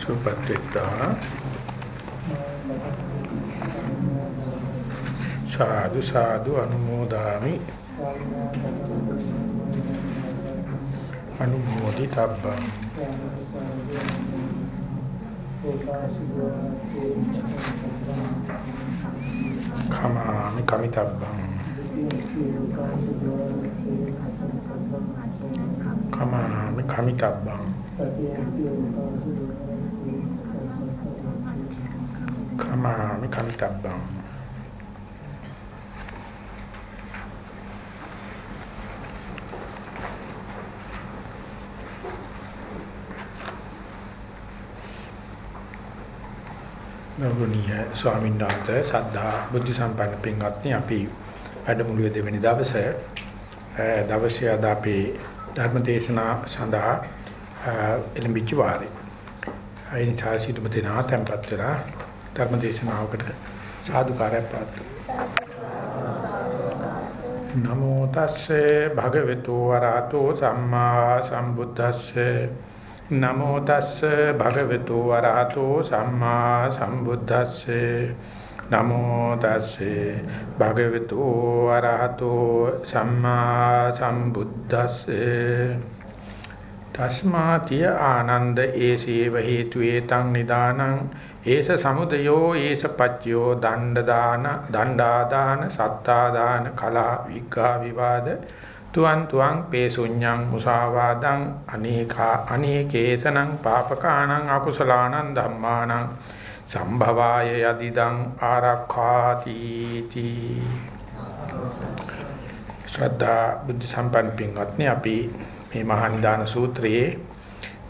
සුපත්ත්‍තා සාදු සාදු අනුමෝදාමි. අනුමෝදි තබ්බං කමාමි කමිතබ්බං. කමාමි කමිතබ්බං කමාමි කමිතබ්බං ගෞරවනීය ස්වාමීන් වහන්සේ සද්ධා බුද්ධ සම්පන්න පින්වත්නි අපි වැඩමුළුවේ දෙවෙනි දවසේ දවසේ අද අපි ධර්ම දේශනා සඳහා එළඹිච්ච වාරේ. අයින් චාසිතුම දෙනා tempත් වෙලා ධර්ම දේශනාවකට සාදුකාරයක් පාත්තු. නමෝ තස්සේ භගවතු වරහතෝ සම්මා සම්බුද්දස්සේ නමෝ තස්ස භගවතු වරහතෝ සම්මා සම්බුද්දස්සේ නමෝ තස්සේ භගවතු වරහතෝ සම්මා සම්බුද්දස්සේ. තස්මාතිය ආනන්ද ඒසේව හේතු ඒතං නිදානං ඒස සමුදයෝ ඒස පච්චයෝ දණ්ඩ දාන දණ්ඩා දාන සත්තා දාන කලා විග්ඝා විවාද තුවන් තුවන් පේසුඤ්ඤං මුසාවාදං අනේකා අනේකේතනං පාපකානං අකුසලානං ධම්මානං සම්භවාය යදිදං ආරක්ඛාති තී ශ්‍රද්ධා බුද්ධ සම්පන්න පින්වත්නි අපි මේ මහා නිදාන සූත්‍රයේ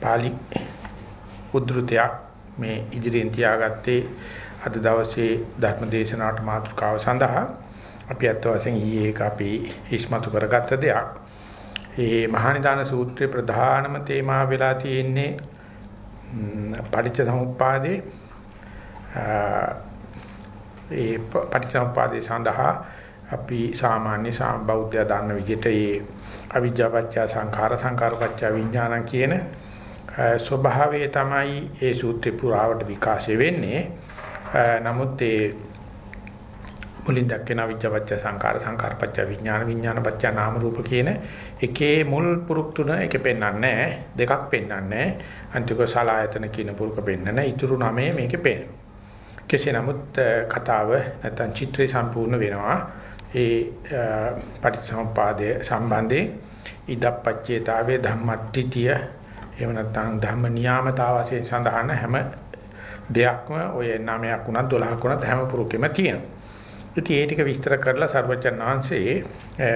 pāli උද්ෘතයක් මේ ඉදිරියෙන් තියාගත්තේ අද දවසේ ධර්ම දේශනාවට මාතෘකාව සඳහා අපි අත් වශයෙන් ඊයේ එක අපි හිස්මතු කරගත්ත දෙයක්. මේ මහානිදාන සූත්‍රයේ ප්‍රධානම තේමාව වෙලා තියෙන්නේ පටිච්ච සමුප්පාදේ ඒ පටිච්ච සමුප්පාදේ සඳහා අපි සාමාන්‍ය සම්බෞද්ධය දන්න විදිහට ඒ අවිජ්ජාපච්චය සංඛාර සංඛාරපච්චය විඥාන කියන ස්වභාවය තමයි ඒ සූත්‍රේ පුරාවට විකාශය වෙන්නේ. නමුත් ඒ මුලින් දැක්කන විඥාපච්ච සංකාර සංකාරපච්ච විඥාන විඥානපච්ච නාම රූප කියන එකේ මුල් පුරුක් තුන එක පෙන්වන්නේ දෙකක් පෙන්වන්නේ අන්තික සලායතන කියන පුරුක පෙන්වන ඉතුරු නමේ මේකේ පෙන්වන කෙසේ නමුත් කතාව නැත්නම් චිත්‍රය සම්පූර්ණ වෙනවා. ඒ පටිච්චසමුපාදයේ සම්බන්ධයෙන් ඉදප්පච්චේතාවේ ධම්මට්ඨිතිය එහෙම නැත්නම් ධම්ම නියාමතාව වශයෙන් සඳහන් හැම දෙයක්ම ඔය 9ක් වුණත් 12ක් වුණත් හැම පුරුකෙම තියෙනවා. ඉතින් ඒ ටික විස්තර කරලා සර්වජන් වහන්සේ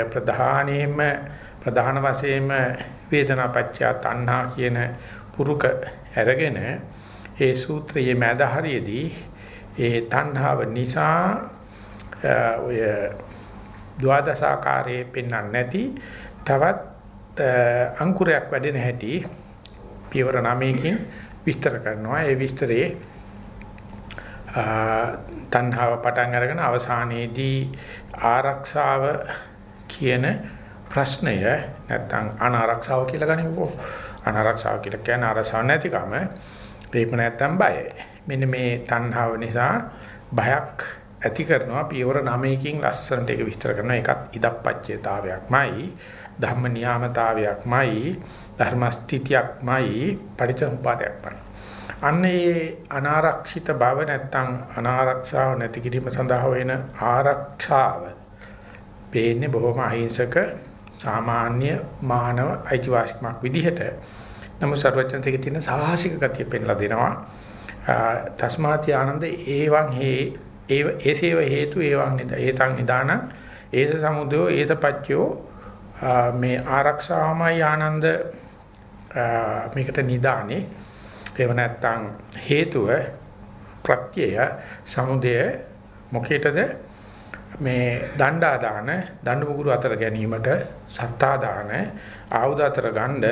ප්‍රධානයෙන්ම ප්‍රධාන වශයෙන්ම වේදනාපච්චය තණ්හා කියන පුරුක අරගෙන ඒ සූත්‍රයේ මැද හරියේදී ඒ තණ්හාව නිසා ඔය ද්වාදසාකාරයේ පෙන්වන්නේ නැති තවත් අංකුරයක් වැඩෙන හැටි පියවර 9කින් විස්තර කරනවා ඒ විස්තරයේ තණ්හාව පටන් අරගෙන අවසානයේදී ආරක්ෂාව කියන ප්‍රශ්නය නැත්නම් අනාරක්ෂාව කියලා ගනිමුකෝ. අනාරක්ෂාව කියලා කියන්නේ අරසාව නැතිකම. ඒක නැත්නම් බය. මෙන්න මේ තණ්හාව නිසා බයක් ඇති කරනවා පියවර 9කින් ලස්සනට ඒක විස්තර කරනවා. ඒකත් ඉදප්පච්චේතාවයක්මයි, ධම්ම නියාමතාවයක්මයි, ධර්මස්ථිතියක්මයි, පරිච්ඡම්පාදයක්මයි. අන්න ඒ අනාරක්ෂිත බව නැත්තම් අනාරක්ෂාව නැති කිරීම සඳහා වෙන ආරක්ෂාව පේන්නේ බොහොම අහිංසක සාමාන්‍ය මානව අයිතිවාසිකමක් විදිහට නමුත් සර්වචන්තයේ තියෙන සාහසික ගතිය පෙන්ලා දෙනවා තස්මාති ආනන්ද ඒවං හේ ඒසේව හේතු ඒවං නිද ඒතං නිදාන ඒස සමුදෝ ඒස පච්චයෝ මේ ආරක්ෂාවමයි ආනන්ද මේකට නිදානේ. එහෙම නැත්නම් හේතුව ප්‍රත්‍යය සමුදය මොකේටද? මේ දණ්ඩා දාන දඬු මුගුරු අතර ගැනීමට සත්තා දාන ආයුධ අතර ගන්න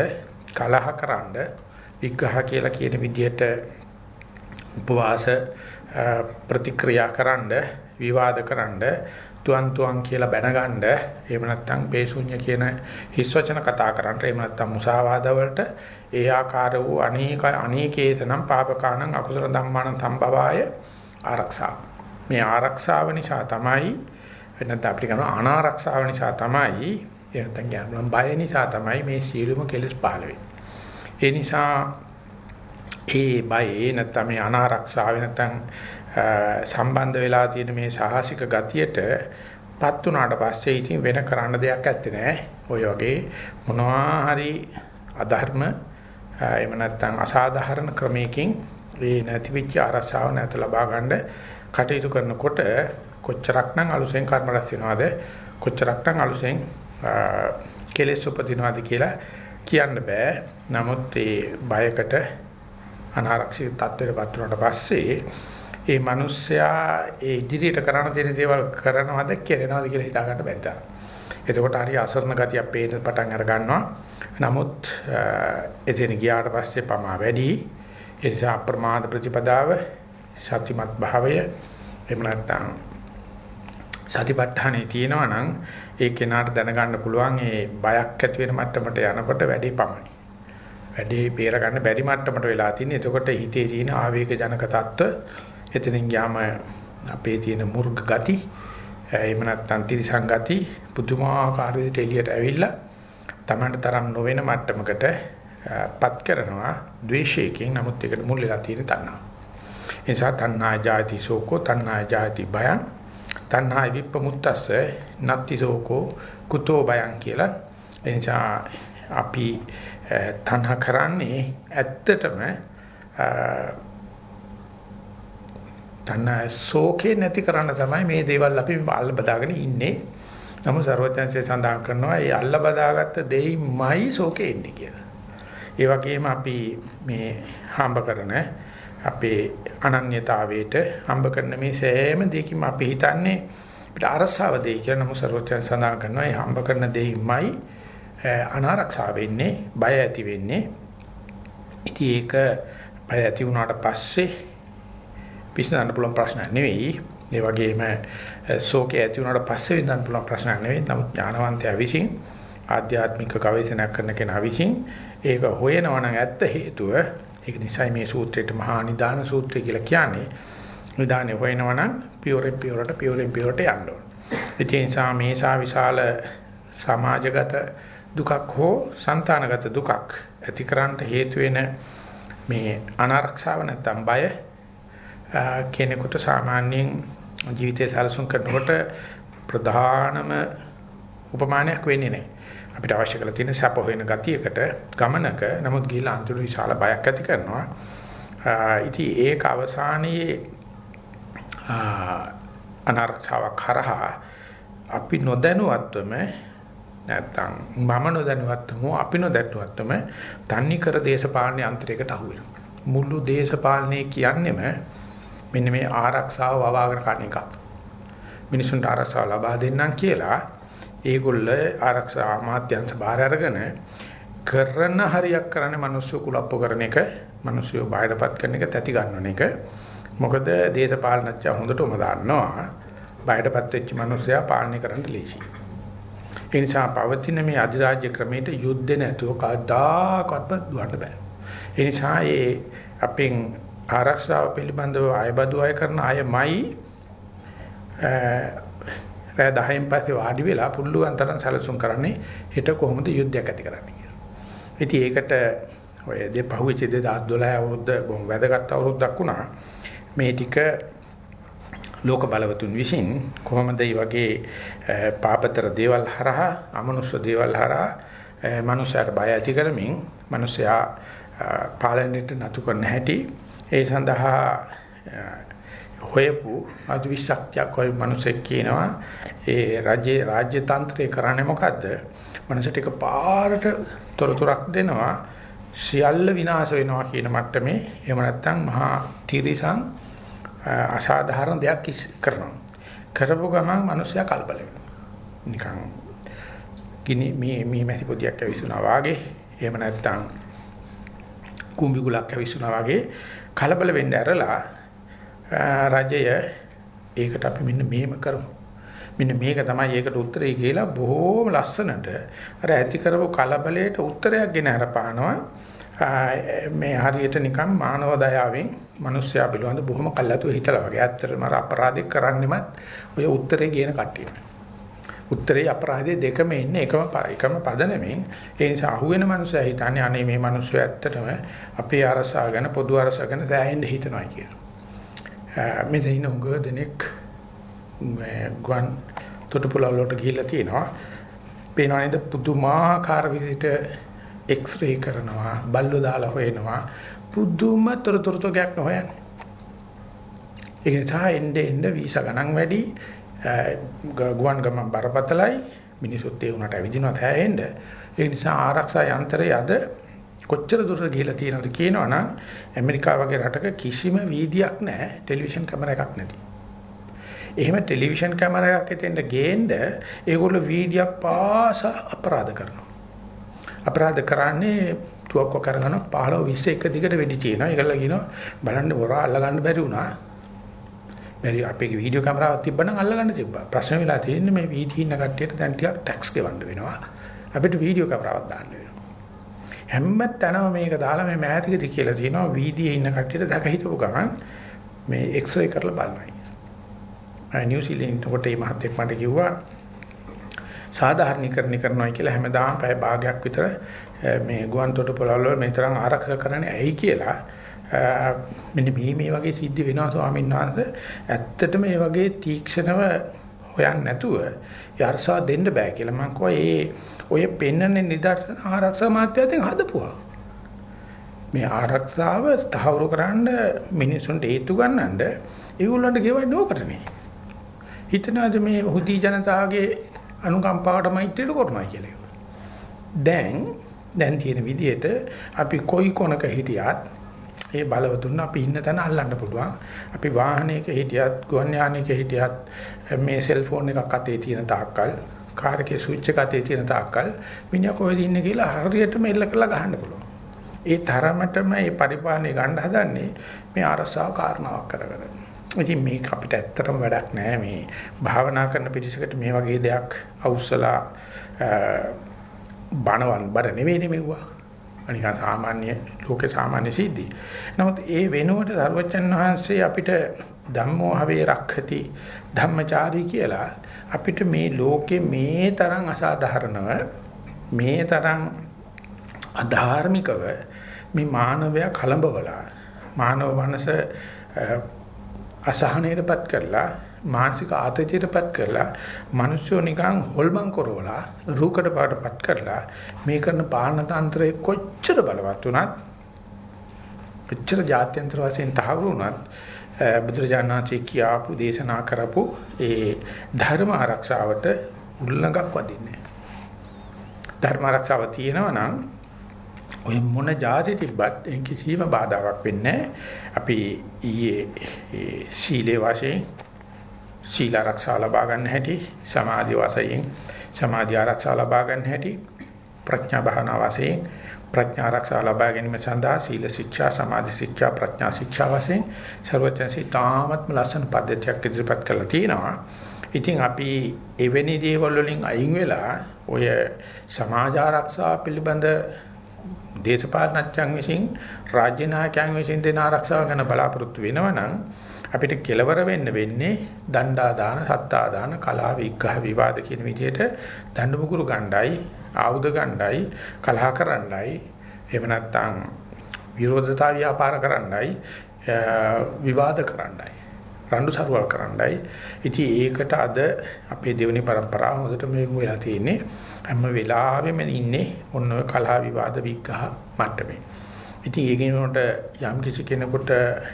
කලහ කරන්න විග්‍රහ කියලා කියන විදිහට උපවාස ප්‍රතික්‍රියා කරන්න විවාද කරන්න තුවන් තුවන් කියලා බැනගන්න එහෙම නැත්නම් බේසුඤ්ඤ කියන හිස් වචන කතා කරන්න එහෙම නැත්නම් මුසාවාද වලට ඒ ආකාර වූ අනේක අනේකේතනම් පාපකාණං අකුසල ධම්මාණං සම්භවාය ආරක්ෂා. මේ ආරක්ෂාව නිසා තමයි නැත්නම් අපිට කරන අනාරක්ෂාව නිසා තමයි එහෙම නැත්නම් ගැඹුරන් බය නිසා තමයි මේ සියලුම කෙලෙස් පහළ වෙන්නේ. ඒ නිසා ඒ බය නැත්නම් මේ අනාරක්ෂාව නැත්නම් සම්බන්ධ වෙලා තියෙන මේ සාහසික ගතියටපත් උනාට පස්සේ ඉතින් වෙන කරන්න දෙයක් ඇත්තේ නැහැ. ඔය වගේ මොනවා හරි අධර්ම එහෙම නැත්නම් අසාධාරණ ක්‍රමයකින් මේ නැතිවෙච්ච අරසාව නැත ලබා ගන්න කටයුතු කරනකොට කොච්චරක්නම් අලුසෙන් කර්ම රැස් වෙනවද කොච්චරක්නම් අලුසෙන් කෙලෙස් උපදිනවද කියලා කියන්න බෑ. නමුත් ඒ බයකට අනාරක්ෂිත තත්ත්වයටපත් වුණාට පස්සේ ඒ මිනිස්සයා ඒ ඉදිරියට කරන දෙන දේවල් කරනවද කෙරෙනවද කියලා හිතා ගන්න බැරි තරම්. එතකොට හරි අසරණ ගතියක් පේන්න පටන් අර ගන්නවා. නමුත් එතන ගියාට පස්සේ පමා වැඩි. ඒ නිසා අප්‍රමාද ප්‍රතිපදාව සත්‍යමත් භාවය එහෙම නැත්නම් සතිපට්ඨානේ තියෙනවා නම් ඒ කෙනාට දැනගන්න පුළුවන් ඒ බයක් ඇති වෙන මට්ටමට යනකොට වැඩි පමණයි. වැඩි පේර ගන්න බැරි මට්ටමට වෙලා තින්නේ. එතකොට හිතේ තියෙන ආවේග ජනක තත්ත්ව එතනින් ගියාම අපේ තියෙන මුර්ග ගති එහෙම නැත්නම් තිරිසං ගති පුදුමාකාර විදිහට එළියට ඇවිල්ලා Tamanට තරම් නොවන මට්ටමකට පත් කරනවා ද්වේෂයකින් නමුත් ඒකට මුල් වෙලා තියෙන තණ්හාව. ඒ නිසා තණ්හා ජාති සෝකෝ තණ්හා ජාති භයං තණ්හා විප්පමුත්තස්ස නත්ති සෝකෝ කුතෝ භයං කියලා. ඒ නිසා අපි තණ්හා කරන්නේ ඇත්තටම තණ්හා සෝකේ නැති කරන්න තමයි මේ දේවල් අපි අල්ල බදාගෙන ඉන්නේ. නමුත් ਸਰවඥාන්සේ සඳහන් කරනවා මේ අල්ල බදාගත්ත දෙයින්මයි සෝකේ එන්නේ කියලා. ඒ වගේම අපි මේ හම්බ කරන අපේ අනන්‍යතාවයට හම්බ කරන මේ සෑම දෙයකින්ම අපි හිතන්නේ අපිට අරසාව දෙයි කියලා. නමුත් ਸਰවඥාන් සඳහන් කරනවා මේ හම්බ කරන දෙයින්මයි අනාරක්ෂා වෙන්නේ, බය ඇති වෙන්නේ. ඉතින් ඒක බය ඇති වුණාට පස්සේ විසඳන්න පුළුවන් ප්‍රශ්නයක් නෙවෙයි. ඒ වගේම ශෝකය ඇති වුණාට පස්සේ විඳන්න පුළුවන් ප්‍රශ්නයක් නෙවෙයි. නමුත් ඥානවන්තයා විසින් ආධ්‍යාත්මික ගවේෂණයක් කරන කෙනා විසින් ඒක හොයනවා නම් ඇත්ත හේතුව ඒක නිසා මේ සූත්‍රයට මහා නිදාන සූත්‍රය කියලා කියන්නේ. නිදානේ හොයනවා නම් පියවරෙන් පියවරට පියවරෙන් පියවරට යන්න ඕන. ඒ නිසා මේසා විශාල සමාජගත දුකක් හෝ సంతానගත දුකක් ඇතිකරන්නට හේතු වෙන මේ අනාරක්ෂාව නැත්තම් බය කෙනෙකුට සාමාන්‍යයෙන් ජීවිතය සැලසුම් කරනකොට ප්‍රධානම උපමානයක් වෙන්නේ නැහැ. අපිට අවශ්‍ය කරලා තියෙන සැප හොයන ගතියකට ගමනක නමුත් ගිහිලා අන්තිම විශාල බයක් ඇති කරනවා. ඉතින් ඒක අවසානයේ අනාරක්ෂාවක් කරහා අපි නොදැනුවත්වම නැත්තම් මම නොදැනුවත්වම අපි නොදැනුවත්වම තන්නි කර දේශපාලන යන්ත්‍රයකට අහු වෙනවා. මුළු දේශපාලනය කියන්නේම මෙන්න මේ ආරක්ෂාව වවාගෙන කණ එකක්. මිනිසුන්ට ආරක්ෂාව ලබා දෙන්නම් කියලා ඒගොල්ල ආරක්ෂා අමාත්‍යංශ බාර අරගෙන කරන හරියක් කරන්නේ මිනිස්සු කුලප්පු කරන එක, මිනිස්සු බාහිරපත් කරන එක, තැති ගන්නන එක. මොකද දේශපාලනඥයා හොඳටම දන්නවා බාහිරපත් වෙච්ච මිනිස්සයා පාලනය කරන්න ලේසි. ඒ නිසා පවතින මේ අධිරාජ්‍ය ක්‍රමයට යුද්ධ නැතුව කවදාකවත් දුවන්න බෑ. ඒ නිසා ඒ අපෙන් ආරක්ෂාව පිළිබඳව අයබදු අය කරන අයමයි රෑ 10න් පස්සේ වාඩි වෙලා පුල්ලුවන් තරම් සැලසුම් කරන්නේ හෙට කොහොමද යුද්ධයක් ඇති කරන්නේ කියලා. ඉතින් ඒකට ඔය දෙපහුවෙච්ච 2012 අවුරුද්ද බොහොම වැදගත් අවුරුද්දක් වුණා. මේ ටික ලෝක බලවතුන් විසින් කොහොමද මේ වගේ පාපතර දේවල් හරහා අමනුෂ්‍ය දේවල් හරහා මනුෂ්‍යයාට බය ඇති කරමින් මනුෂ්‍යයා පාලනයට නතු කරන්න හැටි ඒ සඳහා හොයපු අද 20ක් ඔය මිනිස්සෙක් කියනවා ඒ රාජ්‍ය රාජ්‍ය තන්ත්‍රය කරන්නේ මොකද්ද? මනසට එක පාරට තොරතුරක් දෙනවා සියල්ල විනාශ වෙනවා කියන මට්ටමේ එහෙම නැත්නම් මහා තිරිසං අසාධාරණ දෙයක් කරනවා. කරපු ගමන් මිනිස්සයා කලබල වෙනවා. නිකන් ගිනි මේ මේ මැසි පොදියක් ඇවිස්සුනා වාගේ එහෙම නැත්නම් කුඹි ගුලක් ඇවිස්සුනා වාගේ කලබල වෙන්න ඇරලා රජය ඒකට අපි මෙන්න මෙහෙම කරමු. මෙන්න මේක තමයි ඒකට උත්තරේ කියලා බොහෝම ලස්සනට අර ඇති කරපු කලබලයට උත්තරයක් ගෙන හරපානවා. මේ හරියට නිකන් මානව දයාවෙන් මිනිස්සයා පිළිබඳ බොහොම කල්ලාතු හිතලා වගේ. ඇත්තටම අර අපරාධ කරන්නෙමත් ඔය උත්තරේ කියන කට්ටිය. උත්තරේ අපරාධයේ දෙකම ඉන්නේ එකම එකම පද නෙමෙයි. ඒ නිසා අහුවෙන මනුස්සයා හිතන්නේ අනේ මේ මනුස්සයා ඇත්තටම අපේ අරසා ගැන පොදු අරසා ගැන සෑහෙන්න හිතනවා කියලා. මෙතන ඉන්න උග දෙනෙක් ගුවන් තොටුපළවල වලට ගිහිල්ලා තියෙනවා. පේනවා නේද පුදුමාකාර විදිහට එක්ස්රේ කරනවා, බල්ලෝ දාලා හොයනවා. පුදුම තොරතුරුතෝගයක් නොහොයන්නේ. ඒ නිසා එnde එnde වීසා ගණන් වැඩි ගුවන් ගමන් බරපතලයි මිනිසුත් ඒ උනට ඇවිදිනවා තැහෙන්න ඒ නිසා ආරක්ෂා යන්ත්‍රය අද කොච්චර දුරට ගිහිලා තියෙනවද කියනවනම් ඇමරිකාව වගේ රටක කිසිම වීදියක් නැහැ ටෙලිවිෂන් කැමරා එකක් නැති. එහෙම ටෙලිවිෂන් කැමරා එකක් හිටෙන්ද ගේන්න ඒගොල්ලෝ වීදියක් පාස අපරාධ කරනවා. අපරාධ කරන්නේ තුවක්ක කරගෙන 15 20 එක දිගට වෙඩි තියෙනවා. ඒගොල්ලෝ කියනවා බලන්න බොරා අල්ල ගන්න බැරි වුණා. බැරි අපේ වීඩියෝ කැමරාවක් තිබ්බනම් අල්ලගන්න තිබ්බා. ප්‍රශ්න වෙලා තියෙන්නේ මේ වීදි ඉන්න කට්ටියට දැන් ටිකක් ටැක්ස් ගෙවන්න වෙනවා. අපිට වීඩියෝ කැමරාවක් දාන්න වෙනවා. හැම තැනම මේක දාලා මේ මෑතකදී කියලා තියෙනවා වීදියේ ඉන්න කට්ටියට දැක හිටපු ගමන් මේ එක්ස්රේ කරලා බලනවා. නිව්සීලන්ත කොට මේ මහත්තයෙක් මට කිව්වා සාධාරණීකරණය කරනවා කියලා හැමදාම පැය භාගයක් විතර මේ ගුවන් තොටුපළවල මේ තරම් ආරක්ෂා කරන්නේ ඇයි කියලා මෙන්න මේ මේ වගේ සිද්ධ වෙනවා ස්වාමීන් වහන්සේ. ඇත්තටම මේ වගේ තීක්ෂණව හොයන්නේ නැතුව යර්සා දෙන්න බෑ කියලා. මම කිව්වා ඒ ඔය පෙන්නන නිදර්ශන ආරක්ෂා මාත්‍යයෙන් හදපුවා. මේ ආරක්ෂාව තහවුරු කරන්න මිනිසුන්ට හේතු ගන්නඳ ඒගොල්ලන්ට ගෙවන්නේ ඕකටනේ හිතනවාද මේ හුදි ජනතාවගේ අනුකම්පාවට මෛත්‍රියට කරනවා කියලා දැන් දැන් තියෙන විදිහට අපි කොයි කොනක හිටියත් ඒ බලවතුන් අපි ඉන්න තැන අල්ලන්න පුළුවන්. අපි වාහනයක හිටියත්, ගුවන් යානයක හිටියත් මේ සෙල්ෆෝන් එකක් අතේ තියෙන තාක්කල්, කාර් එකේ ස්විච් එක අතේ තියෙන තාක්කල් මිනිහා කොහෙද ඉන්නේ කියලා හරියටම එල්ල කරලා ගහන්න පුළුවන්. ඒ තරමටම මේ පරිපාලනය ගන්න හදන්නේ මේ අරසාව කාරණාවක් කරගෙන. ඉතින් මේක අපිට ඇත්තටම වැඩක් නෑ මේ භාවනා කරන පිරිසකට මේ වගේ දෙයක් අවුස්සලා බණවන් බර නෙවෙයි නෙවෙව්වා. අනිකා සාමාන්‍ය ලෝකේ සාමාන්‍ය සිද්ධි. නමුත් ඒ වෙනුවට සර්වචන් වහන්සේ අපිට ධම්මෝ හවේ රක්ඛති ධම්මචාරී කියලා අපිට මේ ලෝකේ මේ තරම් අසාධාරණව මේ තරම් අධාර්මිකව මේ මානවයා කලඹවලා මානව මනස අසහනයටපත් කරලා මානසික ආතතියටපත් කරලා මිනිස්සු නිකන් හොල්මන් කරවලා රූකඩ පාටපත් කරලා මේ කරන පාලන තන්ත්‍රය කොච්චර බලවත් වුණත් කොච්චර ජාත්‍යන්තර වශයෙන් තහවුරු වුණත් බුදුරජාණන්සේ කියාපු දේශනා කරපු ඒ ධර්ම ආරක්ෂාවට උල්ලංඝක් වදින්නේ. ධර්ම ආරක්ෂාව තියෙනවා නම් ඔය මොන જાති තිබ්බත් එන් කිසිම බාධාවක් වෙන්නේ අපි ඊයේ ශීලයේ වශයෙන් ශීල ආරක්ෂා ලබා ගන්න හැටි සමාධි වශයෙන් සමාධි ආරක්ෂා ලබා ගන්න හැටි ප්‍රඥා භාවනා වශයෙන් ප්‍රඥා ආරක්ෂා ලබා ගැනීම සඳහා සීල ශික්ෂා සමාධි ශික්ෂා ප්‍රඥා ශික්ෂා වශයෙන් ਸਰවඥසී තාමත්ම ලස්සන පද්ධතියක් ඉදිරිපත් කරලා තියෙනවා. ඉතින් අපි එවැනි දේවල් වලින් අයින් වෙලා ඔය සමාජ ආරක්ෂාව පිළිබඳ දේශපාලනඥයන් විසින් රාජ්‍ය නායකයන් විසින් දෙන ආරක්ෂාව ගැන බලාපොරොත්තු වෙනවා නම් අපිට කෙලවර වෙන්න වෙන්නේ දණ්ඩා දාන, සත්තා දාන, කලා විග්‍රහ විවාද කියන විදිහට දඬු මුගුරු ගණ්ඩායි, ආයුධ ගණ්ඩායි, කලහ කරන්නයි, එහෙම නැත්නම් විරෝධතා ව්‍යාපාර කරන්නයි, විවාද කරන්නයි, රණ්ඩු සරුවල් කරන්නයි. ඉතින් ඒකට අද අපේ දෙවෙනි પરම්පරාව හොඳට මේකම වෙලා තියෙන්නේ. හැම වෙලාවෙම ඉන්නේ ඔන්න ඔය කලහ විවාද විග්‍රහ මට්ටමේ. ඉතින් ඒකිනොට යම් කිසි කෙනෙකුට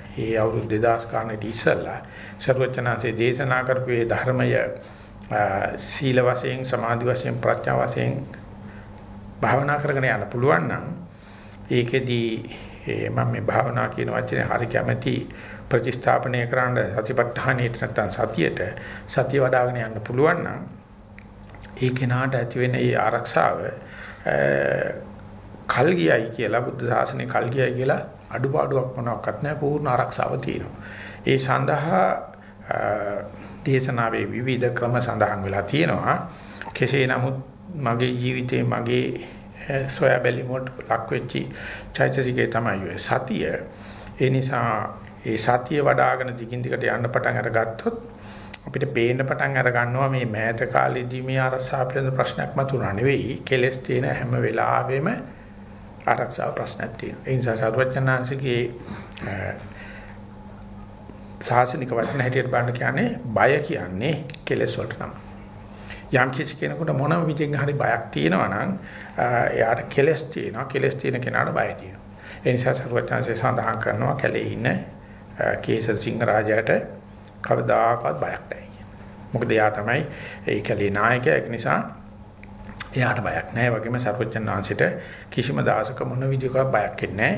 මේ අවුරුදු 2000 ගානට ඉස්සෙල්ලා ਸਰවචනාසේ දේශනා කරපු මේ ධර්මය සීල වශයෙන් සමාධි වශයෙන් ප්‍රඥා වශයෙන් භාවනා කරගෙන යන්න පුළුවන් නම් ඒකෙදී මම මේ භාවනා කියන වචනේ හරිය කැමැති ප්‍රතිස්ථාපනය කරන්න සතිපට්ඨානෙට නැත්නම් සතියට සතිය වඩ아가න යන්න පුළුවන් නම් ඒ කෙනාට ඇති වෙන ඒ ආරක්ෂාව කල් ගියයි කියලා බුද්ධ ශාසනය කල් ගියයි කියලා අඩුපාඩුවක් මොනවත් නැහැ පූර්ණ ආරක්ෂාව තියෙනවා. ඒ සඳහා දේශනාවේ විවිධ ක්‍රම සඳහන් වෙලා තියෙනවා. කෙසේ නමුත් මගේ ජීවිතේ මගේ සොයා බැලීමට ලක් වෙච්ච චෛතසිකේ තමයි සතිය. ඒ නිසා ඒ සතිය වඩ아가න දිගින් දිගට යන්න පටන් අරගත්තොත් අපිට පේන්න පටන් අර ගන්නවා මේ මෑත කාලේදී මේ ආරක්ෂා පිළිබඳ ප්‍රශ්නයක් මතුනා නෙවෙයි කෙලස් තියෙන හැම වෙලාවෙම ආරක්ෂා ප්‍රශ්නක් තියෙනවා. ඒ නිසා සර්වඥාන්සේගේ සාසනික වචන හැටියට බලන්න කියන්නේ බය කියන්නේ කෙලස් වලට තමයි. යම් කිසි කෙනෙකුට මොනම විදිහෙන් හරි බයක් තියෙනවා නම් එයාට කෙලස් තියෙනවා. කෙලස් තියෙන කෙනාට බය තියෙනවා. ඒ නිසා සර්වඥාන්සේ සඳහන් කරනවා කැලේ ඉන්න කේසර සිංහ රාජයාට කවදාකවත් බයක් නැහැ. මොකද එයා තමයි ඒ කැලේ නායකයා. ඒක නිසා එයාට බයක් නැහැ. වගේම සර්වඥාන් වහන්සේට කිසිම දාසක මොන විදිහකවත් බයක් එන්නේ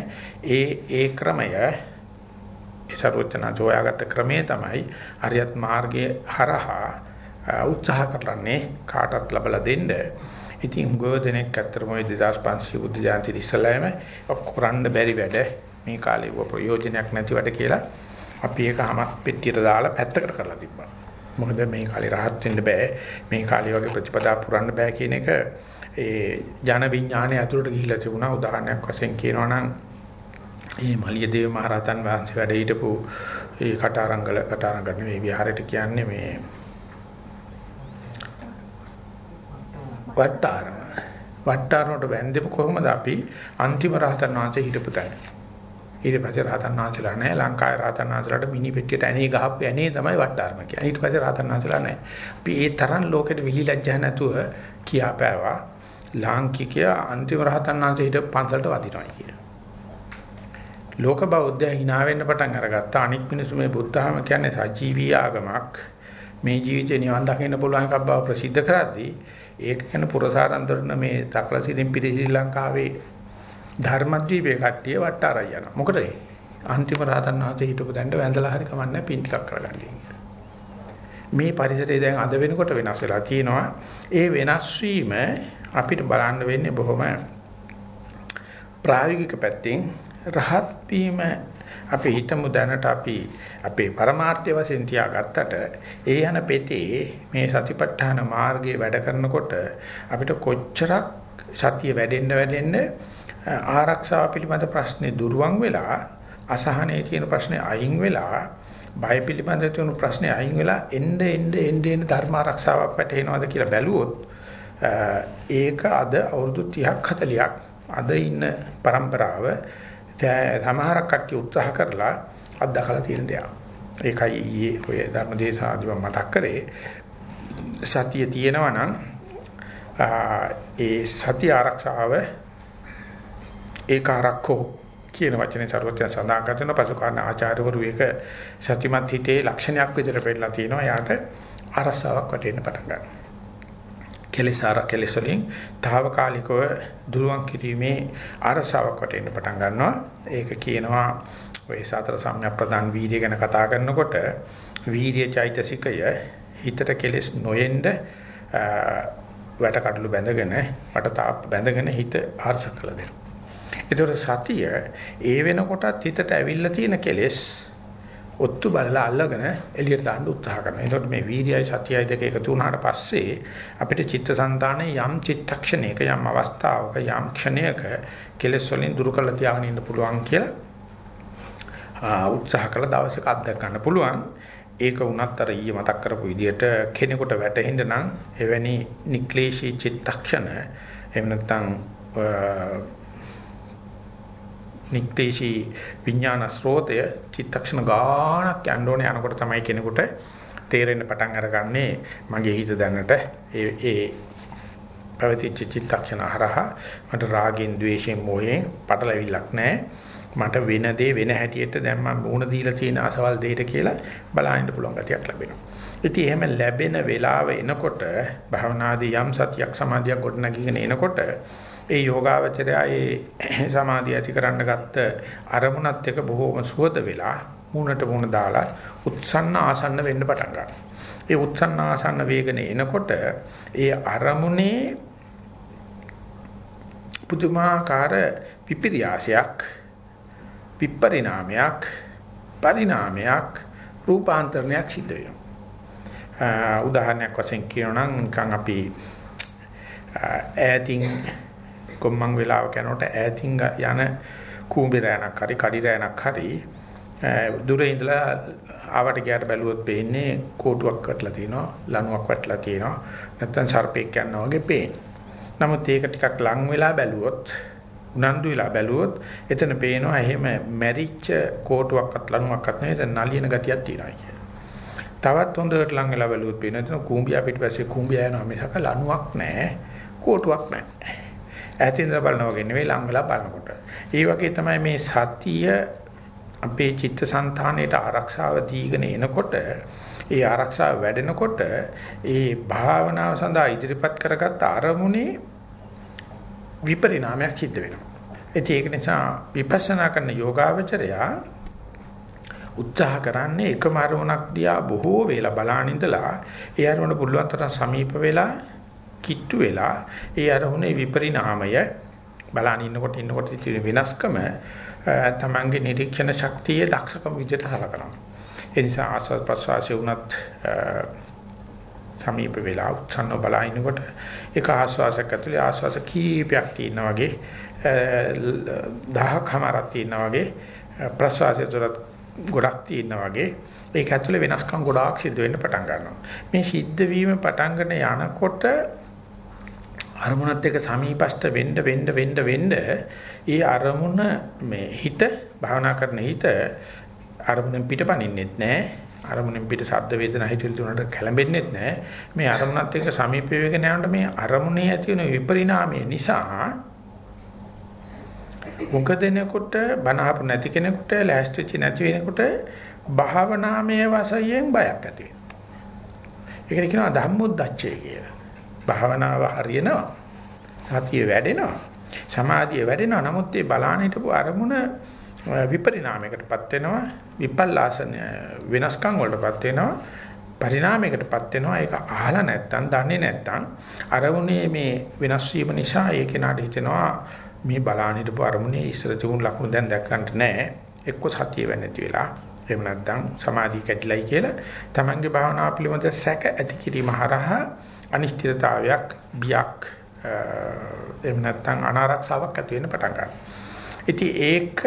ඒ ඒ ක්‍රමය ඒ සර්වඥාන් හොයාගත්ත ක්‍රමය තමයි අරියත් මාර්ගයේ හරහා උත්සාහ කරන්නේ කාටත් ලබලා දෙන්න. ඉතින් ගෝධනෙක් අතරම 2500 බුද්ධ ජයන්ති ඉස්සලෑම කරන්න බැරි වැඩ මේ කාලේ ප්‍රයෝජනයක් නැති වැඩ කියලා අපි ඒක හැමත් පෙට්ටියට දාලා පැත්තකට කරලා තිබ්බා. මොකද මේ කාලේ rahat වෙන්න බෑ. මේ කාලේ වගේ ප්‍රතිපදා පුරන්න බෑ කියන එක ඒ ජන විඥානය ඇතුළට ගිහිලා තිබුණා. උදාහරණයක් වශයෙන් කියනවා නම් මේ මලියදේව මහ රහතන් වහන්සේ වැඩ හිටපු ඒ කටාරංගල කටාරංගල නෙවෙයි විහාරයට කියන්නේ මේ වට්ටාරම. වට්ටාරමට වැන්දෙම කොහොමද අපි අන්තිම රහතන් වහන්සේ හිටපු තැන. ඊට පස්සේ රහතන් වහන්සේලා නැහැ ලංකාවේ රහතන් වහන්සේලාට මිනි පෙට්ටියට ඇනේ ගහපු ඇනේ තමයි වට්ටාරම කියන්නේ. ඊට පස්සේ රහතන් වහන්සේලා නැහැ. අපි ඒ තරම් ලෝකෙට විලිලැජ්ජා නැතුව කියාපෑවා ලාංකිකයා අන්තිම රහතන් වහන්සේ හිට පන්සලට වදිනවා කියලා. ලෝක බෞද්ධය hina වෙන්න පටන් අරගත්තා. අනික් මිනිස්සු මේ බුද්ධහම කියන්නේ සජීවී ආගමක්. මේ ජීවිතේ නිවන් දකින්න පුළුවන් එකක් බව ප්‍රසිද්ධ කරද්දී ඒක කියන පුරසාරන්තරන මේ තක්ලසිරින් පිරි ශ්‍රී ලංකාවේ ධර්මද්වීපේ කට්ටිය වට්ටාරයි යනවා. මොකද අන්තිම රහතන් වහන්සේ හිටපු දැන්න වැඳලා හරි කමන්නේ පින් ටිකක් කරගන්නේ. මේ පරිසරය දැන් අද වෙනකොට වෙනස් වෙලා තියෙනවා. ඒ වෙනස් වීම අපිට බලන්න වෙන්නේ බොහොම ප්‍රායෝගික පැත්තෙන් රහත් වීම අපි හිතමු දැනට අපි අපේ පරමාර්ථය වශයෙන් තියාගත්තට ඒ යන පෙතේ මේ සතිපට්ඨාන මාර්ගයේ වැඩ කරනකොට අපිට කොච්චරක් සතිය වැඩෙන්න වැඩෙන්න ආරක්ෂාව පිළිබඳ ප්‍රශ්නේ දුරවන් වෙලා අසහනයේ තියෙන ප්‍රශ්නේ අයින් වෙලා බය පිළිබඳ තියෙන ප්‍රශ්නේ අයින් වෙලා එන්න එන්න එන්න එන්න ධර්ම ආරක්ෂාවක් වැටෙනවද කියලා බැලුවොත් ඒක අද අවුරුදු 30ක් 40ක් අද ඉන්න પરම්පරාව සමහරක් කට්ටිය උත්සාහ කරලා අත්දකලා තියෙන දෙයක්. ඒකයි ඊයේ ඔය ධර්මදේශාදී මතක් කරේ සතිය තියෙනවා නම් ඒ සතිය ආරක්ෂාව ඒකාරක්ඛෝ කියන වචනේ සරුවත්යන් සඳහන් කරන පසුකාලන ආචාර්යවරු ඒක සතිමත් හිතේ ලක්ෂණයක් විදිහට පෙන්නලා තිනවා. යාට අරසාවක් වටෙන්න පටන් ගන්නවා. කෙලෙසාර කෙලෙස් වලින් తాවකාලිකව දුරුවන් කිරීමේ අරසාවක් වටෙන්න පටන් ගන්නවා. ඒක කියනවා ඔය සතර සම්‍යක් ප්‍රදාන් වීර්ය ගැන කතා කරනකොට වීර්ය චෛතසිකය හිතට කෙලෙස් නොයෙන්න වැට කඩළු බැඳගෙන වට තාප් බැඳගෙන හිත ආර්ශ කළ දෙනවා. ඒතකොට සතිය ඒ වෙනකොටත් හිතට ඇවිල්ලා තියෙන කෙලෙස් ඔත්තු බලලා අල්ලගෙන එළියට දාන්න උත්සාහ කරනවා. ඒතකොට මේ වීර්යයි සතියයි දෙක එකතු වුණාට පස්සේ අපිට චිත්තසංතානයේ යම් චිත්තක්ෂණයක යම් අවස්ථාවක යම් ක්ෂණයක කෙලෙස් වලින් දුරු කරලා තියාගෙන ඉන්න පුළුවන් කියලා උත්සාහ කළ දවසක අත්දැක ගන්න පුළුවන්. ඒක වුණත් අර ඊයේ මතක් කරපු විදිහට කෙනෙකුට වැටහෙන්න නම් එවැනි නික්ලේශී චිත්තක්ෂණ එහෙම නැත්නම් නික්තේශී විඥාන ස්රෝතය චිත්තක්ෂණ ගානක් යන්න ඕනේ යනකොට තමයි කෙනෙකුට තේරෙන්න පටන් අරගන්නේ මගේ හිත දැනට. ඒ ඒ පැවතිච්ච චිත්තක්ෂණ හරහා මට රාගෙන් ద్వේෂෙන් මොහෙන් පටලවිල්ලක් නැහැ. මට වෙන දේ වෙන හැටියට දැන් මම මුණ දීලා තියෙන අසවල් දෙයට කියලා බලන්න පුළුවන් ගතියක් ලැබෙනවා. ඉතින් එහෙම ලැබෙන වෙලාව එනකොට භවනාදී යම් සතියක් සමාධියක් ගොඩනගීගෙන එනකොට ඒ යෝගාවචරය ඒ සමාධිය ඇති කරන්න ගත්ත අරමුණත් එක බොහෝම සුවද වෙලා මුණට මුණ දාලා උත්සන්න ආසන්න වෙන්න පටන් ගන්නවා. ඒ උත්සන්න ආසන්න වේගනේ එනකොට ඒ අරමුණේ පුදුමාකාර විපිරියාසයක් විපරිණාමයක් පරිණාමයක් රූපාන්තරණයක් සිද්ධ වෙනවා. උදාහරණයක් වශයෙන් කියනවා නම් නිකන් අපි ඈතින් කොම්මන් වෙලාවක යනකොට ඈතින් යන කූඹි රෑනක් හරි කඩි රෑනක් හරි දුරේ ඉඳලා ආවට ගියාට බැලුවොත් පේන්නේ කෝටුවක් වටලා තියෙනවා ලණුවක් වටලා තියෙනවා නැත්නම් සර්පෙක් යනවා වගේ පේන්නේ. නමුත් ඒක ටිකක් ලං වෙලා බැලුවොත් උනන්දු වෙලා බැලුවොත් එතන පේනවා එහෙම මැරිච්ච කෝටුවක්වත් ලණුවක්වත් නෙවෙයි එතන නලියන ගතියක් තියෙනවා කියලා. තවත් හොඳට ලං වෙලා බැලුවොත් පේනවා එතන කූඹියා පිටිපස්සේ කූඹියා යනවා මිසක ලණුවක් නැහැ කෝටුවක් නැහැ. ඈතින් ඉඳලා බලනවා වගේ නෙවෙයි ලං වෙලා බලනකොට. ඒ වගේ තමයි මේ සතිය අපේ චිත්තසංතානයට ආරක්ෂාව දීගෙන එනකොට ඒ ආරක්ෂාව වැඩෙනකොට ඒ භාවනාව සඳහා ඉදිරිපත් කරගත්ත අරමුණේ විපරිණාමයක් සිද්ධ වෙනවා. ඒක නිසා විපස්සනා කරන යෝගාවචරයා උත්සාහ කරන්නේ එකම අරමුණක් දිහා බොහෝ වේලා බලාන ඉඳලා ඒ අරමුණ පුළුවන් තරම් සමීප වෙලා කිට්ටු වෙලා ඒ අරමුණේ විපරිණාමය බලාන ඉන්නකොට ඉන්නකොට තියෙන වෙනස්කම තමන්ගේ නිරීක්ෂණ ශක්තියේ දක්ෂකම විදිහට හලකනවා. ඒ නිසා ආස්වාද ප්‍රසවාසයේ උනත් සමීප වෙලා උත්සන්න බලා ඉන්නකොට ඒක ආස්වාසයක් ඇතුලේ ආස්වාස කීපයක් තියෙනා වගේ දහකමාරක් තියෙනා වගේ ප්‍රසවාසය තුළ ගොඩක් තියෙනා වගේ ඒක ඇතුලේ වෙනස්කම් ගොඩාක් සිද්ධ වෙන්න පටන් ගන්නවා. මේ සිද්ධ වීම පටන් ගන්න යනකොට අරමුණත් එක්ක සමීපස්ත වෙන්න වෙන්න වෙන්න වෙන්න ඒ අරමුණ මේ හිත භාවනා කරන හිත අරමුණෙන් පිටපණින්නෙත් නැහැ අරමුණෙන් පිට සද්ද වේදනා හිතවිලි තුනට කැළඹෙන්නෙත් නැහැ මේ අරමුණත් එක්ක සමීප වෙගෙන යනකොට මේ අරමුණේ ඇති වෙන විපරිණාමය නිසා මොකදෙනකොට බනහපු නැති කෙනෙකුට ලෑස්තිච නැති වෙනකොට භාවනාමය වශයෙන් බයක් ඇති වෙනවා. ඒකට කියනවා ධම්මොද්දච්චය කියලා. භාවනාව හරියනවා. සතිය වැඩෙනවා. සමාධිය වැඩෙනවා. නමුත් මේ බලාන හිටපු අරමුණ විපරිණාමයකටපත් වෙනවා. විපල්ලාසන වෙනස්කම් වලටපත් වෙනවා. පරිණාමයකටපත් වෙනවා. ඒක අහලා නැත්තම් දන්නේ නැත්තම් අරමුණේ මේ වෙනස් වීම නිසා ඒ කෙනාට හිතෙනවා මේ බලාන හිටපු අරමුණේ ඉස්සර තිබුණු ලක්ෂණ දැන් දැක්කන්ට නැහැ. එක්ක සතිය වෙන්නේ නැති වෙලා එහෙම නැත්නම් සමාධිය කැඩිලයි කියලා තමන්ගේ භාවනාව පිළිබඳ සැක ඇති කිරීම හරහා අනිශ්චිතතාවයක් බියක් එහෙම නැත්නම් අනාරක්ෂාවක් ඇති වෙන්න පටන් ගන්නවා. ඉතින් ඒක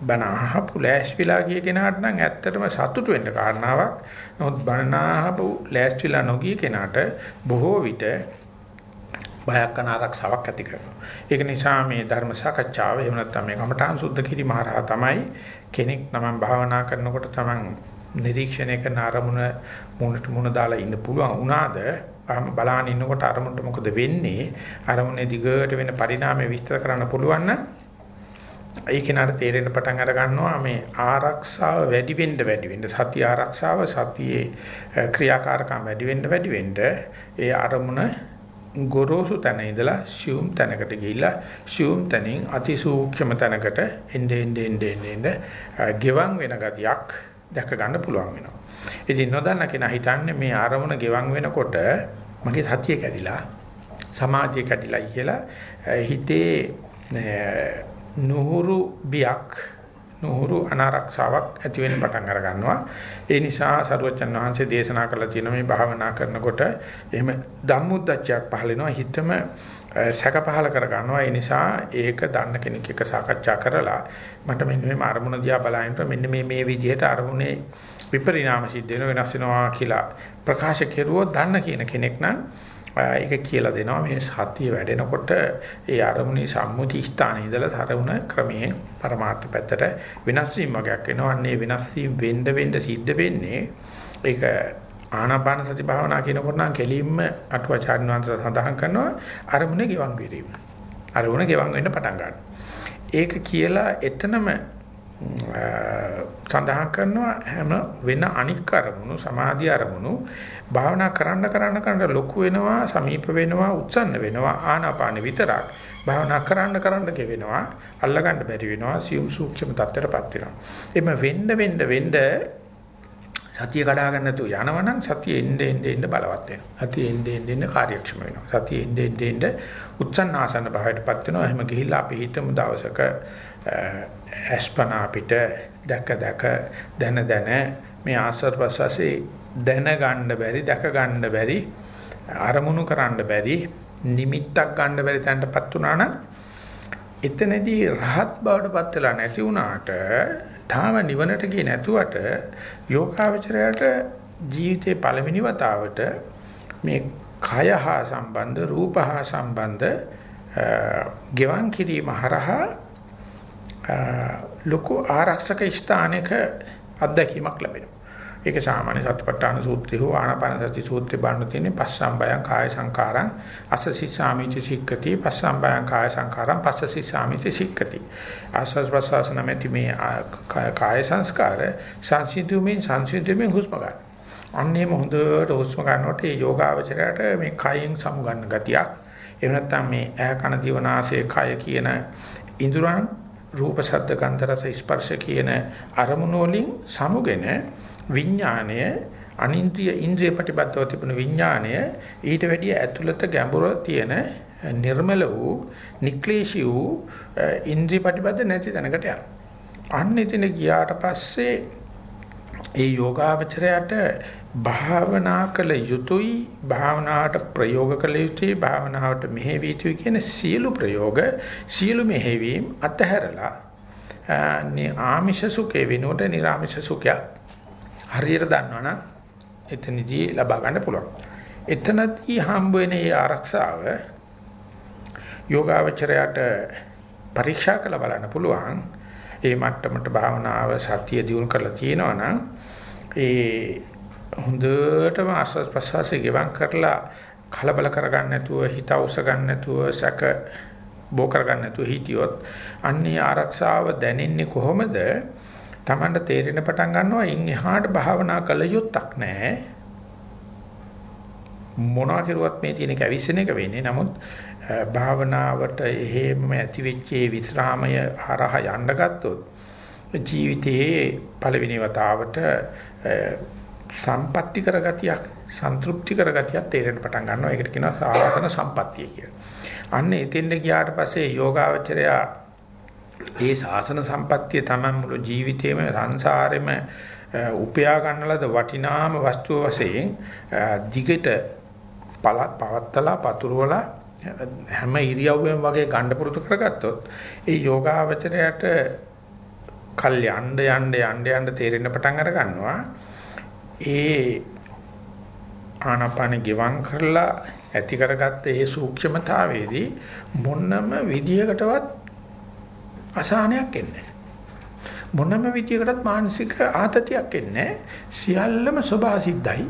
බනහපු ලෑස්විලා ගිය කෙනාට නම් ඇත්තටම සතුටු වෙන්න කාරණාවක්. නමුත් බනහපු ලෑස්විලා නොගිය කෙනාට බොහෝ විට බයක් අනාරක්ෂාවක් ඇති කරනවා. ඒක නිසා මේ ධර්ම සාකච්ඡාව එහෙම නැත්නම් මේ කමඨාන් සුද්ධ කිරීම හරහා තමයි කෙනෙක් තමන් භාවනා කරනකොට තමන් නිරීක්ෂණය කරන අරමුණ මුණට මුණ දාලා ඉන්න පුළුවන් වුණාද? බලාන ඉන්නකොට අරමුණට මොකද වෙන්නේ? අරමුණේ දිගට වෙන පරිණාමය විස්තර කරන්න පුළුවන් නම් ඒ කෙනාට තේරෙන්න පටන් අර ගන්නවා. මේ ආරක්ෂාව වැඩි වෙන්න වැඩි වෙන්න. සතිය ආරක්ෂාව සතියේ ක්‍රියාකාරකම් වැඩි වෙන්න වැඩි වෙන්න ඒ අරමුණ ගොරෝසු තැන ඉඳලා සියුම් තැනකට ගිහිල්ලා සියුම් තැනින් අතිසූක්ෂම තැනකට එnde ende ende ende ගෙවන් වෙන ගතියක් දැක ගන්න පුළුවන් වෙනවා. ඉතින් නොදන්න කෙනා හිතන්නේ මේ ආරමුණ ගෙවන් වෙනකොට මගේ සතිය කැඩිලා සමාධිය කැඩිලායි කියලා හිතේ නුහුරු බියක් නුහුරු අනාරක්ෂාවක් ඇති වෙන්න පටන් අර ගන්නවා. ඒ නිසා සරුවචන් වහන්සේ දේශනා කළා තියෙන මේ භාවනා කරනකොට එහෙම ධම්මුද්දච්චයක් පහල වෙනවා හිතම සැක පහල කර ගන්නවා. ඒ නිසා ඒක දන්න කෙනෙක් එක්ක සාකච්ඡා කරලා මට මෙන්න මේ අරමුණ දිහා බලනකොට මෙන්න මේ මේ විදිහට අරමුණේ විපරිණාම සිද්ධ වෙන වෙනස් වෙනවා කියලා ප්‍රකාශ කෙරුවොත් දන්න කියන කෙනෙක් නම් ඒක කියලා දෙනවා මේ සතිය වැඩෙනකොට ඒ අරමුණේ සම්මුති ස්ථානයේ ඉඳලා තරවුණ ක්‍රමයෙන් પરමාර්ථ පැත්තට වෙනස් වීම වගේක් වෙනවා. අන්නේ වෙනස් වීම වෙන්න වෙන්න සිද්ධ වෙන්නේ ඒක ආනාපාන සති භාවනා කියනකොට නම් කෙලින්ම අටුවාචාර්ය වංශය සඳහන් කරනවා අරමුණේ ගෙවන් වීම. අරමුණ ගෙවන් වෙන්න පටන් ගන්නවා. ඒක කියලා එතනම සඳහන් කරනවා හැම වෙන අනික් අරමුණු සමාධි අරමුණු භාවනා කරන්න කරන්න කරන්න ලොකු වෙනවා සමීප වෙනවා උත්සන්න වෙනවා ආනාපාන විතරක්. භාවනා කරන්න කරන්න ගෙවෙනවා අල්ලගන්න බැරි වෙනවා සියුම් සූක්ෂම තත්ත්වයටපත් වෙනවා. එimhe වෙන්න වෙන්න වෙන්න සතිය කඩා ගන්න තු යනවනම් සතිය එන්නේ එන්නේ එන්නේ බලවත් වෙනවා. සතිය එන්නේ එන්නේ කාර්යක්ෂම වෙනවා. සතිය එන්නේ එන්නේ උත්සන්නාසන භාවයටපත් වෙනවා. එහෙම ගිහිල්ලා අපි හිතමු දවසක අස්පනා අපිට දැක දැක දන දන මේ ආස්වාද ප්‍රසවාසයේ දැන ගන්න බැරි දැක ගන්න බැරි අරමුණු කරන්න බැරි නිමිත්තක් ගන්න බැරි තැනටපත් වුණා නම් එතනදී රහත් බවටපත් වෙලා නැති වුණාට තාම නිවනට ගියේ නැතුවට යෝගාවචරයට ජීවිතේ පළවෙනි වතාවට මේ කය හා සම්බන්ධ රූප හා සම්බන්ධ ගෙවන් කිරීම හරහා ලොකු ආරක්ෂක ස්ථානයක අත්දැකීමක් ලැබෙනවා. ඒක සාමාන්‍ය සතිපට්ඨාන සූත්‍රය හෝ ආනාපාන සති සූත්‍රය බලන්න තියෙන්නේ පස්සම්බයං කාය සංකාරං අසසි සාමිති සික්කති පස්සම්බයං කාය සංකාරං පස්සසි සාමිති සික්කති ආස්වාස් ප්‍රසවාස නැමැති මේ කාය සංස්කාර සංසිඳුමින් සංසිඳුමින් හුස්ම ගන්න. අන්නේම හොඳට හුස්ම ගන්නකොට මේ යෝගාවචරයට මේ කයෙන් සමුගන්න ගතියක් එහෙම නැත්නම් මේ ඇහ කන දිවනාසය කය කියන ඉඳුරන් රූප ශබ්ද ගන්ධ රස ස්පර්ශ කියන අරමුණු වලින් සමුගෙන විඥාණය අනින්ද්‍රිය ඉන්ද්‍රිය ප්‍රතිබද්ධව තිබුණු විඥාණය ඊට වැඩිය ඇතුළත ගැඹුර තියෙන නිර්මල වූ නික්ලේශී වූ ඉන්ද්‍රිය ප්‍රතිබද්ධ නැති තැනකට යනවා. අන්න එතන ගියාට පස්සේ ඒ යෝගාවචරයට භාවනා කළ යුතුයි භාවනාවට ප්‍රයෝග කළ යුතුයි භාවනාවට මෙහෙවිය යුතුයි කියන සියලු ප්‍රයෝග සියලු මෙහෙවීම් අතහැරලා ආමිෂ සුඛේ විනෝද නිර්ආමිෂ සුඛයක් හරියට දන්නවනම් එතනදී ලබා ගන්න පුළුවන්. එතනදී හම්බ වෙන මේ ආරක්ෂාව යෝගාවචරයට පරීක්ෂා කරලා බලන්න පුළුවන්. ඒ මට්ටමට භාවනාව සතිය දියුණු කරලා තියෙනවා නම් ඒ හොඳටම ආස්වාද ප්‍රසවාසයේ ගෙවම් කරලා කලබල කරගන්න නැතුව හිත අවශ්‍ය ගන්න නැතුව සැක බෝ කරගන්න නැතුව හිටියොත් අන්නේ ආරක්ෂාව දැනෙන්නේ කොහොමද Tamanට තේරෙන පටන් ගන්නවා ඉන් එහාට භාවනා කළ යුත්තක් නැහැ. මොනවා කරුවත් මේ තියෙන කැවිස්සන එක වෙන්නේ. නමුත් භාවනාවට එහෙම ඇති වෙච්ච විස්රාමය හරහා යන්න ගත්තොත් ජීවිතයේ පළවෙනි වතාවට සම්පatti කරගතියක් සන්තුෂ්ටි කරගතියක් තේරෙන්න පටන් ගන්නවා. ඒකට කියනවා සාසන සම්පත්තිය කියලා. අන්න එතෙන්ද ගියාට පස්සේ යෝගාවචරයා ඒ ශාසන සම්පත්තිය තමයි මුළු ජීවිතේම සංසාරෙම උපයා ගන්නලද වටිනාම වස්තුව වශයෙන් දිගට පවත්තලා පතුරවලා හැම ඉරියව්වෙම වගේ ගන්න පුරුදු කරගත්තොත් ඒ යෝගාවචරයට කල් යන්න යන්න යන්න යන්න තේරෙන්න පටන් අර ගන්නවා ඒ ආනාපාන ගෙවම් කරලා ඇති කරගත්ත ඒ සූක්ෂමතාවයේදී මොනම විදියකටවත් අසහනයක් එන්නේ මොනම විදියකටත් මානසික ආතතියක් එන්නේ සියල්ලම සබහා සිද්ධයි.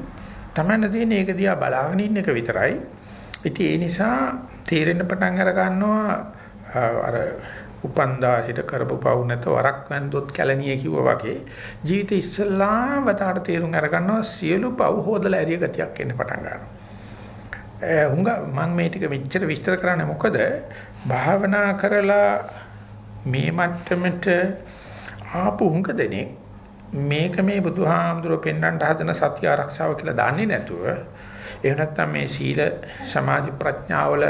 තමන්න තියෙන ඒක දිහා බලාගෙන ඉන්න එක විතරයි. ඉතින් ඒ නිසා තීරෙන්න පටන් අර ගන්නවා අර උපන්දා සිට කරපු පව් නැත වරක් වැන්දොත් කැලණිය කිව්වා වගේ ජීවිතේ ඉස්සල්ලාම වතාවට තේරුම් අර ගන්නවා සියලු පව් හොදලා ඇරිය ගතියක් එන්න පටන් ගන්නවා. හුඟ මම මේ ටික මෙච්චර විස්තර කරන්නේ මොකද? භාවනා කරලා මේ මට්ටමට ආපු හුඟ දෙනෙක් මේක මේ බුදුහාමුදුරුවෝ පෙන්වන්න හදන සත්‍ය ආරක්ෂාව කියලා දන්නේ නැතුව එහෙම නැත්නම් මේ සීල සමාධි ප්‍රඥාවල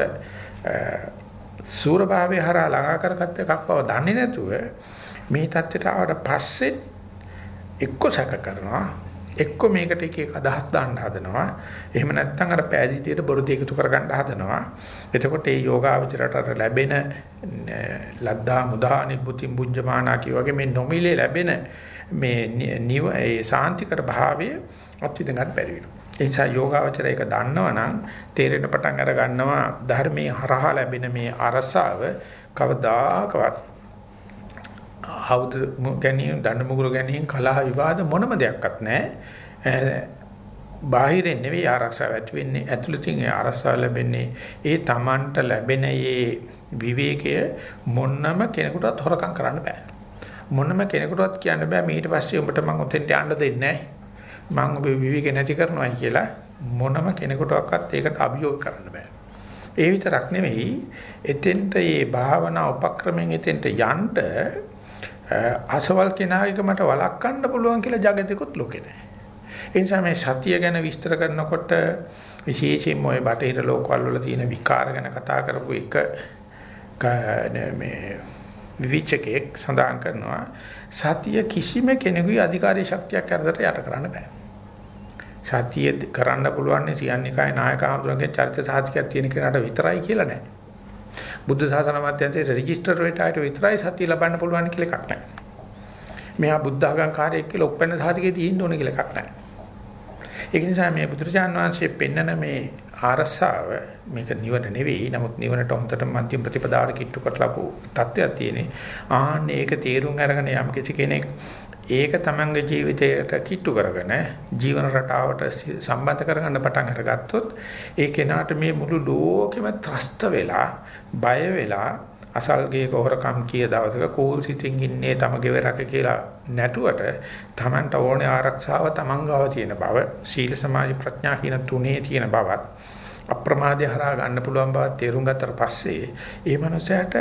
සූරභාවය හරහා ළඟා කරගත්ත එකක් බව දන්නේ නැතුව මේ தත්ත්වයට ආවට පස්සේ එක්ක සැක කරනවා එක්ක මේකට එක එක අදහස් දාන්න හදනවා. එහෙම නැත්නම් අර පෑදීතියට බොරුද එකතු කරගන්න හදනවා. එතකොට මේ යෝගාවචරයට අර ලැබෙන ලද්දා මුදා නිබ්බුතිම් බුඤ්ජමානා වගේ මේ නොමිලේ ලැබෙන මේ ඒ සාන්තිකර භාවය අත්විඳ ගන්න බැරි වෙනවා. ඒ නිසා යෝගාවචරය එක දන්නවනම් තේරෙන පටන් අර ගන්නවා ධර්මයේ හරහා ලැබෙන මේ අරසාව කවදාකවත් ආවුද ගැනීම දඬු මුගුරු ගැනීම කලහ විවාද මොනම දෙයක්වත් නැහැ. බාහිරින් නෙවෙයි ආරක්ෂාව ඇති වෙන්නේ ඇතුළතින් ඒ ආරක්ෂාව ලැබෙන්නේ ඒ Tamanට ලැබෙන ඒ විවේකය මොනම කෙනෙකුටවත් හොරකම් කරන්න බෑ. මොනම කෙනෙකුටවත් කියන්න බෑ ඊට පස්සේ උඹට මම උතෙන්ට යන්න දෙන්නේ නැහැ. මම ඔබේ විවේක නැති කරනවා කියලා මොනම කෙනෙකුටවත් ඒකට අභියෝග කරන්න බෑ. ඒ විතරක් නෙවෙයි එතෙන්ට මේ භාවනා උපක්‍රමෙන් එතෙන්ට යන්න අසවල් කෙනායක මට වළක්වන්න පුළුවන් කියලා జగතිකුත් ලෝකේ නැහැ. ඒ නිසා මේ සතිය ගැන විස්තර කරනකොට විශේෂයෙන්ම ওই බටහිර ලෝකවල වල තියෙන විකාර ගැන කතා කරපු එක මේ විවිචකයක් සඳහන් කරනවා සතිය කිසිම කෙනෙකුගේ අධිකාරී ශක්තියක් කරදරට යට කරන්න බෑ. සතිය කරන්න පුළුවන් සියන්නිකාය නායක ආමතුරුගේ චරිත සාධකයක් තියෙන කෙනාට විතරයි කියලා නෑ. බුද්ධ ශාසන මාධ්‍යන්තයේ රෙජිස්ටර් වෙටායට විතරයි සතිය ලබන්න පුළුවන් කියලා එකක් නෑ. මෙහා බුද්ධ ආගම්කාරයෙක් කියලා ඔප්පන්න සාධකයේ තියෙන්න ඕනේ කියලා එකක් නෑ. ඒක නිසා මේ බුදුරජාන් වහන්සේ පෙන්නන මේ ආරස්සාව මේක නිවන නෙවෙයි. නමුත් නිවනට හොඳට මධ්‍යම ප්‍රතිපදාවට කිට්ටු කරලාපු තත්ත්වයක් තියෙන්නේ. ආන්න ඒක තේරුම් අරගෙන යම් කිසි කෙනෙක් ඒක තමන්ගේ ජීවිතයට කිට්ටු කරගෙන ජීවන රටාවට සම්බන්ධ කරගන්න පටන් අරගත්තොත් ඒ කෙනාට මේ මුළු ලෝකෙම ත්‍රස්ත වෙලා බය වෙලා අසල්ගේ කොහොරකම් කිය දවසක කෝල් සිටින් ඉන්නේ තම ගෙවරක කියලා නැටුවට තමන්ට ඕනේ ආරක්ෂාව තමන් ගාව තියෙන බව සීල සමාධි ප්‍රඥා කියන තුනේ තියෙන බවත් අප්‍රමාදය හරහා ගන්න පුළුවන් බවත් තේරුම් ගත්තට පස්සේ ඒ මනුස්සයාට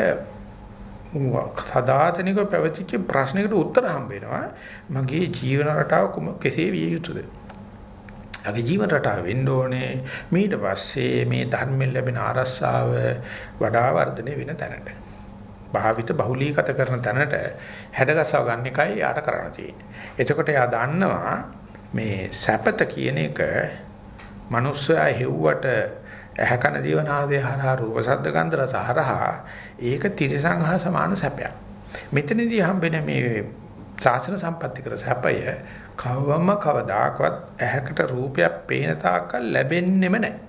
සදාතනිකව පැවතිච්ච ප්‍රශ්නයකට උත්තර හම්බ වෙනවා. මගේ ජීවන රටාව කෙසේ විය යුතුද? අගේ ජීවන රටාව වෙන්න ඕනේ. ඊට පස්සේ මේ ධර්මයෙන් ලැබෙන ආරස්සාව වඩා වර්ධනය වෙන තැනට. භාවිත බහුලීගත කරන තැනට හැඩගස්සව ගන්න එකයි යාට කරන්න තියෙන්නේ. එතකොට එයා දන්නවා මේ සැපත කියන එක මනුස්සයා හෙව්වට ඇහැ කන දිවනාදේ හරහා රූප ශබ්ද ගන්ධ රස හරහා ඒක තිරසං හා සමාන සැපයක්. මෙතනදී හම්බෙන මේ සාසන සම්පatti කර සැපය කවවම කවදාකවත් ඇහැකට රූපයක් පේන තාක්කල් ලැබෙන්නෙම නැහැ.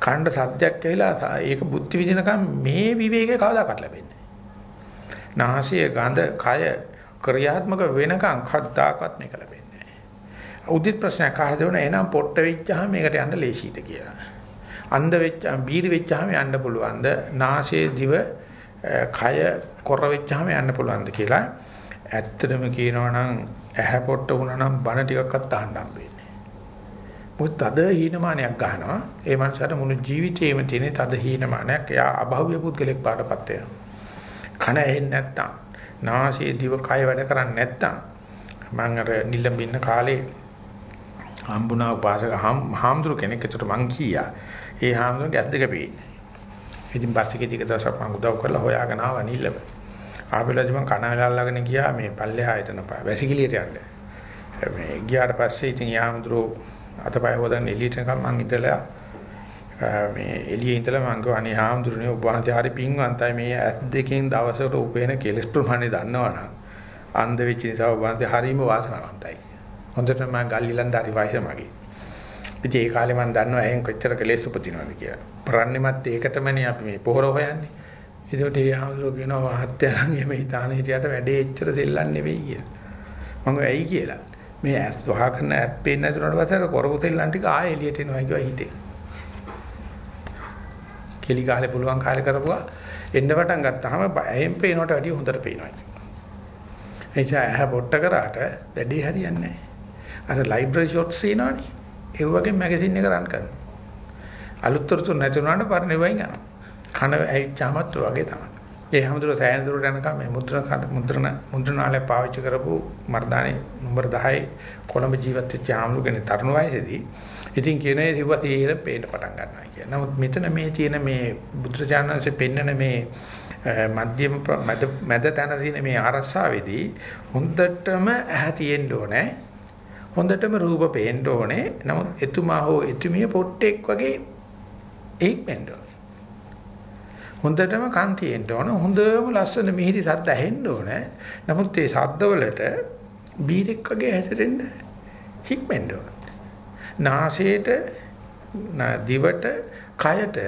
කණ්ඩ සද්දයක් ඇහිලා ඒක බුද්ධ විදිනකම් මේ විවේකේ කවදාකවත් ලැබෙන්නේ නැහැ. නාසය ගඳ කය ක්‍රියාත්මක වෙනකම් කවදාකවත් මේක ලැබෙන්නේ නැහැ. උදිත් ප්‍රශ්නයක් අහලා දෙවන එනම් පොට්ට වෙච්චාම මේකට යන්න ලේසියිද කියලා. අන්ධ වෙච්ච බීරි වෙච්චාම යන්න පුළුවන්ද? නාසයේ දිව කය කොර වෙච්චාම යන්න පුළුවන්ද කියලා. ඇත්තටම කියනවා නම් ඇහැ පොට්ට වුණා නම් බන ටිකක්වත් අහන්න හම්බෙන්නේ. මොකද තද හීනමානයක් ගන්නවා. ඒ මනුස්සයාට මුළු ජීවිතේම තියෙන තද හීනමානයක්. එයා අභෞවිය පුද්ගලෙක් පාටපත් වෙනවා. කන ඇහෙන්නේ නැත්තම්, නාසයේ දිව කය වැඩ කරන්නේ නැත්තම් මම අර නිලඹින්න කාලේ හම්බුණා උපාසක හාමුදුරු කෙනෙක් ඒකට මං කීයා ඒ හාමුදුරන්ගේ ඇස් දෙක පේන්නේ. ඉතින් බස් එකේ ටික දවසක් මම උදව් කරලා හොයාගෙන ආවා නිල්ලම. ආපෙලාදි මම කන වෙලාල්ලාගෙන ගියා මේ පල්ලෙහා එතන වැසිකිළියට යන්න. මේ ගියාට පස්සේ ඉතින් යාමුදුරෝ අතපය හොදන්න එළියට නිකන් මං ඉඳලා මේ එළියේ ඉඳලා මං ගෝ අනේ හාමුදුරනේ ඔබ වහන්සේ හරි පිංවන්තයි මේ ඇස් දෙකෙන් දවසකට උපේන කෙලස් ප්‍රමාණය දන්නවනම් අන්ධ වෙච්ච නිසා ඔබ වහන්සේ හරිම වාසනාවන්තයි. හොඳට මම ගල් ඉලන්දාරි වයස මගේ. ඉතින් ඒ කාලේ මම දන්නවා එහෙන් කොච්චර කෙලෙස් උපදිනවද කියලා. ප්‍රාණ්‍යමත් ඒකටමනේ අපි මේ පොහොර හොයන්නේ. ඒකට ඒ ආමතුරු කියනවා මහත්තයා නම් එහෙම හිතාන හිටියට වැඩේ එච්චර දෙල්ලන්නේ නෙවෙයි කියලා. මම ඇයි කියලා. මේ ඇස් වහකන ඇත් පේන්නේ නැතුනට පස්සේ කරපු දෙල්ලන් ටික ආයෙ එළියට එනවා කියවා හිතේ. කෙලි කාලේ පුළුවන් කාලේ කරපුවා එන්න පටන් ගත්තාම ඇහෙන් පේනවට වැඩිය හොඳට පේනවා. එනිසා ඇහැ පොට්ට කරාට වැඩේ හරියන්නේ නැහැ. අර ලයිබ්‍රරි ෂොට්ස් එනවනේ. ඒ වගේ මැගසින් එක රන් කරනවා. අලුත් තොරතුරු නැති වුණාට පරණ වෙයින් යනවා. කන ඇවිච්චාමත් වගේ තමයි. ඒ හැමදෙර සෑහෙන දුරට යනකම් මේ මුද්‍රණ මුද්‍රණ මුද්‍රණාලය පාවිච්චි කරපු මර්දානේ නම්බර් 10 කොළඹ ජීවත් වෙච්ච ආම්ලුගෙන තරුණ වයසේදී ඉතින් කියන්නේ සිව්වා තීර පේන්න පටන් ගන්නවා කියන. නමුත් මෙතන මේ තියෙන මේ බුද්ධජානන්සේ පෙන්නන මේ මධ්‍යම මැද තැන තියෙන මේ ආරස්සාවේදී හොඳටම ඇහැ තියෙන්න ඕනේ. හොඳටම රූප පේන්න ඕනේ. නමුත් එතුමා හෝ එතුමිය පොට්ටෙක් වගේ එක් වෙන්න ඕනේ. හොඳටම කන් තියෙන්න ඕන. හොඳම ලස්සන මිහිරි ශබ්ද ඇහෙන්න ඕනේ. නමුත් ඒ ශබ්දවලට බීරෙක් වගේ හැසිරෙන්න හික්මෙන්න ඕනේ. නාසයට දිවට කයට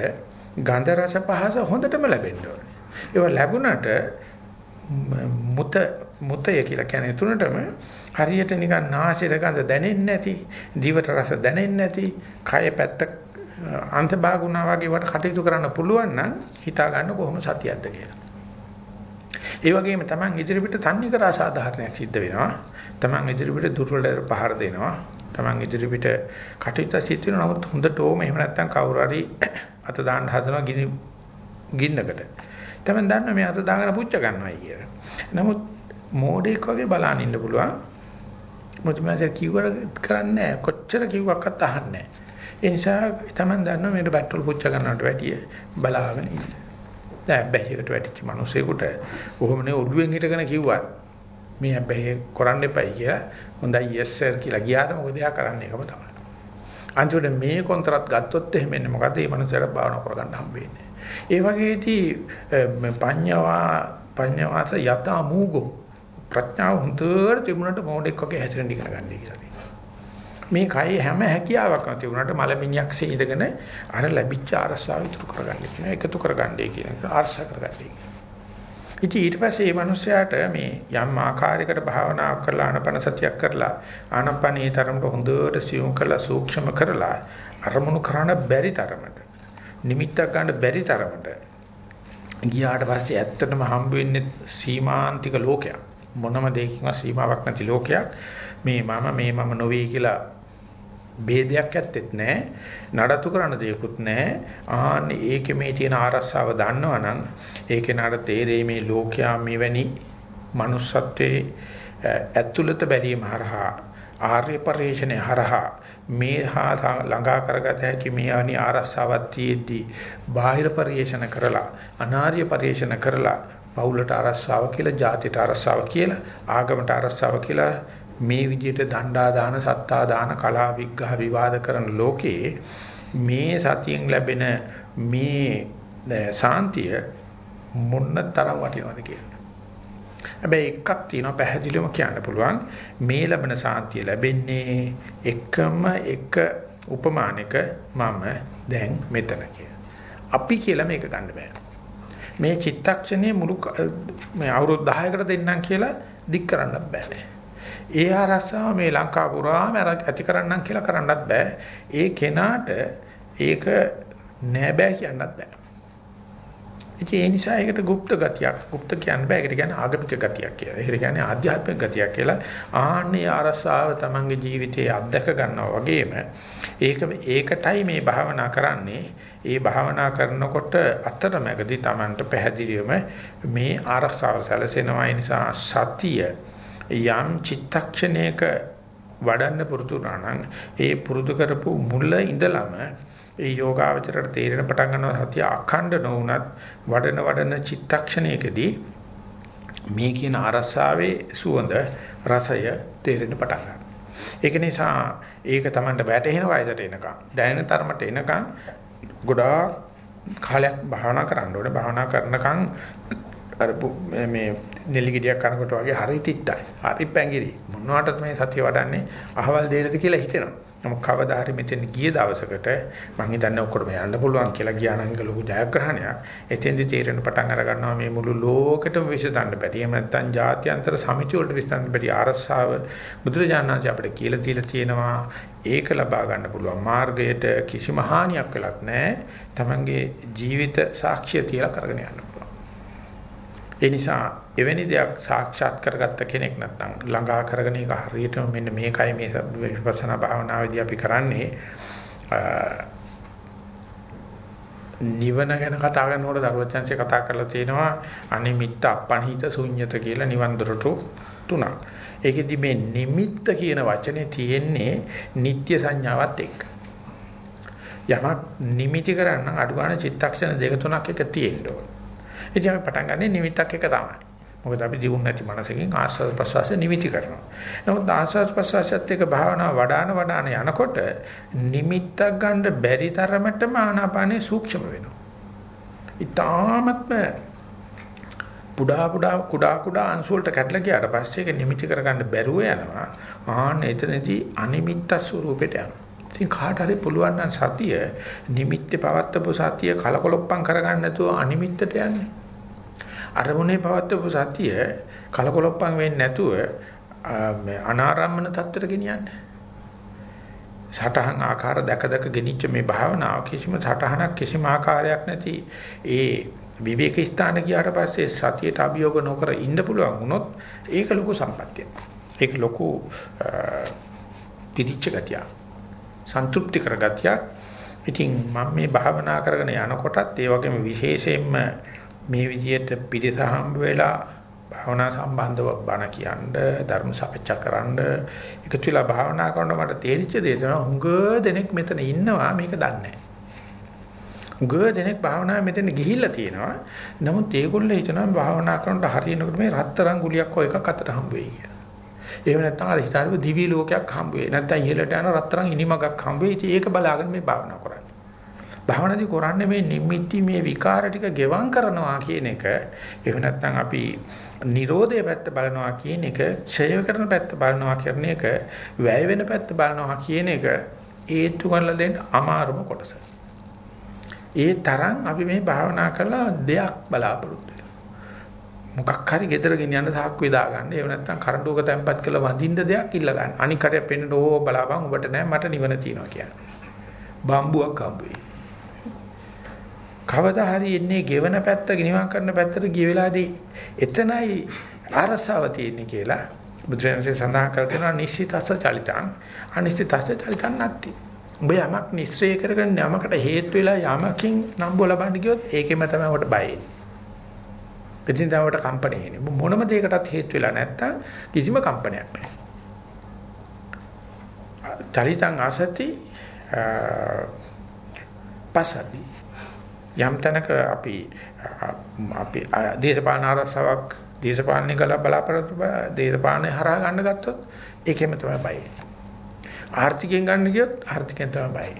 ගන්ධ රස පහස හොඳටම ලැබෙන්න ඕනේ. ඒවා ලැබුණට මුත මුතය කියලා කියන්නේ තුනටම හරියට නිකන් නාසයට ගඳ දැනෙන්නේ නැති, දිවට රස දැනෙන්නේ නැති, කය පැත්ත අන්තභාගුණා වගේ වට කටයුතු කරන්න පුළුවන් නම් හිතා ගන්න කොහොම සතියක්ද කියලා. ඒ වගේම Taman ඉදිරිපිට තන්නේ කර අසාධාරණයක් සිද්ධ වෙනවා. Taman ඉදිරිපිට දුර්වල පහර දෙනවා. Taman ඉදිරිපිට කටයුතු සිද්ධ වෙනවා. නමුත් හොඳට ඕම එහෙම නැත්නම් කවුරු හරි අත දාන්න හදනවා ගිනි ගින්නකට. Taman දන්න මේ අත දාගෙන පුච්ච ගන්නවයි කියලා. නමුත් මෝඩෙක් වගේ බලන් ඉන්න පුළුවන්. මුතුමැද කිව්වට කරන්නේ කොච්චර කිව්වක්වත් අහන්නේ ඒ නිසා තමයි දන්නවා මේක පෙට්‍රල් පුච්ච ගන්නවට වැඩිය බලාගෙන ඉන්න. දැන් බැහැයකට වැටිච්ච මිනිසෙකුට කොහොමනේ ඔළුවෙන් හිටගෙන කිව්වා මේ හැබැයි කරන්න එපයි කියලා හොඳයි yes sir කියලා ගියාට මොකද එයා කරන්නේ එකම තමයි. අන්තිමට මේ කොන්ත්‍රාත් ගත්තොත් එහෙම එන්නේ මොකද මේ මනුස්සයාට භාවනා කරගන්න හම්බෙන්නේ. ඒ වගේදී පඤ්ඤවා පඤ්ඤවාස යතා මූගෝ ප්‍රඥාව හොඳට තිබුණාට මොඩෙක් වගේ හැසිරෙන්න ඉගෙන ගන්න කියලා තියෙනවා. මේ කයේ හැම හැකියාවක්ම තිබුණාට මලමිණියක්සේ ඉඳගෙන අර ලැබිච්ච අරසාව ඉතුරු කරගන්න කියන එකතු කරගන්නයි කියන එක අරස කරගන්නයි කියන. ඉතින් ඊට පස්සේ මේ මිනිස්යාට මේ යම් ආකාරයකට භාවනා කරලා ආනපන සතියක් කරලා ආනපනේ තරමට හොඳට සියුම් කරලා සූක්ෂම කරලා අරමුණු කරන්න බැරි තරමට නිමිත්තක් ගන්න බැරි තරමට ගියාට පස්සේ ඇත්තටම හම්බ වෙන්නේ සීමාන්තික ලෝකයක්. මොනම දෙයකින්වත් සීමාවක් නැති ලෝකයක්. මේ මම මේ මම නොවේ කියලා ભેදයක් ඇත්තෙත් නැහැ. නඩත්තු කරන්න දෙයක්වත් නැහැ. ආන්නේ ඒකේ මේ තියෙන ආරස්සාව දන්නවනම් ඒකේ නඩ තේරෙයි මේ ලෝකයා මෙවැනි manussත්වයේ ඇතුළත බැලීම හරහා ආර්ය පරිශ්‍රණය හරහා මේ හා ළඟා කරගත හැකි මේ අනි ආරස්සාවක් තියෙද්දී බාහිර පරිේෂණ කරලා අනාර්ය පරිේෂණ කරලා පවුලට ආරස්සාව කියලා ජාතියට ආරස්සාව කියලා ආගමට ආරස්සාව කියලා මේ විදිහට දණ්ඩා දාන සත්තා දාන කලා විග්ඝහ විවාද කරන ලෝකේ මේ සතියෙන් ලැබෙන මේ සාන්තිය මොන්න තරම් වටිනවද කියලා හැබැයි එකක් තියෙනවා පැහැදිලිවම කියන්න පුළුවන් මේ ලැබෙන සාන්තිය ලැබෙන්නේ එකම එක උපමානක මම දැන් මෙතන කියලා. අපි කියලා මේක ගන්න බෑ. මේ චිත්තක්ෂණයේ මුළු මේ අවුරුදු 10කට දෙන්නම් කියලා දික් කරන්නත් බෑ. ඒ ආරස්සාව මේ ලංකාව පුරාම ඇති කරන්නම් කියලා කරන්නත් බෑ. ඒ කෙනාට ඒක නෑ බෑ කියන්නත් බෑ. ඉතින් ඒ නිසා ඒකට গুপ্ত ගතියක්. গুপ্ত කියන්න බෑ. ඒකට කියන්නේ ආගමික ගතියක් කියලා. ඒකට කියන්නේ ආධ්‍යාත්මික ගතියක් කියලා. ආන්නේ අරසාව තමන්ගේ ජීවිතයේ අත්දක ගන්නවා වගේම ඒක ඒකටයි මේ භාවනා කරන්නේ. ඒ භාවනා කරනකොට අතරමැදි තමන්ට පැහැදිලිවම මේ අරසාව සැලසෙනවා. ඒ නිසා සතිය යම් චිත්තක්ෂණයක වඩන්න පුරුදු ඒ පුරුදු කරපු මුල ඉඳලම ඒ යෝගාවචරයට තේරෙන පටන් ගන්නවා සතිය අඛණ්ඩ නොවුනත් වඩන වඩන චිත්තක්ෂණයකදී මේ කියන අරසාවේ සුවඳ රසය තේරෙන්න පටන් ගන්නවා. ඒක නිසා ඒක Tamanට වැටහෙන වයසට එනකම් දැනෙන තරමට එනකම් ගොඩාක් කාලයක් භාවනා කරන්න ඕනේ. භාවනා කරනකම් අර මේ නෙලි ගෙඩියක් කනකොට වගේ හරි තිත්තයි. හරි පැංගිරි. මොනවටද මේ සතිය වඩන්නේ? අහවල් දෙයකද කියලා හිතෙනවා. නමුත් කවදා හරි මෙතෙන් ගිය දවසකට මම හිතන්නේ ඔක්කොම යන්න පුළුවන් කියලා ගියා නම් ඒක ලොකු ජයග්‍රහණයක්. එතෙන්දි තීරණ පටන් අර ගන්නවා මේ මුළු ලෝකෙටම විසඳන්න බැරි. එහෙම නැත්නම් ජාත්‍යන්තර සමිති වලට විසඳන්න බැරි ආරස්සාව බුදුරජාණන් අපිට කියලා දීලා තියෙනවා. ඒක ලබා ගන්න පුළුවන් මාර්ගයට කිසිම හානියක් වෙලත් නැහැ. Tamange ජීවිත සාක්ෂිය තියලා කරගෙන යන්න පුළුවන්. ඒ නිසා එවැනි දෙයක් සාක්ෂාත් කරගත්ත කෙනෙක් නැත්නම් ළඟා කරගෙන ඒක හරියටම මෙන්න මේකයි මේ විපස්සනා භාවනාවේදී අපි කරන්නේ නිවන ගැන කතා කරනකොට දරුවචන්සේ කතා කරලා තියෙනවා අනිමිත්ත අපණහිත ශුන්්‍යත කියලා නිවන් දොරටු තුනක්. ඒකෙදි මේ නිමිත්ත කියන වචනේ තියෙන්නේ නিত্য සංඥාවත් එක්ක. යමක් නිමිති කරන්න අඩු ගන්න චිත්තක්ෂණ දෙක තුනක් එක තියෙන්න ඕන. ඉතින් අපි පටන් ගන්නේ නිමිත්තක් එක තමයි. මොකද අපි දියුණු නැති මනසකින් ආස්වාද ප්‍රසවාස නිමිති කරනවා. නමුත් ආස්වාද ප්‍රසවාසයත් එක්ක භාවනා වඩාන වඩාන යනකොට නිමිත්තක් ගන්න බැරි තරමටම ආනාපානේ සූක්ෂම වෙනවා. ඊටාමත්ම පුඩා පුඩා කුඩා කුඩා අංශු වලට කැඩලා ගියාට පස්සේ ඒක නිමිති කරගන්න බැරුව යනවා. ආන්න එතනදී අනිමිත්ත ස්වරූපයට යනවා. ඉතින් කාට හරි පුළුවන් නම් සතිය නිමිත්තේ පවත්තපු සතිය කලකොලොප්පම් කරගන්න නැතුව අනිමිත්තට යන්නේ. අරමුණේ පවත්වපු සතිය කලකොලොප්පන් වෙන්නේ නැතුව අනාරම්මන තත්ත්වයට ගෙනියන්න. සටහන් ආකාර දැක දැක ගෙනිච්ච මේ භාවනාව කිසිම සටහනක් කිසිම ආකාරයක් නැති ඒ විවේක ස්ථාන ගියාට පස්සේ සතියට අභියෝග නොකර ඉන්න පුළුවන් වුණොත් ඒක ලොකු සම්පත්තියක්. ඒක ලොකු පිරිච්ච ගතියක්. සන්තුෂ්ටි කරගතියක්. ඉතින් මම මේ භාවනා කරගෙන යනකොටත් ඒ වගේම විශේෂයෙන්ම මේ විදියට පිරිස හම්බ වෙලා භාවනා සම්බන්ධව බණ කියන්න ධර්ම සාකච්ඡා කරන්න එකතු වෙලා භාවනා කරනකොට මට තේරිච්ච දේ තමයි හුඟ දෙනෙක් මෙතන ඉන්නවා මේක දන්නේ උගව දෙනෙක් භාවනාවේ මෙතන ගිහිල්ලා තියෙනවා. නමුත් ඒගොල්ලෝ හිතනවා භාවනා කරනකොට හරියනකොට මේ රත්තරන් ගුලියක් හොය එකක් අතට හම්බ වෙයි කියලා. එහෙම නැත්නම් අර හිතාරිව දිවි ලෝකයක් හම්බ වෙයි. නැත්නම් ඉහළට යන රත්තරන් ඉනිමගක් හම්බ වෙයි. ඉතින් ඒක බලාගෙන මේ භාවනා කරන්නේ. භාවනාදී කරන්නේ මේ නිමිති මේ විකාර ටික ගෙවම් කරනවා කියන එක. එහෙම නැත්නම් අපි Nirodhe පැත්ත බලනවා කියන එක, ඡය කරන පැත්ත බලනවා කියන එක, වැය වෙන පැත්ත බලනවා කියන එක ඒත්තු කරලා දෙන්න අමාරුම කොටස. ඒ තරම් අපි මේ භාවනා කරලා දෙයක් බලාපොරොත්තු මොකක් හරි ගෙදර ගෙනියන්න සාක්කුවේ දාගන්න. එහෙම නැත්නම් කරඬුවක තැම්පත් කරලා වඳින්න දෙයක් ඉල්ල ගන්න. අනික් කටේ පෙන්නට ඕ බලාපන් ඔබට නෑ මට නිවන තියෙනවා කියන්නේ. බම්බුවක් හම්බෙයි. කවදා හරි එන්නේ ගෙවන පැත්ත ගිනිවන් කරන පැත්තට ගිය වෙලාවේදී එතනයි අරසාව තියෙන්නේ කියලා බුදුරජාණන්සේ සඳහන් කර තියෙනවා නිශ්චිතස්ස චලිතං අනිශ්චිතස්ස චලිතං නැති. ඔබ යමක් නිස්සය කරගෙන යමකට හේතු වෙලා යමකින් නම්බු ලබන්න ගියොත් ඒකෙම තමයි ඔබට බය එන්නේ. එදින් තමවට කම්පණය එන්නේ. මොනම දෙයකටත් හේතු වෙලා නැත්තම් කිසිම කම්පනයක් නැහැ. චරිතං ආසති පසදි යම් තැනක අපි අපි දේශපාලන ආරක්ෂාවක් දේශපාලන කල බලාපොරොත්තු දේශපාලනේ හරහා ගන්න ගත්තොත් ඒකෙම තමයි බය. ආර්ථිකයෙන් ගන්න ගියොත් ආර්ථිකයෙන් තමයි බය.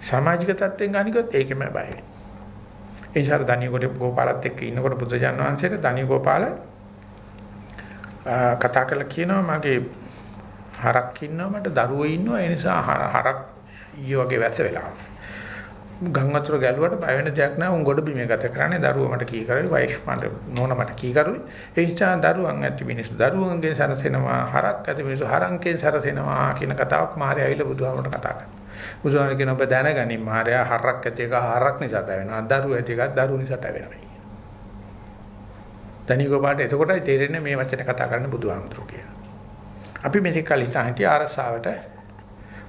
සමාජික තත්ත්වෙන් ගන්න ගියොත් ඒකෙම බය වෙන්නේ. ඒ නිසා දණියකොට ගෝපාලත් එක්ක ඉන්නකොට බුදුජාන විශ්වන්සේට දණිය ගෝපාල කතා කරලා කියනවා මගේ හරක් ඉන්නවා මට දරුවෝ ඉන්නවා ඒ නිසා හරක් ඊයේ වගේ වැස වෙලා. ගම් වතුර ගැලුවට බය වෙන දෙයක් නෑ උන් ගොඩ බිමේ ගත කරන්නේ දරුවෝ මට කී කරේ වයිෆ් මට නෝන මට කී කරුයි ඒ නිසා දරුවන් ඇති මිනිස්සු දරුවන්ගෙන් සරසෙනවා හරක් ඇති මිනිස්සු හරන්ගෙන් සරසෙනවා කියන කතාවක් මාරේ ඇවිල්ලා බුදුහාමරට කතා කරනවා බුදුහාම කියන ඔබ දැනගනි මාර්යා හරක් ඇති එක හරක් නිසා තැවෙනවා. දරුවෝ ඇති එකක් දරුවෝ නිසා තැවෙනවා. තනියකපාට එතකොටයි තේරෙන්නේ මේ වචන කතා කරන්න බුදුහාමුදුරු කියලා. අපි මේක කල හිතා හිටිය අරසාවට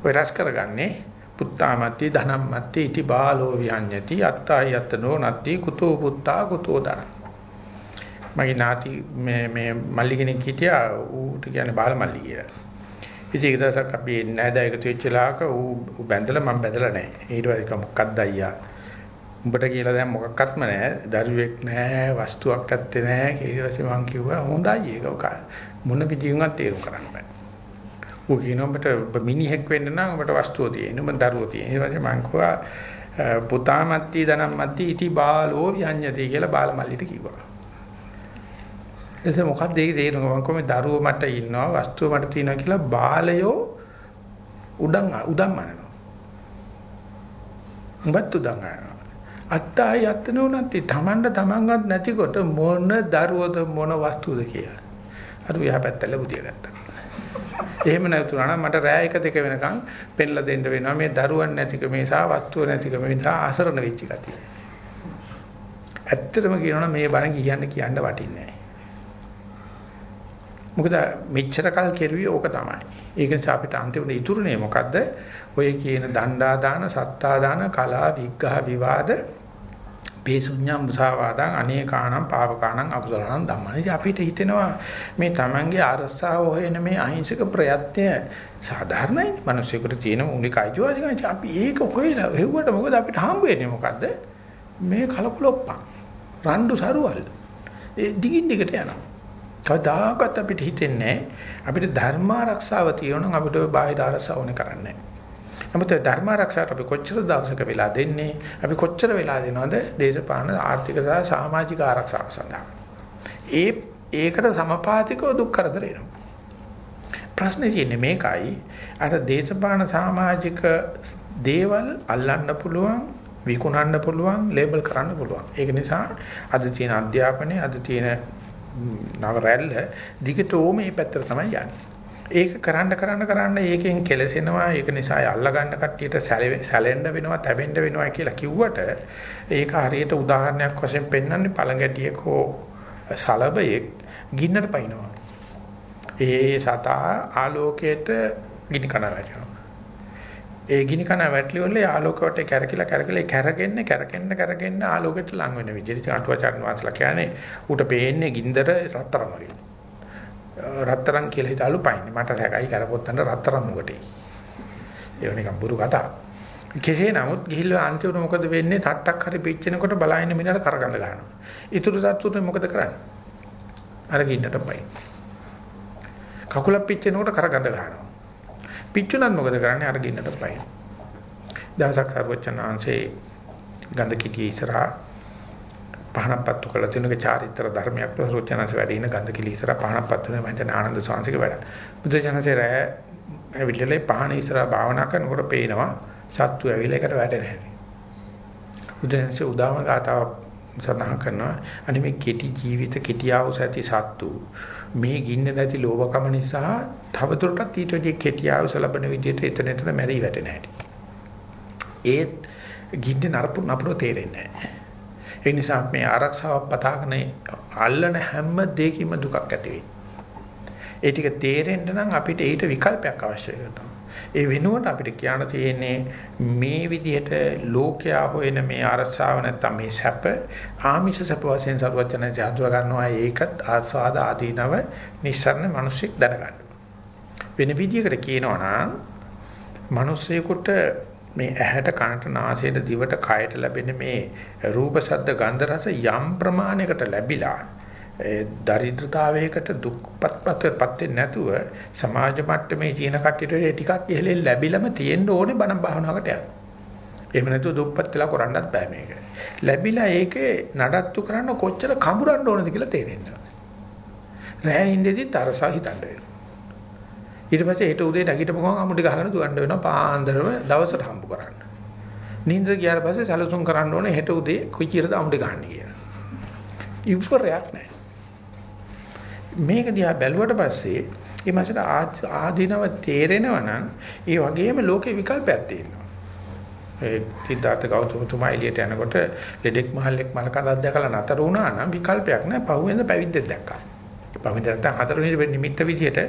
ඔය රස කරගන්නේ පුත්තාමත්ති ධනම්මත්ති ඉති බාලෝ විහඤ්ඤති අත්තායි අත්තනෝ නත්ති කුතෝ පුත්තා කුතෝ ධන. මගේ නාති මේ මේ මල්ලි කෙනෙක් හිටියා ඌට කියන්නේ බාල මල්ලි කියලා. ඉතින් ඒක දවසක් අපි නෑද එකතු වෙච්ච ලාක ඌ බැඳලා මම බැඳලා නැහැ. ඊට පස්සේ මොකක්ද අයියා? උඹට කියලා දැන් මොකක්වත්ම නැහැ. දරුවෙක් නැහැ, වස්තුවක් ඇත්තේ නැහැ. ඊට පස්සේ මං කිව්වා හොඳයි ඒක මොන විදියෙන්වත් තේරුම් කරන්න බෑ. ඌ කියනවා උඹට මිනිහෙක් වෙන්න නම් උඹට වස්තුව තියෙන්න, උඹ දරුවෝ තියෙන්න. ඊට පස්සේ මං කිව්වා පුතාමත්ති ධනම්මත්ති ඉති බාලෝ විඤ්ඤති කියලා බාලමල්ලිට කිව්වා. එතකොට මොකක්ද ඒකේ තේරුම මම කොහොමද දරුවෝ මට ඉන්නවා වස්තුව මට තියෙනවා කියලා බාලයෝ උඩන් උඩන් මනනවා. උඹත් උඩන් අයනවා. අත්තයි අත්තනෝ නැති තමන්ට තමන්වත් නැතිකොට මොන දරුවද මොන වස්තුවද කියලා. අර යහපැත්තල බුදිය ගත්තා. එහෙම නැතුණා නම් මට රෑ එක දෙක වෙනකන් පෙන්ලා දෙන්න වෙනවා මේ දරුවන් නැතිකම නිසා වස්තුව නැතිකම නිසා අසරණ වෙච්ච ගතිය. ඇත්තටම කියනවනම් මේ බණ කියන්න කියන්න වටින්නේ නැහැ. මොකද මෙච්චර කල් කෙරුවේ ඕක තමයි. ඒක නිසා අපිට අන්තිමට ඉතුරුනේ මොකද්ද? ඔය කියන දණ්ඩා දාන, සත්තා දාන, කලා, විග්ඝහ විවාද, පේසුඤ්ඤම් මුසාවාදං අනේකානම් පාවකානම් අකුසලනම් ධම්මන. ඉතින් අපිට හිතෙනවා මේ Tamange අරසාව හොයන මේ අහිංසක ප්‍රයත්නය සාධාරණයි. මිනිස්සුන්ට තියෙන මූලික අයිතිවාසිකම්. අපි ඒක හොයලා හෙව්වට මොකද අපිට හම්බ වෙන්නේ මොකද්ද? මේ කලකොලොප්පන්. රණ්ඩු සරුවල්. ඒ දිගින් දිගට යනවා. කවදාකවත් අපිට හිතෙන්නේ අපිට ධර්ම ආරක්ෂාව තියෙනවා අපිට ඔය බාහිර ආරක්ෂාව ඕනේ කරන්නේ නමුත් ධර්ම ආරක්ෂාවට අපි කොච්චර දවසක වෙලා දෙන්නේ? අපි කොච්චර වෙලා දෙනවද? දේශපාලන ආර්ථික සහ සමාජික ආරක්ෂාව සඳහා. ඒ ඒකට සමපාතිකව දුක් කරදර එනවා. ප්‍රශ්නේ තියෙන්නේ මේකයි. අර දේශපාලන සමාජික දේවල් අල්ලන්න පුළුවන් විකුණන්න පුළුවන් ලේබල් කරන්න පුළුවන්. ඒක නිසා අද තියෙන අධ්‍යාපනයේ අද තියෙන නව රැල්ල දිගටම මේ පැත්තට තමයි යන්නේ. ඒක කරන්න කරන්න කරන්න ඒකෙන් කෙලසෙනවා ඒක නිසා අල්ල ගන්න කට්ටියට සැලෙන්න වෙනවා තැවෙන්න වෙනවා කියලා කිව්වට ඒක හරියට උදාහරණයක් වශයෙන් පෙන්වන්නේ පළඟැටියෙක් හෝ සලබයෙක් ගින්නට පයින්නවා. ඒ සතා ආලෝකයට ගිනි කන වැටෙනවා. ඒ ගිනි කන වැටලි වල ආලෝකයට කැරකිලා කැරකිලා කැරගෙන්න කැරගෙන්න කැරගෙන්න ආලෝකයට ලං වෙන විදිහට අටුවාචාර්ය වහන්සේලා කියන්නේ ඌට පේන්නේ ගින්දර රත්තරන් වගේ. රත්තරන් කියලා හිතාලු පයින්නේ. මට සැකයි කරපොත්තන්ට රත්තරන් මොකටේ. ඒක නිකන් බුරු කතා. කෙසේ නමුත් ගිහිල්ලා අන්තිමට මොකද වෙන්නේ? තට්ටක් හරි පිච්චෙනකොට බලයින් මිනිහට කරගන්න ගන්නවා. ඊටු සත්තුට මොකද කරන්නේ? අර ගින්නට පයි. කකුලක් පිච්චෙනකොට කරගන්න ගන්නවා. පිච්චුණත් මොකද කරන්නේ? අර ගින්නට පයි. දවසක් සර්වචනාංශේ ගඳ කිටියේ ඉස්සරහා පහනක් පත්තු කළ තියෙනක චාරිත්‍ර ධර්මයක් සර්වචනාංශ වැඩ ඉන ගඳ කිලි ඉස්සරහා පහනක් පත්තු වෙන මම දැන් ආනන්ද සාංශික වැඩ. බුදුජානසේ රෑ ඇවිල්ලා පහන ඉස්සරහා භාවනා කරනකොට පේනවා සත්තු ඇවිල්ලා එකට වැටෙන හැටි. බුදුන්සේ උදාම ගාතාවක් සඳහන් කරනවා අනේ මේ කෙටි ජීවිත කෙටියාවුස ඇති සත්තු මේ ගින්න නැති ලෝභකම නිසා තවදුරටත් ඊට වඩා කෙටියාවුස ලබන විදිහට එතන එතන මැරි වැටෙන හැටි. ඒත් ගින්න නරපු නපුර තේරෙන්නේ නැහැ. ඒ නිසා මේ ආරක්ෂාවක් පතාගෙන අල්ලන හැම දෙයකින්ම දුකක් ඇති ඒ ටික තේරෙන්න නම් අපිට ඊට විකල්පයක් අවශ්‍ය වෙනවා. ඒ වෙනුවට අපිට කියන්න තියෙන්නේ මේ විදිහට ලෝකයා හොයන මේ අරසාව නැත්තම් මේ සැප ආමිෂ සැප වශයෙන් සරුවචන ජාතුව ගන්නවා ඒකත් ආස්වාද ආදීනව නිස්සරණ මිනිස්සෙක් දැනගන්න. වෙන විදිහකට කියනවා නම් මිනිස්සෙකුට මේ ඇහැට කනට නාසයට දිවට කයට ලැබෙන මේ රූප ශබ්ද ගන්ධ රස යම් ප්‍රමාණයකට ලැබිලා දරිද්‍රතාවයකට දුක්පත්පත්පත් වෙන්නේ නැතුව සමාජ මට්ටමේ තියෙන කට්ටියට ටිකක් ඉහළින් ලැබිලම තියෙන්න ඕනේ බණ භාවනාවකට යන්න. එහෙම නැතුව දුක්පත් වෙලා කරන්නත් බෑ මේක. ලැබිලා ඒකේ නඩත්තු කරන්න කොච්චර කඹරන්න ඕනද කියලා තේරෙන්න. රැහෙන් ඉඳෙදි තරසා හිතන්න වෙනවා. ඊට පස්සේ හෙට උදේ නැගිටපු ගමන් අමුඩි ගහගෙන දුවන්න වෙනවා පාන්දරම දවසට හම්බ කරන්න. නිින්ද ගියාට පස්සේ සැලසුම් කරන්න ඕනේ හෙට උදේ කොයිචිරද අමුඩි ගහන්නේ කියලා. ඉවරයක් නැහැ. මේක දිහා බැලුවට පස්සේ මේ මාසට ආදීනව තේරෙනවා නම් ඒ වගේම ලෝකේ විකල්පයක් තියෙනවා. ඒ සිද්ධාර්ථ ගෞතමතුමා එළියට යනකොට ලෙඩෙක් මහල්ලෙක් මලකඳක් දැකලා නතර වුණා නම් විකල්පයක් නැහැ. පහුවෙන්ද පැවිද්දෙක් දැක්කා. පහුවෙන්ද නැත්නම් හතරවෙනි නිමිත්ත විදියට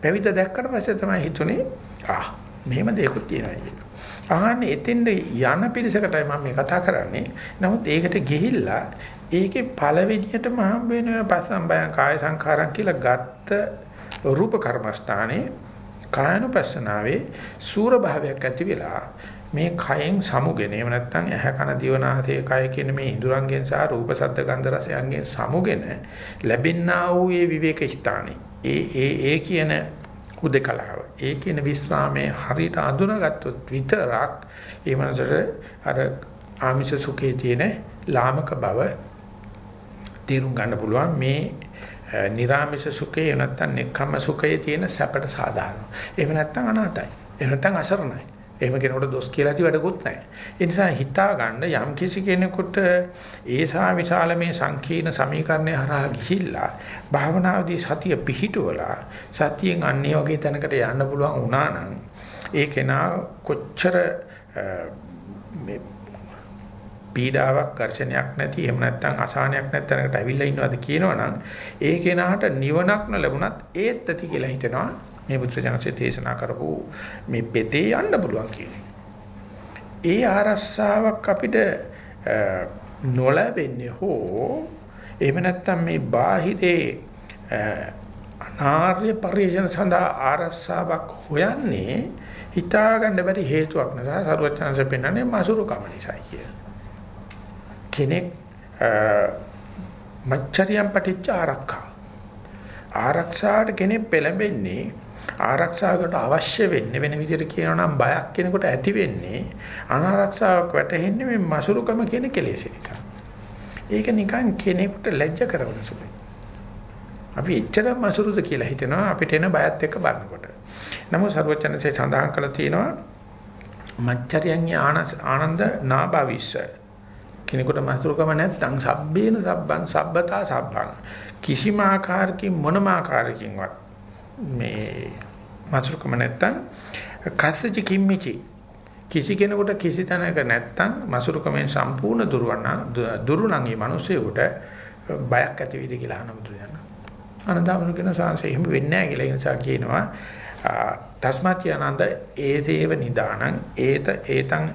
පැවිද්ද දැක්කට පස්සේ තමයි හිතුනේ ආ මෙහෙම දෙයක්ත් තියෙනවා කියලා. අහන්නේ එතෙන්ද යන පිරිසකටයි මම මේ කතා කරන්නේ. නමුත් ඒකට ගිහිල්ලා ඒකේ පළවෙනියටම හම්බ වෙන පස්සම්බයං කාය සංඛාරම් කියලා ගත්ත රූප කර්මස්ථානේ කායනුපස්සනාවේ සූර භාවයක් ඇති වෙලා මේ කයෙන් සමුගෙන එහෙම නැත්නම් ඇහැ කන දිවනාසය කය කියන මේ ඉඳුරංගෙන් සහ රූප ශබ්ද ගන්ධ රසයන්ගෙන් සමුගෙන ලැබෙනා වූ ඒ විවේක ස්ථානේ ඒ ඒ ඒ කියන උදකලාව ඒ කියන විස්රාමයේ හරියට අඳුනගත්තොත් විතරක් ඒ මනසට අර ආමිෂ සුඛයේ තියෙන ලාමක බව තේරුම් ගන්න පුළුවන් මේ නිර්ාමිෂ සුඛේ නැත්නම් නෙක්ඛම්ම සුඛයේ තියෙන සැපට සාධාරණ. එහෙම නැත්නම් අනාතයි. එහෙම නැත්නම් අසරණයි. එහෙම කෙනෙකුට දොස් කියලා ඇති වැඩකුත් නැහැ. ඒ නිසා හිතා ගන්න යම් කිසි කෙනෙකුට ඒසා විශාල මේ සංකීර්ණ සමීකරණය හරහා ගිහිල්ලා භාවනාවේදී සතිය පිහිටුවලා සතියෙන් අන්නේ වගේ තැනකට යන්න පුළුවන් වුණා නම් ඒ කෙනා කොච්චර මේ පීඩාවක් ඝර්ෂණයක් නැති එහෙම නැත්නම් අසහනයක් නැති තැනකට ඇවිල්ලා ඉන්නවද කියනවනම් ඒ කෙනාට නිවනක් නොලැබුණත් ඒත් ඇති කියලා හිතනවා මේ බුදුසජනසේ දේශනා කරපු මේ පෙතේ යන්න පුළුවන් කියන්නේ. ඒ ආරස්සාවක් අපිට නොලැබෙන්නේ හෝ එහෙම නැත්නම් මේ බාහිරේ අනාර්ය පරිශන සඳහා ආරස්සාවක් හොයන්නේ හිතා ගන්න බැරි හේතුවක් නිසා සරුවචනanse පෙන්වන්නේ මසුරු කම නිසායි කියලා. කෙනෙක් මච්චරියම් පටිච්ච ආරක්ෂා ආරක්ෂාවට කෙනෙක් පෙළඹෙන්නේ ආරක්ෂාවකට අවශ්‍ය වෙන්නේ වෙන විදිහට කියනවා නම් බයක් කෙනෙකුට ඇති වෙන්නේ අනාරක්ෂාවක් වැටෙන්නේ මේ මසුරුකම කියන කෙලෙස නිසා. ඒක නිකන් කෙනෙකුට ලැජ්ජ කරන සුළුයි. අපි එච්චර මසුරුද කියලා හිතනවා අපිට එන බයත් එක්ක බලනකොට. නමුත් සර්වචනසේ සඳහන් කළා තියෙනවා මච්චරියන් ආනන්ද නාභවිස්ස කෙනෙකුට මසුරුකම නැත්නම් සබ්බේන සබ්බං සබ්බතා සබ්බං කිසිම ආකාරකින් මොනම ආකාරකින්වත් මේ මසුරුකම නැත්නම් කස්සච කිම්මිචි කිසි කෙනෙකුට කිසි තැනක නැත්නම් මසුරුකමෙන් සම්පූර්ණ දුරවන්න දුරුණන් මේ මිනිස්සෙකුට බයක් ඇති වෙයිද කියලා අහන බුදුදහම. අනදාමන කියන සංසය එහෙම වෙන්නේ නැහැ කියලා ඒ නිසා කියනවා තස්මාති ආනන්ද ඒතේව නිදානං ඒත ඒතං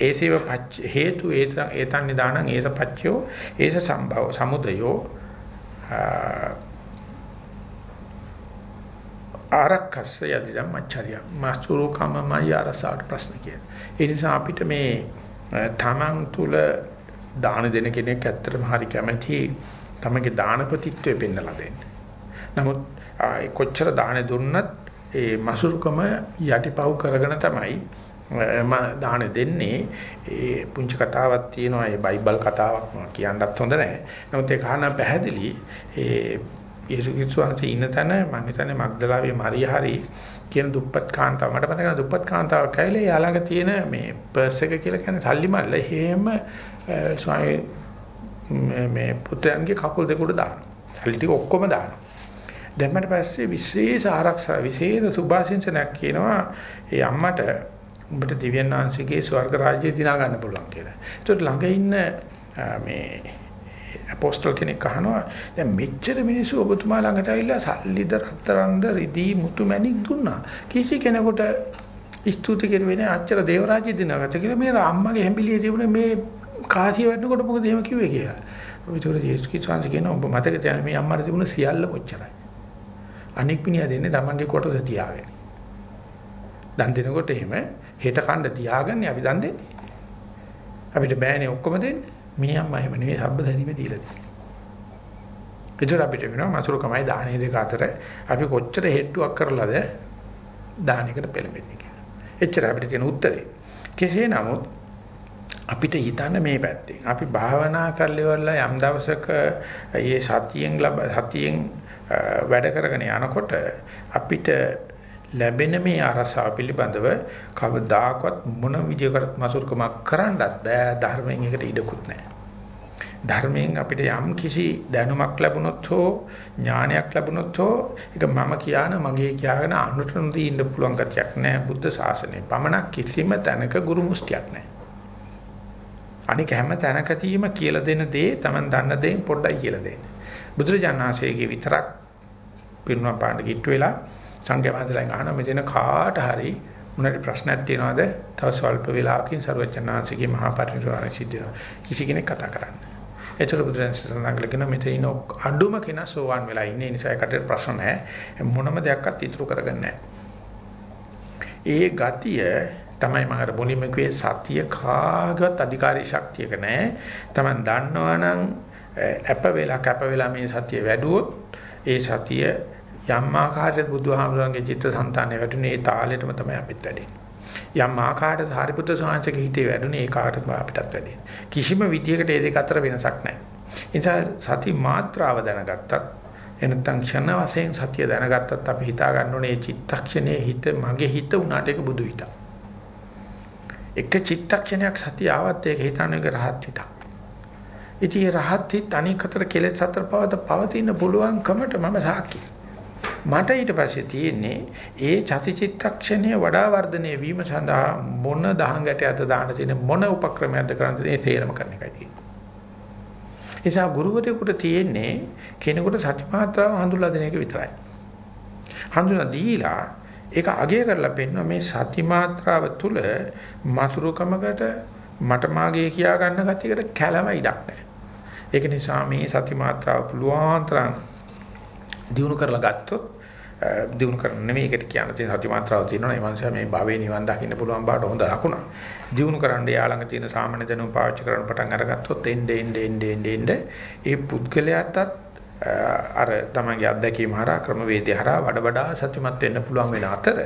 ඒසේව පච්ච හේතු ඒතන් නිදානං ඒස පච්චයෝ ඒස සම්භව සමුදයෝ ආරක් ආරක්ෂස්ස යදිදම් මච්චරිය. මස්තුරු කමමයි අරසාට ප්‍රශ්න කියන. ඒ නිසා අපිට මේ තමන් තුල දාන දෙන කෙනෙක් ඇත්තටම හරි කැමැති තමගේ දානපතිත්වය පෙන්වලා දෙන්න. නමුත් කොච්චර දාන දුන්නත් ඒ මසුරුකම යටිපව් කරගෙන තමයි මම දාන දෙන්නේ ඒ පුංචි කතාවක් තියෙනවා ඒ බයිබල් කතාවක් කියන්නත් හොඳ නැහැ. නමුත් ඒ කහන පැහැදිලි ඒ යේසුස් ක්‍රිස්තුස් ඉන්න තැන මම හිතන්නේ මග්දලාවේ මරිය හරි කියන දුප්පත් කාන්තාව මට මතක නැහැ දුප්පත් කාන්තාව කැලේ යාළඟ තියෙන මේ පර්ස් එක කියලා කියන්නේ සල්ලි මල්ල හේම ස්වාමී මේ පුතයන්ගේ කකුල් දෙක උඩ දානවා. සල්ලි ටික ඔක්කොම දානවා. දැම්මට පස්සේ විශේෂ ආරක්ෂා විශේෂ සුභාශිංසනයක් කියනවා ඒ අම්මට උඹට දිව්‍යන් වහන්සේගේ ස්වර්ග රාජ්‍යය දිනා ගන්න පුළුවන් කියලා. ඒකට ළඟ ඉන්න මේ අපොස්තල් කෙනෙක් අහනවා දැන් මෙච්චර මිනිස්සු ඔබතුමා ළඟට ඇවිල්ලා සල්ලිද රත්තරන්ද රිදී මුතු මැණික් දුන්නා. කිසි කෙනෙකුට ස්තුති කෙරුවේ අච්චර දේව රාජ්‍ය දිනාගත්ත කියලා මේ අම්මගේ හැඹිලියේ තිබුණේ මේ කාසිය වැටෙනකොට මොකද එහෙම කිව්වේ කියලා. ඒතකොට ජේසුස් ක්‍රිස්තුස් කියනවා ඔබ මතක තියාගන්න මේ අම්මාට තිබුණ සියල්ල කොච්චරයි. අනික් මිනිහා දෙන්නේ Tamange කොටස තියාගෙන. දන් දෙනකොට එහෙම හෙට කණ්ඩ තියාගන්නේ අපි දන් දෙන්නේ. අපිට බෑනේ ඔක්කොම දෙන්න. මේ අම්මා එහෙම නෙවෙයි හබ්බ දැනීම දීලා තියෙන්නේ. ඒතර අපිට වෙනවා මසුරුකමයි දාහනේ දෙක අතර අපි කොච්චර හෙට්ටුවක් කරලාද දාහනයකට පෙළඹෙන්නේ කියලා. එච්චර අපිට තියෙන උත්තරේ. කෙසේ නමුත් අපිට හිතන්න මේ පැත්තෙන් අපි භාවනා කරලා යම් දවසක මේ සතියෙන් ලබ සතියෙන් වැඩ කරගෙන යනකොට අපිට ලැබෙන මේ අරසාව පිළිබඳව කවදාකවත් මොන විදියකට මසුරුකමක් කරන්නත් බෑ ධර්මයෙන් එකට ඉඩකුත් නැහැ. ධර්මයෙන් අපිට යම් කිසි දැනුමක් ලැබුණොත් හෝ ඥානයක් ලැබුණොත් හෝ ඒක මම කියන මගේ කියගෙන අනුට නොදී ඉන්න පුළුවන් ගතියක් නැහැ බුද්ධ ශාසනය. පමණක් කිසිම තැනක ගුරු මුස්තියක් නැහැ. අනික හැම තැනකදීම කියලා දෙන දේ Taman දන්න දේ පොඩ්ඩයි කියලා දෙන්නේ. බුදුරජාණන් විතරක් පිරුණා පාණ්ඩ කිට්ටු වෙලා සංඝයා වහන්සේලාගෙන් අහනවා මෙතන කාට හරි මොනවාරි ප්‍රශ්නයක් තියෙනවද? තව ස්වල්ප වේලාවකින් ਸਰවචනාංශිකේ මහා පරිනිර්වාණය සිද්ධ වෙනවා. කිසි කෙනෙක් කතා කරන්නේ. ඒතර බුදුරජාණන් සසඳාගලගෙන මෙතන ඉන්න අඩුම කෙනා සෝවාන් වෙලා ඉන්නේ. ඒ නිසා ඒකට ප්‍රශ්න නැහැ. මොනම දෙයක්වත් ඉතුරු කරගන්නේ ඒ ගතිය තමයි මම අර මුලින්ම කිව්වේ සතිය කාගවත් අධිකාරී ශක්තියක නැහැ. Taman දන්නවනම් අප වෙලා කැප වෙලා මේ සතිය වැඩුවොත් ඒ සතිය යම් ආකාරයකට බුදුහාමුදුරන්ගේ චිත්තසංතානය වැඩුණේ ඒ තාලෙටම තමයි අපිත් වැඩෙන්නේ. යම් ආකාරයකට සාරිපුත්‍ර ස්වාමීන්ගේ හිතේ වැඩුණේ ඒ කාටද අපිටත් වැඩෙන්නේ. කිසිම විදියකට මේ දෙක අතර වෙනසක් නැහැ. ඒ නිසා සති මාත්‍රාව දැනගත්තත් එනතන් ක්ෂණ වශයෙන් සතිය දැනගත්තත් අපි හිතා ගන්න ඕනේ මේ චිත්තක්ෂණයේ හිත මගේ හිත උනාට ඒක බුදු හිතක්. එක චිත්තක්ෂණයක් සතිය ආවත් ඒක හිතන්නේ ඒක රහත් හිතක්. ඉතින් රහත් හිත අනික් අතර කෙලෙස් අතර පවත පවතින පුළුවන්කමට මම සාක්ෂියි. මට ඊට පස්සේ තියෙන්නේ ඒ චතිචිත්තක්ෂණය වඩා වර්ධනය වීම සඳහා මොන දහංගටයක්ද දාන්න තියෙන මොන උපක්‍රමයක්ද කරන්න තියෙන ඒ තේරම කරන එකයි තියෙන්නේ. නිසා ගුරුවරයෙකුට තියෙන්නේ කෙනෙකුට සත්‍ය මාත්‍රාව හඳුල්ලා දෙන එක විතරයි. හඳුනා දීලා ඒක අගය කරලා පෙන්නන මේ සති මාත්‍රාව තුල මතුරුකමකට මට මාගේ කියා ගන්න ගතියකට කැළම ඉඩක් නැහැ. ඒක නිසා මේ සති මාත්‍රාව පුළුවන් තරම් දිනු කරලා ගත්තොත් දිනු කරන්න නෙමෙයි ඒකට කියන තියෙන සත්‍ය මාත්‍රාව තියෙනවා මේ මනුස්සයා මේ භවයේ නිවන් දකින්න පුළුවන් බාට හොඳ ලකුණක්. දිනු කරන්න යා ළඟ තියෙන සාමාන්‍ය දැනුම පාවිච්චි කරන්න පටන් අරගත්තොත් එnde ende ende ende ende ඒ පුද්ගලයාටත් අර තමන්ගේ අත්දැකීම හරහා ක්‍රමවේදය හරහා වඩා වඩා සත්‍යමත් වෙන්න පුළුවන් වෙන අතර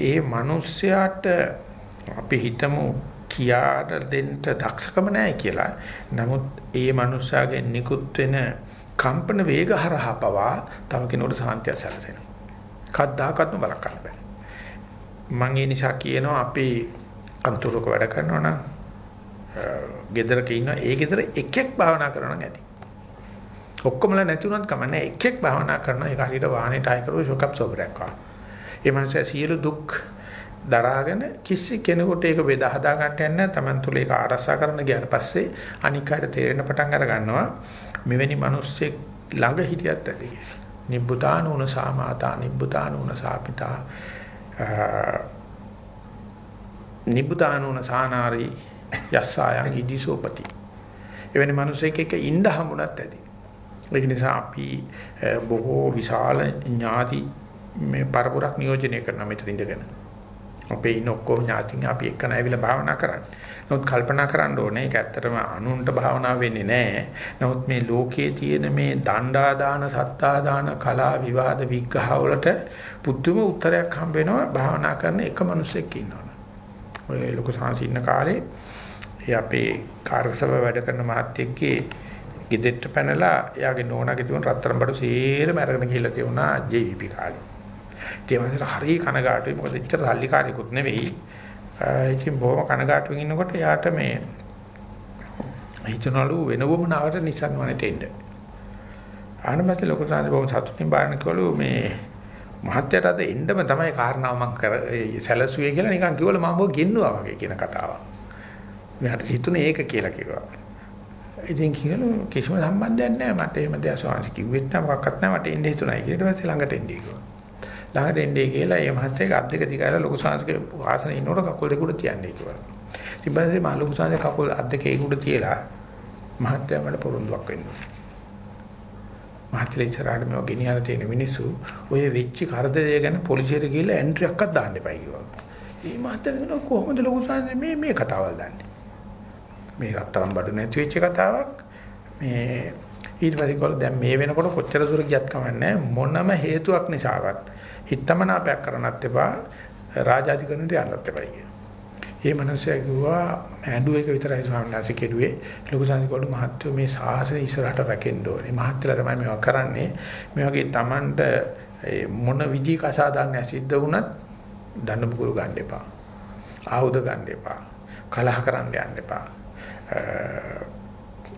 ඒ මිනිස්යාට අපි හිතමු කියාට දෙන්න දක්ෂකම නැහැ කියලා. නමුත් ඒ මිනිස්යාගේ නිකුත් වෙන කම්පන වේග හරහා පවා තව කෙනෙකුට සාන්තිය සැලසෙනවා. කද්දාකත්ම බලක් ගන්න බෑ. මම ඒ නිසා කියනවා අපි අන්තරක වැඩ කරනවා නම් ගෙදරක ඉන්න ඒ ගෙදර එකෙක් භාවනා කරනවා නම් ඇති. ඔක්කොමලා නැති උනත් කමන්නේ එකෙක් භාවනා කරනවා ඒක හරියට වාහනේට ආය කරුවෝ ෂොක් අබ්සෝබරයක් වගේ. ඒ මනුස්සයා සියලු දුක් දරාගෙන කිසි කෙනෙකුට ඒක බෙදා හදා ගන්න යන්නේ නැහැ. Taman තුල ඒක ආරසා කරන ගියාට පස්සේ අනික් අයට තේරෙන පටන් අර ගන්නවා. මෙවැනි මිනිස්සෙක් ළඟ හිටියත් ඇති. නිබ්බුතානෝන සාමාතා නිබ්බුතානෝන සාපිතා නිබ්බුතානෝන සානාරි යස්සායන් ඉදිසෝපති එවැනි මිනිසෙක් එක්ක ඉන්න හම්බුණත් ඇති ඒක නිසා අපි බොහෝ විශාල ඥාති මේ පරපුරක් නියෝජනය කරනවා මෙතන ඉඳගෙන. අපේ ඉන්න ඔක්කොම ඥාතින් අපි එක්කන ඇවිල්ලා භාවනා කරන්නේ. නමුත් කල්පනා කරන්න ඕනේ ඒක ඇත්තටම අනුන්ට භාවනා වෙන්නේ නැහැ. නමුත් මේ ලෝකයේ තියෙන මේ දණ්ඩා දාන, සත්තා දාන, කලා විවාද විග්‍රහ වලට පුදුම උත්තරයක් හම්බ වෙනවා භාවනා කරන එක මිනිසෙක් ඉන්නවනේ. ඔය ලොකු සාංශින්න කාලේ ඒ අපේ කාර්යසභ වැඩ කරන මහත්තයෙක්ගේ ගෙදෙට්ට පැනලා එයාගේ නෝනාගේ තිබුණ රත්තරන් බඩු සේරම අරගෙන ගිහිල්ලා තියුණා JVP කාලේ. ඒ වගේ හරි කනගාටුයි මොකද එච්චර සල්ලිකාරියකුත් නෙවෙයි. ඉතින් බොහොම කනගාටුවෙන් ඉන්නකොට යාට මේ හිතනලු වෙනවම නාවට Nissan වනට එන්න. ආනමැති ලොකු සාන්ති බොහොම සතුටින් බාරන කළු මේ මහත්යට අද එන්නම තමයි කාරණාව මම කර සැලසුවේ කියලා නිකන් කිව්වල මම ඔබ ගෙන්නුවා වගේ කියන කතාවක්. මෙහාට හිතුනේ ඒක කියලා කිව්වා. ඉතින් කියලු කිසිම සම්බන්ධයක් නැහැ මට එහෙම දෙයක් සෝවාන්සි කිව්වෙත් නැහැ මොකක්වත් නැහැ මට එන්න හිතුණා කියලා ඊට පස්සේ ළඟට එන්නේ කිව්වා. ළඟට එන්නේ කියලා ඒ මහත්තයා අත් දෙක දිගාලා ලොකු සාංශක ආසනේ ඉන්නකොට කකුල් දෙක උඩ තියන්නේ කියලා. ඊට පස්සේ මා ලොකු සාංශක කකුල් අත් දෙක උඩ තියලා මහත්තයා මට පොරොන්දුක් වෙන්න. මහත්තයා ඉස්සරහට මේව ගෙනියලා තියෙන මිනිස්සු ඔය වෙච්ච කරදරය ගැන පොලිසියට ගිහලා එන්ට්‍රි එකක් දාන්න එපයි කිව්වා. මේ මහත්තයා කියන කොහොමද ලොකු සාංශක මේ මේ කතාවල් දන්නේ? මේ රත්තරන් බඩු නැති වෙච්ච කතාවක් මේ ඊට පස්සේ කොහොමද දැන් මේ වෙනකොට කොච්චර දුර ගියත් කමන්නේ මොනම හේතුවක් නිසාවත් හිතමනාපයක් කරන්නත් එපා රාජාධිකරණයට යන්නත් එපා කියන. ඒ මනුස්සයා කිව්වා ඇඬු එක විතරයි ස්වාමීන් වහන්සේ කෙරුවේ. ලොකු සංසිකෝඩු මහත්තයෝ මේ සාසන ඉස්සරහට රැකෙන්න ඕනේ. මහත්තයලා තමයි මේවා කරන්නේ. මේ වගේ Tamanට මොන විදිහක අසාධාරණයක් සිද්ධ වුණත් දඬු මුගුරු ගන්න එපා. ආයුධ ගන්න එපා. කලහ කරන්න යන්න එපා.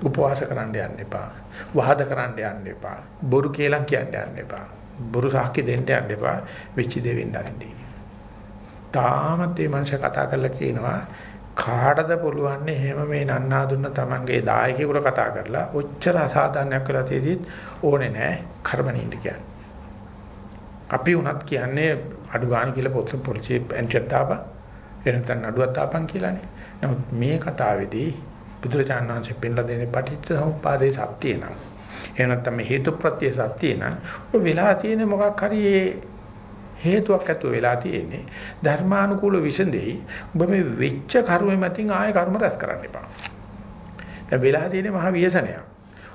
උපවාස කරන්න යන්න එපා. වහද කරන්න යන්න එපා. බොරු කේලම් කියන්න යන්න එපා. බොරු සාක්ෂි දෙන්න යන්න එපා වෙච්ච දේ වෙන්න අරින්නේ. තාමත් මේ මනුෂ්‍ය කතා කරලා කියනවා කාටද පුළුවන් එහෙම මේ නන්නා දුන්න තමන්ගේ දායකයෙකුට කතා කරලා ඔච්චර අසාධාරණයක් වෙලා තියෙදිත් ඕනේ නැහැ කර්මනින්ද කියන්නේ. අපි උනත් කියන්නේ අඩු ගන්න කියලා පොත් පොලිසිය එන්ටර් දාපන් එනතන නඩුවක් දාපන් කියලානේ. නමුත් මේ කතාවේදී බුදුරජාණන් වහන්සේ පෙන්ලා දෙන්නේ පටිච්ච සමුප්පාදේ සත්‍ය නම. එහෙම නැත්නම් මේ හේතුප්‍රත්‍ය සත්‍ය නම් ඔය වෙලා තියෙන මොකක් හරි හේතුවක් ඇතුව වෙලා තියෙන්නේ ධර්මානුකූල විසඳෙයි. ඔබ මේ වෙච්ච කර්ම මතින් ආයෙ කර්ම රැස් කරන්න එපා. දැන් වෙලා තියෙන්නේ මහ ව්‍යසනයක්.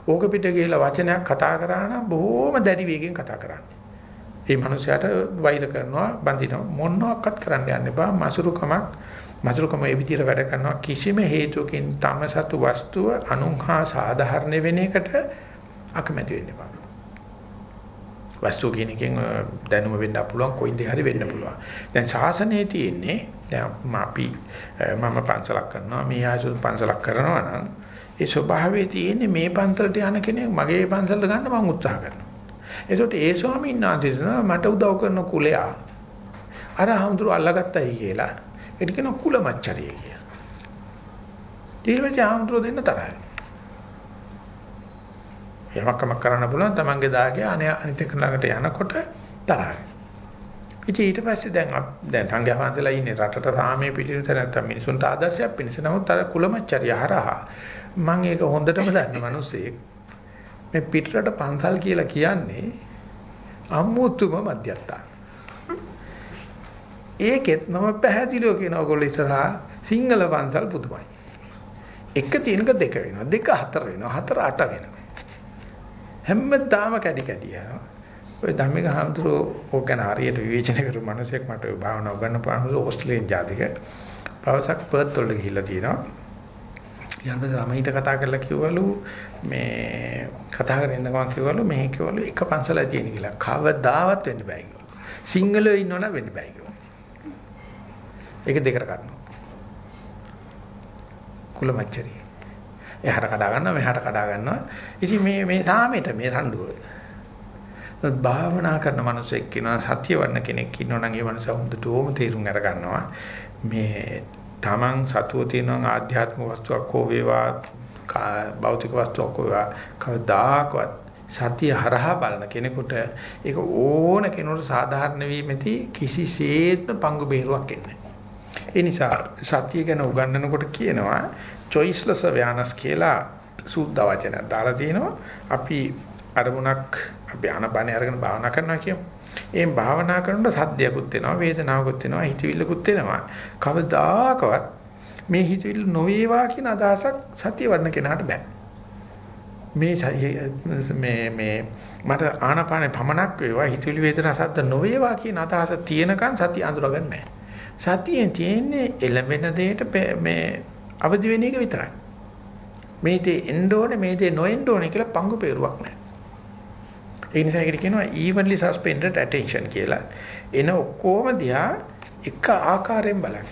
ඕක පිට ගිහලා වචනයක් කතා කරා නම් බොහොම දැඩි වේගෙන් කතා කරන්නේ. ඒ මනුස්සයාට වෛර කරනවා බඳිනවා. මොනවාක්වත් කරන්න යන්න එපා. මසුරුකමක් මසුරුකම ඒ විදිහට වැඩ කරනවා. කිසිම හේතුවකින් තම සතු වස්තුව අනුහා සාධාරණ වෙන එකට අකමැති වෙන්න එපා. වස්තු කියන එකෙන් දැනුම වෙන්න පුළුවන් කොයින්ද හරි වෙන්න පුළුවන්. දැන් ශාසනයේ තියෙන්නේ දැන් අපි මම පන්සලක් කරනවා මේ ආයතන පන්සලක් කරනවා නම් ඒ ස්වභාවයේ තියෙන්නේ මේ පන්සලට යන කෙනෙක් මගේ පන්සලට ගන්න මම උත්සාහ කරනවා. ඒසොට ඒ ස්වාමීන් වහන්සේ මට උදව් කරන කුලයා අර හඳුරු අල්ලගත්තයි කියලා. ඒක කියන කුල මච්චරිය කියලා. ඊට පස්සේ හඳුරු දෙන්න තරහයි. යමක්කමක් කරන්න පුළුවන් තමන්ගේ දාගේ අනිත් එක ළඟට යනකොට තරහයි. ඉතින් ඊට පස්සේ දැන් දැන් සංඝයා වහන්සේලා ඉන්නේ රටට සාමයේ පිළිවෙත නැත්තම් මිනිසුන්ට ආදර්ශයක් පිණිස නමුත් අර කුලමච්චරිය හරහා මම ඒක හොඳටම දන්න මිනිස්සෙක් මේ පිටරට පන්සල් කියලා කියන්නේ අමුතුම මධ්‍යස්ථාන. ඒකෙත් මම පැහැදිලිව කියන ඔයගොල්ලෝ ඉස්සරහා සිංහල පන්සල් පුදුමයි. එක තියෙනක දෙක වෙනවා. දෙක හතර වෙනවා. හතර අට වෙනවා. හැමදාම කැඩි කැඩි යනවා. ඔය ධම්මික හඳුරෝ ඕක ගැන හරියට විවේචනය කරපු මිනිසෙක් මට ඔය භාවනා උගන්වපු ඕස්ට්‍රේලියානු ජාතික පවසක් පර්ත් වලට ගිහිල්ලා තියෙනවා. ඊට පස්සේ ළමයිට කතා කරලා කිව්වලු මේ කතා කරගෙන ඉන්නකම කිව්වලු මේ කිව්වලු එක පන්සලයි තියෙන කියලා. කවදාවත් වෙන්න බෑ කිව්වා. සිංහලෝ ඉන්නවනම් වෙන්න බෑ කිව්වා. ඒක දෙකට ගන්නවා. කුලමච්චරිය. එහාට කඩා ගන්නවා මෙහාට කඩා ගන්නවා. ඉතින් මේ මේ සාමෙට මේ රණ්ඩුව. භාවනා කරන මනුස්සෙක් කියනවා සත්‍ය වර්ණ කෙනෙක් ඉන්නවා නම් ඒ මනුස්සයා හොඳටම තේරුම් අර ගන්නවා. මේ Taman සතුව තියෙන ආධ්‍යාත්මික වස්තුවක් හෝ වේවා භෞතික වස්තුවක් හෝ වේවා කවදාකවත් සතිය හරහා බලන කෙනෙකුට ඒක ඕන කෙනෙකුට සාධාරණ වීමෙදී කිසිසේත්ම පංගු බේරුවක් එන්නේ ඒ නිසා සතිය ගැන උගන්වනකොට කියනවා choiceless awareness කියලා සූද්ධ වචනයක් දාලා තිනවා අපි අරමුණක් අපි ආනපන අරගෙන භාවනා කරනවා කියමු එම් භාවනා කරනකොට සද්දයක්ත් වෙනවා, වේදනාවකුත් වෙනවා, හිතවිල්ලකුත් වෙනවා. කවදාකවත් මේ හිතවිල්ල නොවේවා කියන අදහසක් සතිය වඩන කෙනාට බෑ. මේ මේ මේ මට ආනාපානේ පමනක් වේවා හිතවිලි වේදනා සද්ද නොවේවා කියන අදහස තියෙනකන් සතිය අඳුරගන්නේ නැහැ. සතියෙන් තියෙන්නේ එළඹෙන දෙයට මේ අවදි වෙන එක විතරයි. මේ දේ එන්න ඕනේ මේ දේ නොඑන්න ඕනේ කියලා පංගු peerුවක් නැහැ. ඒ නිසා ඒකට කියනවා evenly suspended attention කියලා. එන ඔක්කොම දිහා එක ආකාරයෙන් බලන්න.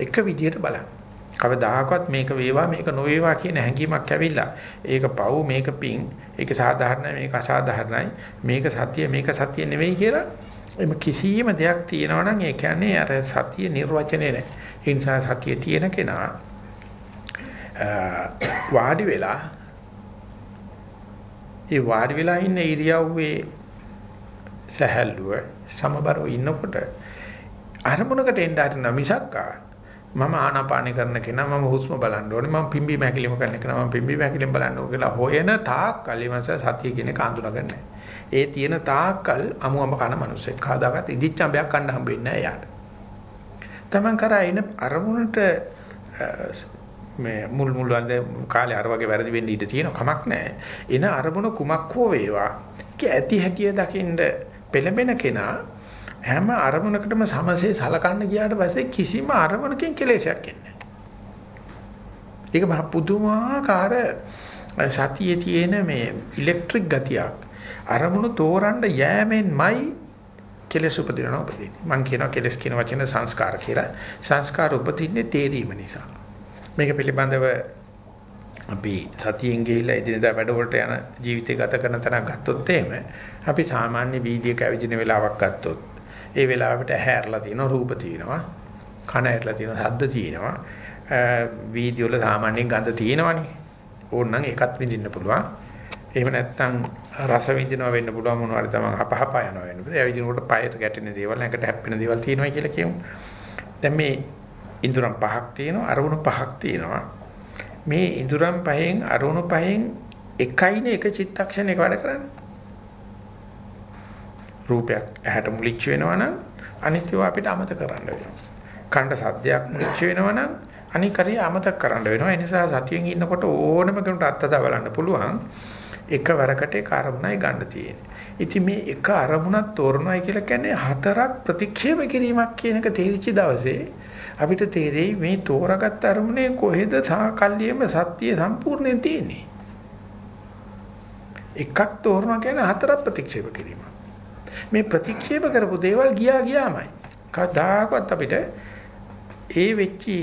එක විදියට බලන්න. කවදාහකවත් මේක වේවා මේක නොවේවා කියන හැඟීමක් ඇවිල්ලා ඒක පව් මේක පිං ඒක සාධාරණයි මේක අසාධාරණයි මේක සතිය මේක සතිය නෙවෙයි කියලා එම කිසියම් දෙයක් තියෙනවා නම් ඒ කියන්නේ අර සතිය නිර්වචනය නැහැ. ඒ නිසා සතිය තියෙන කෙනා වාඩි වෙලා ඒ වාඩි වෙලා ඉන්න ඉරියව්වේ සහැල්ලුව සමබරව ඉන්නකොට අරමුණකට එන්න හරින මිසක්කා මම ආනාපාන කරන කෙනා මම හුස්ම බලන්න ඕනේ මම පිම්බි මැකිලිම කරන කෙනා මම පිම්බි මැකිලිම බලන්න ඕනේ කියලා හොයන තාක් කලිමස සතිය කියන එක අඳුනගන්නේ. ඒ තියෙන තාක්කල් අමුඹ කන මිනිස්සෙක් කාදාගත් ඉදිච්චඹයක් කන්න හම්බෙන්නේ නැහැ යාට. Taman කරා එන අරමුණට මේ මුල් මුල් වන්ද කාලේ අර වගේ වැරදි වෙන්න ඉඩ තියෙන කමක් නැහැ. එන අරමුණ කුමක් හෝ වේවා. ඒක ඇති හැටිය දකින්න පෙළඹෙන කෙනා හැම අරමුණකටම සමසේ සලකන්න ගියාට පස්සේ කිසිම අරමුණකින් කෙලෙසයක් එන්නේ නැහැ. ඒක මහ පුදුමාකාර සතියේ තියෙන මේ ඉලෙක්ට්‍රික් ගතියක්. අරමුණු තෝරන්න යෑමෙන්මයි කෙලෙස් උපදිනවා උපදින්නේ. මම කියනවා කෙලෙස් කියන වචන සංස්කාර කියලා. සංස්කාර උපදින්නේ තේරීම නිසා. මේක පිළිබඳව අපි සතියෙන් ගිහිල්ලා එදිනදා වැඩවලට යන ජීවිතය ගත කරන තරම් ගත්තොත් එහෙම අපි සාමාන්‍ය වීදියේක ඇවිදින වෙලාවක් ගත්තොත් ඒ වෙලාවට ඇහැ ඇරලා තියෙනවා රූප තියෙනවා කන ඇරලා තියෙනවා ශබ්ද තියෙනවා. වීඩියෝ වල සාමාන්‍යයෙන් ගඳ තියෙනවනේ. ඕනනම් ඒකත් විඳින්න පුළුවන්. එහෙම නැත්නම් රස විඳිනවා වෙන්න පුළුවන් මොනවාරි තමයි අපහපා යනවා වෙන්න පුළුවන්. ඒ විදිහට පයට ගැටෙන දේවල් නැකට හැප්පෙන දේවල් තියෙනවා කියලා කියමු. දැන් මේ ඉඳුරම් පහක් තියෙනවා අරමුණු පහක් තියෙනවා මේ ඉඳුරම් පහෙන් අරමුණු පහෙන් එකයිනේ එක චිත්තක්ෂණයක වැඩ කරන්නේ රූපයක් ඇහැට මුලිච්ච වෙනවා නම් අනිත්‍යව අපිට අමතක කරන්න වෙනවා. කණ්ඩ සද්දයක් මුලිච්ච වෙනවා නම් අනිකරිය අමතක කරන්න වෙනවා. ඒ නිසා සතියෙන් ඉන්නකොට ඕනම කෙනෙකුට අත්දැක බලන්න පුළුවන්. එකවරකට ඒක අරමුණයි ගන්න තියෙන්නේ. ඉතින් මේ එක අරමුණක් තෝරනවායි කියලා කියන්නේ හතරක් ප්‍රතික්ෂේප කිරීමක් කියන එක තේරිච්ච දවසේ අපිට තේරෙයි මේ තෝරාගත් අරමුණේ කොහෙද සාකල්යෙම සත්‍ය සම්පූර්ණයෙන් තියෙන්නේ. එකක් තෝරනවා කියන්නේ හතරක් ප්‍රතික්ෂේප කිරීමක්. මේ ප්‍රතික්ෂේප කරපු දේවල් ගියා ගියාමයි. කවදාකවත් අපිට ඒ වෙච්චි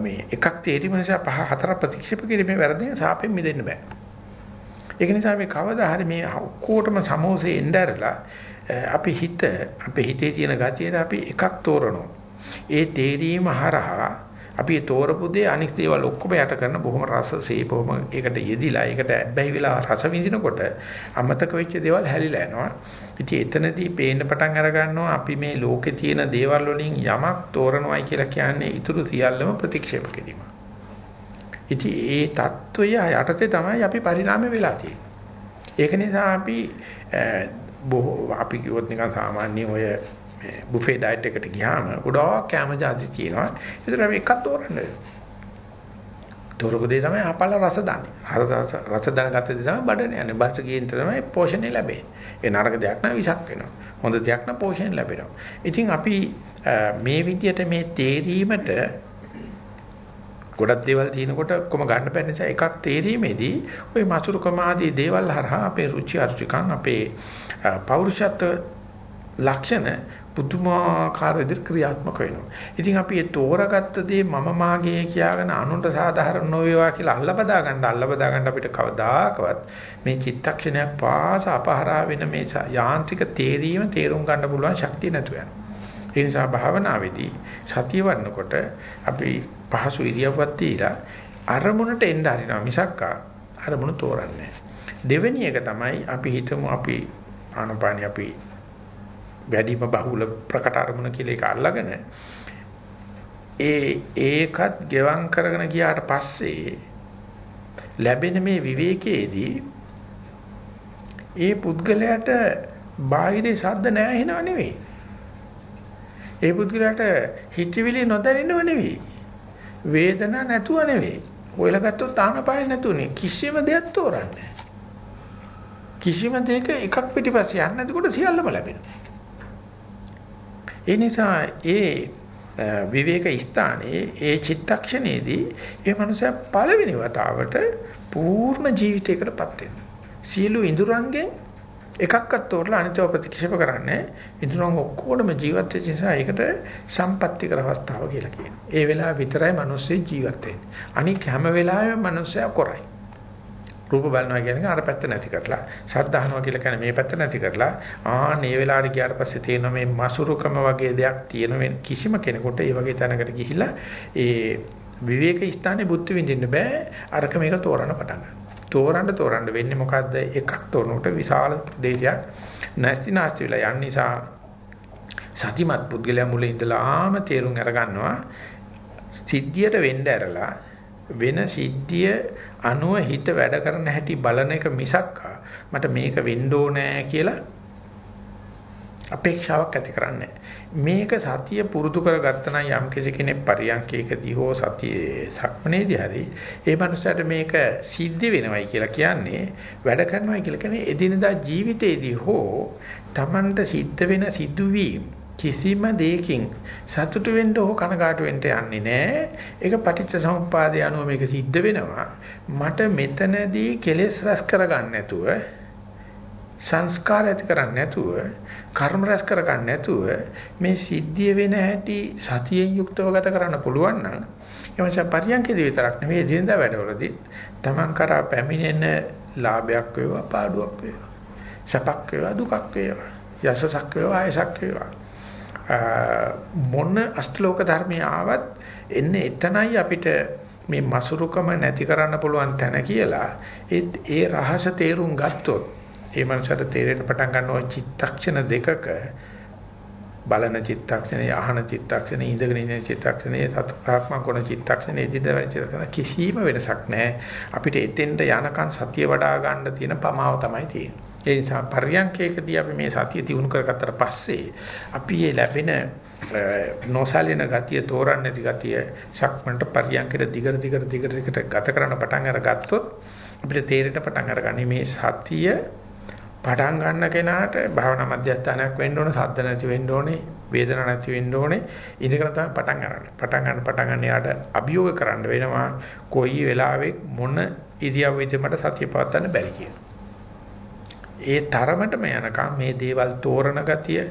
මේ එකක් තේරීම නිසා පහ හතර ප්‍රතික්ෂේප කිරීමේ වැරදින සාපෙන් මිදෙන්න බෑ. ඒක නිසා මේ කවදා හරි මේ ඔක්කොටම සමෝසේ එnderලා අපි හිත අපේ හිතේ තියෙන ගතියට අපි එකක් තෝරනවා. ඒ තේරීම හරහා අපි තෝරපු දේ අනික් දේවල් ඔක්කොම යට කරන බොහොම රස සීපොම ඒකට යෙදිලා ඒකට ඇබ්බැහි වෙලා රස විඳිනකොට අමතක වෙච්ච දේවල් හැලිලා යනවා. ඉතින් එතනදී පේන්න පටන් අර ගන්නවා අපි මේ ලෝකේ තියෙන දේවල් වලින් යමක් තෝරනවායි කියලා කියන්නේ ඊටු සියල්ලම ප්‍රතික්ෂේප කිරීම. ඉතින් ඒ தত্ত্বය යටතේ තමයි අපි පරිණාමය වෙලා තියෙන්නේ. ඒක නිසා අපි බොහෝ අපි කිව්වොත් නිකන් සාමාන්‍ය ඔය මේ බුෆේ ඩයට් එකට ගියාම ගොඩාක් කැම જાති තියෙනවා. ඒතර අපි එකක් තෝරන්න. තෝරපු දේ තමයි අපල රස දන්නේ. රස රස දැනගත්ත දේ තමයි බඩන යන්නේ. බඩට ගියන් තමයි පෝෂණය ලැබෙන්නේ. ඒ නරක දෙයක් නම් විසක් වෙනවා. හොඳ දෙයක් නම් පෝෂණය ලැබෙනවා. ඉතින් අපි මේ විදියට මේ තේරීමට ගොඩක් දේවල් තියෙනකොට ඔක්කොම ගන්න බැරි නිසා එකක් තේරීමේදී ওই මසුරුකම ආදී දේවල් හරහා අපේ රුචි අරුචිකම් අපේ පෞරුෂත්ව ලක්ෂණ පුදුමාකාර විදිහට ක්‍රියාත්මක වෙනවා. ඉතින් අපි ඒ තෝරාගත්ත දේ මම මාගේ කියාගෙන අනුන්ට සාධාරණ නොවේවා කියලා අල්ලබදා ගන්න අල්ලබදා ගන්න අපිට කවදාකවත් මේ චිත්තක්ෂණයක් පාස අපහරා වෙන මේ යාන්ත්‍රික තේරීම තේරුම් ගන්න පුළුවන් ශක්තිය නැතු වෙනවා. ඒ නිසා භාවනාවේදී සතිය වඩනකොට අපි පහසු ඉරියව්වක් තියලා අරමුණට එන්න හරිනවා මිසක් අරමුණ තෝරන්නේ දෙවෙනි එක තමයි අපි හිතමු අපි ආනපානිය අපි වැඩිම බහුල ප්‍රකට අරමුණ කියලා එක අල්ලගෙන ඒ ඒකත් ගෙවම් කරගෙන ගියාට පස්සේ ලැබෙන මේ විවේකයේදී ඒ පුද්ගලයාට බාහිරේ ශබ්ද නැහැ හිනව නෙවෙයි. ඒ පුද්ගලයාට හිතවිලි නොදැනෙනව නෙවෙයි. වේදනා නැතුව නෙවෙයි. ඔයලා ගත්තොත් ආනපාන නැතුනේ කිසිම දෙයක් තෝරන්නේ කිසිම දෙයක එකක් පිටිපස්සේ යන්නේ නැතිකොට සියල්ලම ලැබෙනවා. ඒ නිසා ඒ විවේක ස්ථානයේ ඒ චිත්තක්ෂණයේදී ඒ මනුස්සයා පළවෙනි වතාවට පූර්ණ ජීවිතයකටපත් වෙනවා. සියලු ඉඳුරංගෙන් එකක්වත් තෝරලා අනිතව ප්‍රතික්ෂේප කරන්නේ ඉදරන් ඔක්කොටම ජීවත් වෙච්ච නිසා ඒකට සම්පත්‍ති කර අවස්ථාව කියලා කියනවා. ඒ වෙලාව විතරයි මිනිස්සු ජීවත් වෙන්නේ. අනික හැම වෙලාවෙම මිනිස්සයා කරයි. රූප බලනවා කියන්නේ අර පැත්ත නැති කරලා, ශබ්ද අහනවා කියලා කියන්නේ මේ පැත්ත නැති කරලා, ආ මේ වෙලාවට ගියාට පස්සේ තියෙන මේ මසුරුකම වගේ දෙයක් තියෙන කිසිම කෙනෙකුට ඒ වගේ තැනකට ගිහිල්ලා ඒ විවේක ස්ථානේ බුද්ධ විඳින්න බෑ. අරක මේක තෝරන්න පටන් ගන්නවා. තෝරන්න තෝරන්න වෙන්නේ මොකද්ද? එකක් තෝරනකොට විශාල ප්‍රදේශයක් නැති නැති වෙලා යන නිසා සතිමත් පුද්ගලයා මුල ඉඳලාම තේරුම් අරගන්නවා සිද්ධියට වෙන්න ඇරලා වෙන සිද්ධිය අනුව හිත වැඩ කරන හැටි බලන එක මිසක් මට මේක වෙන්න ඕනෑ කියලා අපේක්ෂාවක් ඇති කරන්නේ මේක සතිය පුරුදු කරගත්තා නම් යම් කෙනෙක් පරියන්කේකදී හෝ සතියේ සක්මනේදී හරි ඒ මනුස්සයාට මේක සිද්ධ වෙනවයි කියලා කියන්නේ වැඩ කරනවයි කියලා කියන්නේ එදිනදා ජීවිතේදී හෝ Tamanට සිද්ධ වෙන සිදුවීම් කිසිම දෙයකින් සතුටු වෙන්න හෝ කනගාටු වෙන්න යන්නේ නැහැ. ඒක පටිච්ච සමුප්පාදය අනුව මේක සිද්ධ වෙනවා. මට මෙතනදී කෙලෙස් රැස් කරගන්න නැතුව සංස්කාර ඇති කරන්නේ නැතුව කර්ම රැස් කරගන්න නැතුව මේ සිද්ධිය වෙන හැටි සතියෙන් යුක්තව ගත කරන්න පුළුවන් නම් එමන්ස පරියන්කේදී විතරක් නෙවෙයි දිනදා වැඩවලදී Taman කරා පැමිණෙන ලාභයක් වේවා පාඩුවක් වේවා සපක් වේවා දුකක් වේවා යසසක් වේවා ආයසක් වේවා මොන අෂ්ටලෝක ධර්මයේ ආවත් එන්නේ එතනයි අපිට මේ මසුරුකම නැති කරන්න පුළුවන් තැන කියලා ඒ රහස තේරුම් ගත්තොත් ඒ මනසට තේරෙන්න පටන් ගන්නවා චිත්තක්ෂණ දෙකක බලන චිත්තක්ෂණේ අහන චිත්තක්ෂණේ ඉඳගෙන ඉන්න චිත්තක්ෂණේ සත්‍යාත්මක කරන චිත්තක්ෂණේ ඉදිරියට චිත්තක්ෂණ කිසිම වෙනසක් නැහැ. අපිට එතෙන්ට යනකන් සතිය වඩා ගන්න තියෙන පමාව තමයි තියෙන්නේ. ඒ නිසා පර්යංකයකදී අපි මේ සතිය තියුණු කරගත්තට පස්සේ අපි මේ ලැබෙන නොසලින ගතිය තෝරන්නේ නැති ගතිය ශක්මන්ට පර්යංකයට දිගට දිගට දිගට දිගට ගත කරන පටන් අරගත්තොත් අපිට තේරෙන්න පටන් අරගන්නේ මේ සතිය පටන් ගන්න කෙනාට භාවනා මධ්‍යස්ථානයක් වෙන්න ඕනේ, සද්ද නැති වෙන්න ඕනේ, වේදනා නැති වෙන්න ඕනේ. ඉඳගෙන තමයි පටන් ගන්න. පටන් ගන්න පටන් ගන්න යාට අභියෝග කරන්න වෙනවා කොයි වෙලාවෙ මොන ඉරියව්වෙද මට සතිය පවත්වන්න බැරි කියලා. ඒ තරමටම යනකම් මේ දේවල් තෝරන ගතිය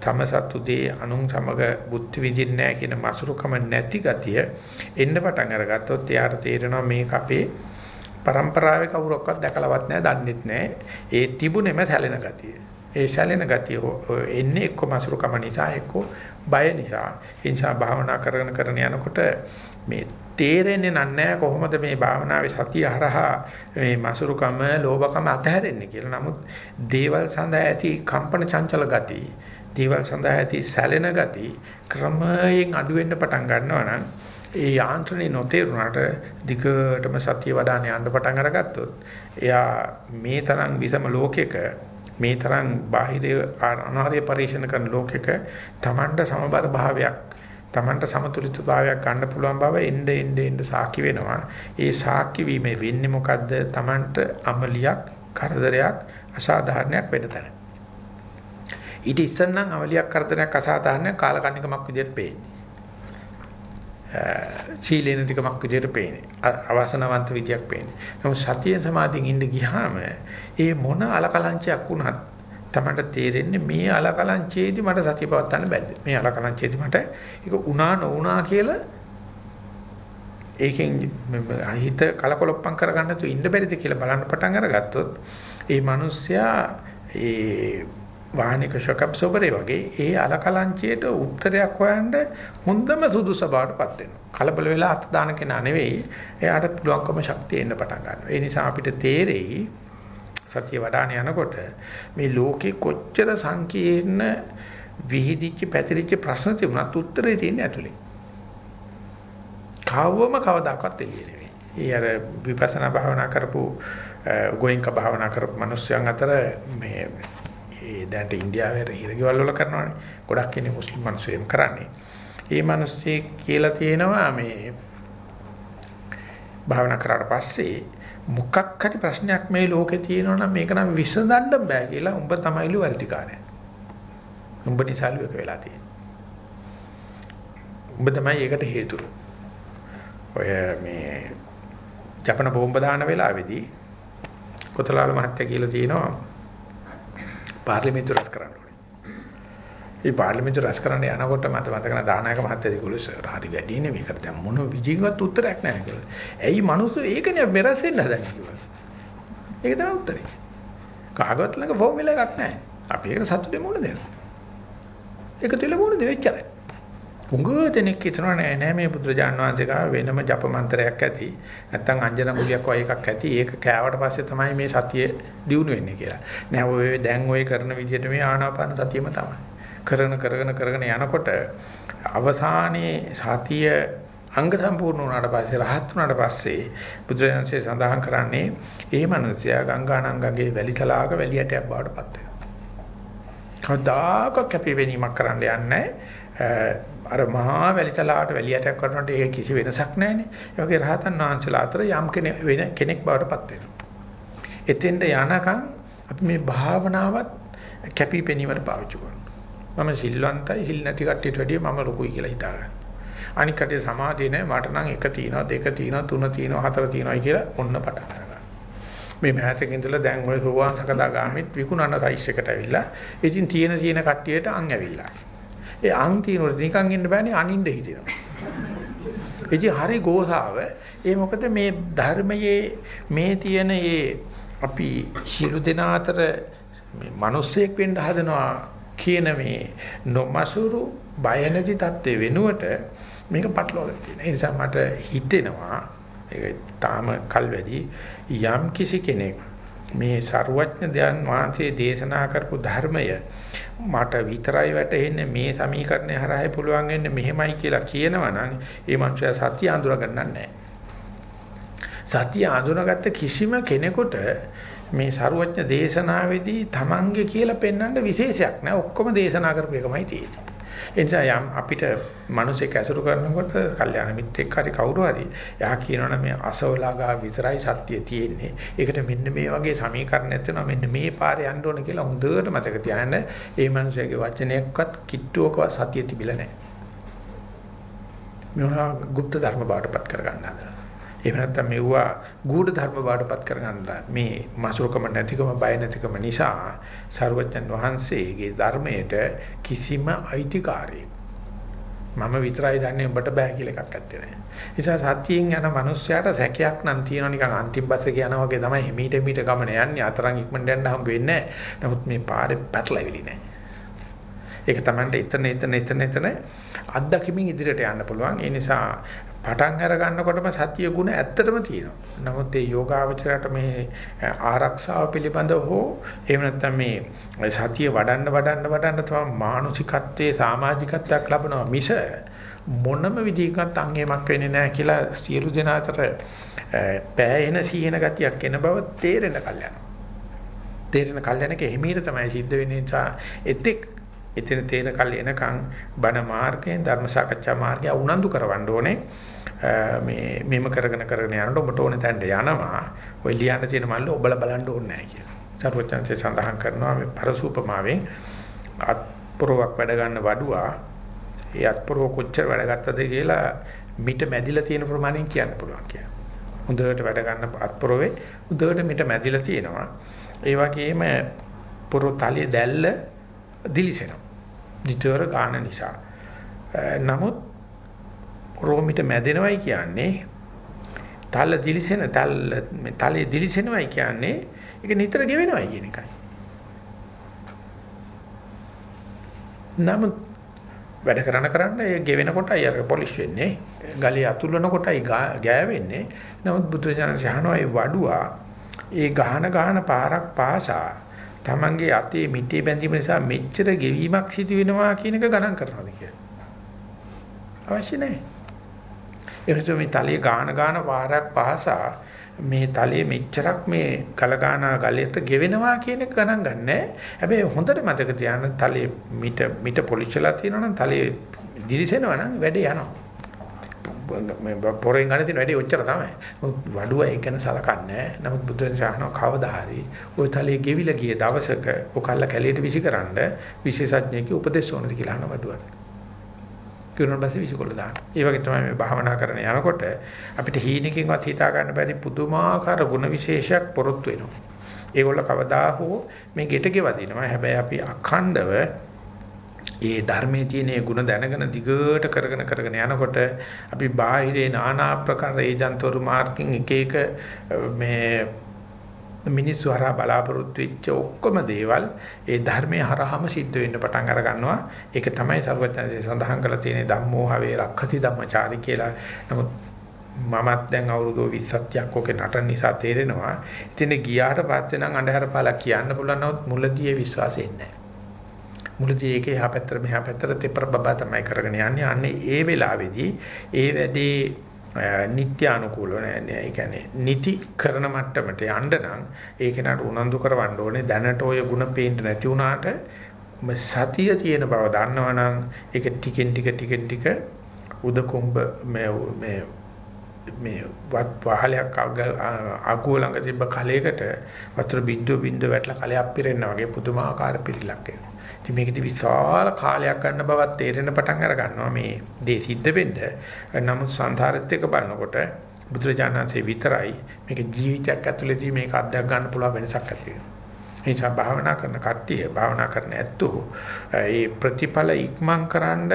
තම සතු දේ අනුන් සමග බුද්ධ විදින්නේ නැහැ කියන මසුරුකම නැති ගතිය එන්න පටන් අරගත්තොත් එයාට තේරෙනවා මේක අපේ પરම්පරාවේ කවුරක්වත් දැකලවත් නැහැ, දන්නෙත් නැහැ. ඒ තිබුණෙම සැලෙන ගතිය. ඒ සැලෙන ගතිය එන්නේ එක්ක මසුරුකම නිසා එක්ක බය නිසා. ඒ නිසා භාවනා කරගෙන කරගෙන යනකොට මේ තේරෙන්නේ නැහැ කොහොමද මේ භාවනාවේ සතිය හරහා මේ මසුරුකම, ලෝභකම අතහැරෙන්නේ කියලා. නමුත් දේවල් සඳහා ඇති කම්පන චංචල ගති, දේවල් සඳහා ඇති සැලෙන ගති ක්‍රමයෙන් අඩු වෙන්න පටන් ගන්නවා නම් ඒ යාන්ත්‍රණේ නොතේරුණාට දිගටම සතිය වඩාන යන්න පටන් අරගත්තොත් එයා මේ තරම් විසම ලෝකයක මේ තරම් බාහිර අනාර්ය පරිශන කරන ලෝකයක Tamanට සමබර භාවයක් Tamanට සමතුලිත භාවයක් ගන්න පුළුවන් බව එnde එnde එnde සාකි වෙනවා. ඒ සාකි වීම වෙන්නේ මොකද්ද? Tamanට අමලියක්, කරදරයක්, අසාධාරණයක් වෙන්න තැන. ඊට ඉස්සෙල්නම් අමලියක්, කරදරයක්, අසාධාරණයක් කාලකන්නිකමක් විදිහට පේන්නේ. සීලේන ටිකමක් විදිහට පේන්නේ. අවසනවන්ත විදියක් පේන්නේ. නමුත් සතිය සමාධියෙන් ඉඳ ගියාම ඒ මොන අලකලංචයක් වුණත් තමයි තේරෙන්නේ මේ අලකලංචයේදී මට සතිය පවත්වන්න බැරිද? මේ අලකලංචයේදී මට ඒක උනා නොඋනා කියලා ඒකෙන් හිත කලකොලොප්පම් කරගන්න තු ඉන්න බැරිද කියලා බලන්න පටන් අරගත්තොත් ඒ මිනිස්සයා ඒ වාහනික ෂොක් ඇබ්සෝබරේ වගේ ඒ අලකලංචයට උත්තරයක් හොයන්න හොඳම සුදුසු බවටපත් වෙනවා. කලබල වෙලා අත් දාන කෙනා නෙවෙයි. එයාට පුළුවන්කම ශක්තිය එන්න පටන් ගන්නවා. ඒ නිසා අපිට තේරෙයි සතිය වඩාන යනකොට මේ ලෝකේ කොච්චර සංකීර්ණ විහිදිච්ච පැතිරිච්ච ප්‍රශ්න තිබුණත් උත්තරේ තියෙන්නේ ඇතුලේ. කවවම කවදාකවත් එළියේ නෙවෙයි. ඒ අර විපස්සනා භාවනා කරපු ගෝයන්ක භාවනා කරපු මිනිස්යන් අතර මේ ඒ දැනට ඉන්දියාවේ හිරගෙවල් වල කරනවානේ. ගොඩක් කෙනෙක් මුස්ලිම් මිනිස්සු එහෙම කරන්නේ. ඒ මිනිස්සේ කියලා තියෙනවා මේ භාවනා කරාට පස්සේ මොකක් හරි ප්‍රශ්නයක් මේ ලෝකේ තියෙනවා නම් මේක නම් විසඳන්න බෑ කියලා උඹ තමයිලු වර්තිකාරය. උඹ නිසාලු එක වෙලා තියෙන්නේ. උඹ තමයි ඒකට හේතුව. ඔය මේ ජපන බෝම්බ දාන වෙලාවේදී කොතලාල මහත්තයා කියලා තියෙනවා පාර්ලිමේන්තු රැස් කරන්න ඕනේ. මේ පාර්ලිමේන්තු රැස් කරන්න යනකොට මට මතක නැහැ දානායක මහත්තයා කිව්ලු සර් හරි වැඩිනේ මේකට දැන් මොන විජින්වත් උත්තරයක් නැහැ කියලා. ඇයි මිනිස්සු ඒකනේ මෙරසෙන්න හදන්නේ කිව්වා. ඒක තමයි උත්තරේ. කාගවත් ළඟ ෆෝමියුලා එකක් නැහැ. අපි ඒකට සතුටේ මොන දෙනවා. ඒක දෙල මොන දෙවෙච්චරයි. උංගෝ දෙනෙක් හිතනවා නෑ නෑ මේ බුදුරජාණන් වහන්සේ ගාව වෙනම ජප මන්ත්‍රයක් ඇති නැත්නම් අංජන ගුලියක් වගේ එකක් ඇති ඒක කෑවට පස්සේ තමයි මේ සතිය දියුණු වෙන්නේ කියලා නෑ ඔය දැන් ඔය කරන විදිහට මේ ආනාපාන සතියම තමයි කරන කරගෙන කරගෙන යනකොට අවසානයේ සතිය අංග සම්පූර්ණ වුණාට පස්සේ රහත් වුණාට පස්සේ බුදුරජාණන්සේ සඳහන් කරන්නේ ඒ මනුස්සයා ගංගානංගගේ වැලි තලාවක වැලියටයක් බවට පත් වෙනවා කවදාක කැපිවීමක් කරන්න යන්නේ අර මහා වැලිතලාවට වැලියටක් වටනට ඒක කිසි වෙනසක් නැහැනේ. ඒ වගේ රහතන් වහන්සේලා අතර යම් කෙනෙක් වෙන කෙනෙක් බවට පත් වෙනවා. එතෙන්ට යනකම් අපි මේ භාවනාවත් කැපිපෙනීමට පාවිච්චි කරනවා. මම සිල්වන්තයි සිල් නැති කට්ටියට වැඩිය මම ලොකුයි කියලා හිතාගන්න. අනික කටේ සමාධිය නැහැ මට නම් එක තියෙනවා දෙක තියෙනවා තුන තියෙනවා හතර තියෙනවායි කියලා ඔන්න පටන් ගන්නවා. මේ මෑතක ඉඳලා දැන් ඔය සෝවාන් සකදාගාමිත් විකුණන සයිස් එකට ඇවිල්ලා ඉතින් තියෙන තියෙන කට්ටියට අං ඇවිල්ලා. ඒ අං තියනකොට නිකන් ඉන්න බෑනේ අනින්න හිතෙනවා. ඉතින් හරි ගෝසාව ඒ මොකද මේ ධර්මයේ මේ තියෙන මේ අපි හිලු දෙන අතර මේ මිනිස්සෙක් වෙන්න හදනවා කියන මේ නොමසුරු බය නැති தත්ත්වේ වෙනුවට මේක පටලවාගෙන තියෙනවා. ඒ නිසා මට හිතෙනවා ඒක තාම කල්වැදී යම් කිසි කෙනෙක් මේ ਸਰුවඥ දයන් වහන්සේ දේශනා කරපු ධර්මය මට විතරයි වැටහෙන්නේ මේ සමීකරණය හරහා පුළුවන් වෙන්නේ මෙහෙමයි කියලා කියනවනම් ඒ මනුස්සයා සත්‍ය අඳුර ගන්න නැහැ. සත්‍ය අඳුනගත්ත කිසිම කෙනෙකුට මේ ਸਰුවඥ දේශනාවේදී Tamange කියලා පෙන්වන්න විශේෂයක් නැහැ. ඔක්කොම දේශනා කරපු එකමයි තියෙන්නේ. ඒ නිසා යම් අපිට මිනිසෙක් ඇසුරු කරනකොට, කල්යාණ මිත්‍රෙක් හරි කවුරු හරි, එයා කියනවනේ මේ අසවලාගා විතරයි සත්‍ය තියෙන්නේ. ඒකට මෙන්න මේ වගේ සමීකරණයක් තියෙනවා. මෙන්න මේ පාරේ යන්න ඕන කියලා හොඳට මතක තියාගන්න. ඒ මිනිසයාගේ වචනයක්වත් කිට්ටුවකවත් සත්‍ය තිබිලා නැහැ. මේවා গুপ্ত ධර්ම බාටපත් කරගන්න හදලා. එහෙම නැත්නම් මෙවුවා ගුඪ ධර්ම බාටපත් කරගන්න මේ මසුරුකම නැතිකම බය නැතිකම නිසා සරුවචන් වහන්සේගේ ධර්මයට කිසිම අයිතිකාරයෙක් මම විතරයි දන්නේ උඹට බෑ කියලා එකක් ඇත්තේ නැහැ. නිසා සත්‍යයෙන් යන මිනිස්සයාට සැකයක් නම් තියෙනවා නිකන් අන්තිම බස් එක යනවා වගේ තමයි හිමීට මීට ගමන යන්නේ. අතරන් ඉක්මනට යන්න හම්බ වෙන්නේ නැහැ. නමුත් මේ පාරේ පැටලෙවිලි නැහැ. ඒක තමයි එතන එතන එතන එතන අත්දැකීමින් ඉදිරියට යන්න පුළුවන්. ඒ නිසා පටන් අර ගන්නකොටම සතිය ගුණ ඇත්තටම තියෙනවා. නමුත් මේ යෝගාවචරයට මේ ආරක්ෂාව පිළිබඳව හෝ එහෙම නැත්නම් මේ සතිය වඩන්න වඩන්න වඩන්න තමයි මානසිකත්වයේ සමාජිකත්වයක් ලැබෙනවා මිස මොනම විදිහකට අංගෙමක් වෙන්නේ නැහැ කියලා සියලු දෙනා අතර පෑයෙන සීහෙන ගතියක් එන බව තේරෙන කල් යනවා. තේරෙන කල් යනක හිමීර තමයි සිද්ධ වෙන්නේ නිසා එතෙක් එතන තේන කල් එනකන් බණ මාර්ගයෙන් ධර්ම සාකච්ඡා මාර්ගය උනන්දු කරවන්න ඕනේ. මේ මෙම කරගෙන කරගෙන යනකොට ඔබට ඕනේ තැනට යනවා. ඔය ලියන්න තියෙන මල්ල ඔබලා බලන්න ඕනේ නැහැ කියලා. සර්වචන්සේ සඳහන් කරනවා මේ පරසූපමාවෙන් අත්පොරවක් වැඩ ගන්න වඩුවා ඒ අත්පොරව කොච්චර වැඩ ගත්තද කියලා මිට මැදිලා තියෙන ප්‍රමාණයෙන් කියන්න පුළුවන් කියලා. හොඳට වැඩ ගන්න අත්පොරවේ හොඳට මිට මැදිලා තියෙනවා. ඒ වගේම පොරො තලිය දැල්ල දිලිසෙනවා. නිතර ගාන නිසා. නමුත් රෝමිට මැදෙනවයි කියන්නේ තල දිලිසෙන තල මේ තලයේ දිලිසෙනවයි කියන්නේ ඒක නිතර ගෙවෙනවයි කියන එකයි. නමුත් වැඩ කරන කරන්න ඒ ගෙවෙන කොටයි අර පොලිෂ් වෙන්නේ. ගලේ අතුල්වන කොටයි ගෑවෙන්නේ. නමුත් බුදුරජාණන් සහනවා ඒ වඩුවා ඒ ගහන ගහන පාරක් පාසා Tamange අතේ මිටේ බැඳීම නිසා මෙච්චර ගෙවීමක් සිදු වෙනවා කියන එක ගණන් කරනවාද කියලා. අවශ්‍ය නැහැ. එනිසා මේ තලයේ ගාන ගාන වාරයක් පහසා මේ තලයේ මෙච්චරක් මේ ගලගානා ගලයට ගෙවෙනවා කියන එක ගණන් ගන්නෑ. හැබැයි හොඳට මතක තියාගන්න තලයේ මිට මිට පොලිෂලා තියෙනවා නම් තලයේ දිලිසෙනවා නම් වැඩේ යනවා. මේ පොරෙන් ගන්න තියෙන වැඩේ ඔච්චර තමයි. වඩුව ඒක ගැන සලකන්නේ නැහැ. නමුත් බුදුන් ශාහනෝ කවදා හරි ওই තලයේ ගෙවිලා ගිය දවසක ඔකල්ල කැලේට විසිකරනද විශේෂඥයෙක් උපදේශ ඕනද කියලා අහන වඩුවට. කිරුණා පස්සේ විසිකොල්ල දාන්න. ඒ වගේ තමයි මේ භාවනා කරන යනකොට අපිට හීනකින්වත් හිතා ගන්න බැරි පුදුමාකාර ගුණ විශේෂයක් පොරොත්තු වෙනවා. ඒගොල්ල කවදා හෝ මේ ගෙට ගෙවදිනවා. හැබැයි අපි අඛණ්ඩව ඒ ධර්මයේ තියෙන ගුණ දැනගෙන දිගට කරගෙන කරගෙන යනකොට අපි බාහිරේ নানা ආකාර ඒජන්තවරු මාර්ගින් එක එක මේ මිනිස්සු හරහා බලාපොරොත්තු වෙච්ච ඔක්කොම දේවල් ඒ ධර්මයේ හරහාම සිද්ධ වෙන්න පටන් අර ගන්නවා. ඒක තමයි සර්වඥාන්සේ සඳහන් කරලා තියෙන ධම්මෝහවේ රක්ඛති ධම්මචාරි කියලා. නමුත් මමත් දැන් අවුරුදු 20ක් ඔකේ නටන නිසා තේරෙනවා. ඉතින් ගියාට පස්සේ නම් අඳුර පාලා කියන්න පුළුවන් නමුත් මුලදී ඒ විශ්වාසය එන්නේ නැහැ. මුලදී ඒක එහා පැත්තට මෙහා පැත්තට තෙපර බබා තමයි කරගෙන යන්නේ. අන්නේ ඒ වෙලාවේදී ඒ වැඩේ නිත්‍යානුකූලව නෑ ඒ කියන්නේ නිති කරන මට්ටමට යන්න නම් ඒක නට උනන්දු කරවන්න ඕනේ. දැනට ඔය ಗುಣ පේන්න නැති වුණාට සතිය තියෙන බව දන්නවනම් ඒක ටිකෙන් ටික ටිකෙන් ටික උදකුඹ මේ මේ මේ වත් වහලයක් අගුව ළඟ තිබ්බ කලයකට වතුර බින්දුව බින්දුව වැටලා කලයක් පිරෙනවා වගේ පුදුමාකාර පිළිලක් එනවා. ඉතින් මේකදී විශාල කාලයක් ගන්න බවත් තේරෙන පටන් අර ගන්නවා මේ දේ සිද්ධ වෙන්න. නමුත් සංසාරෙත් එක්ක බලනකොට බුදුරජාණන්සේ විතරයි මේක ජීවිතයක් ඇතුළතදී මේක අත්දැක ගන්න පුළුවන් වෙනසක් ඇති වෙනවා. ඒ නිසා භාවනා කරන කට්ටිය භාවනා කරන ඇත්තෝ ඒ ප්‍රතිඵල ඉක්මන් කරන්න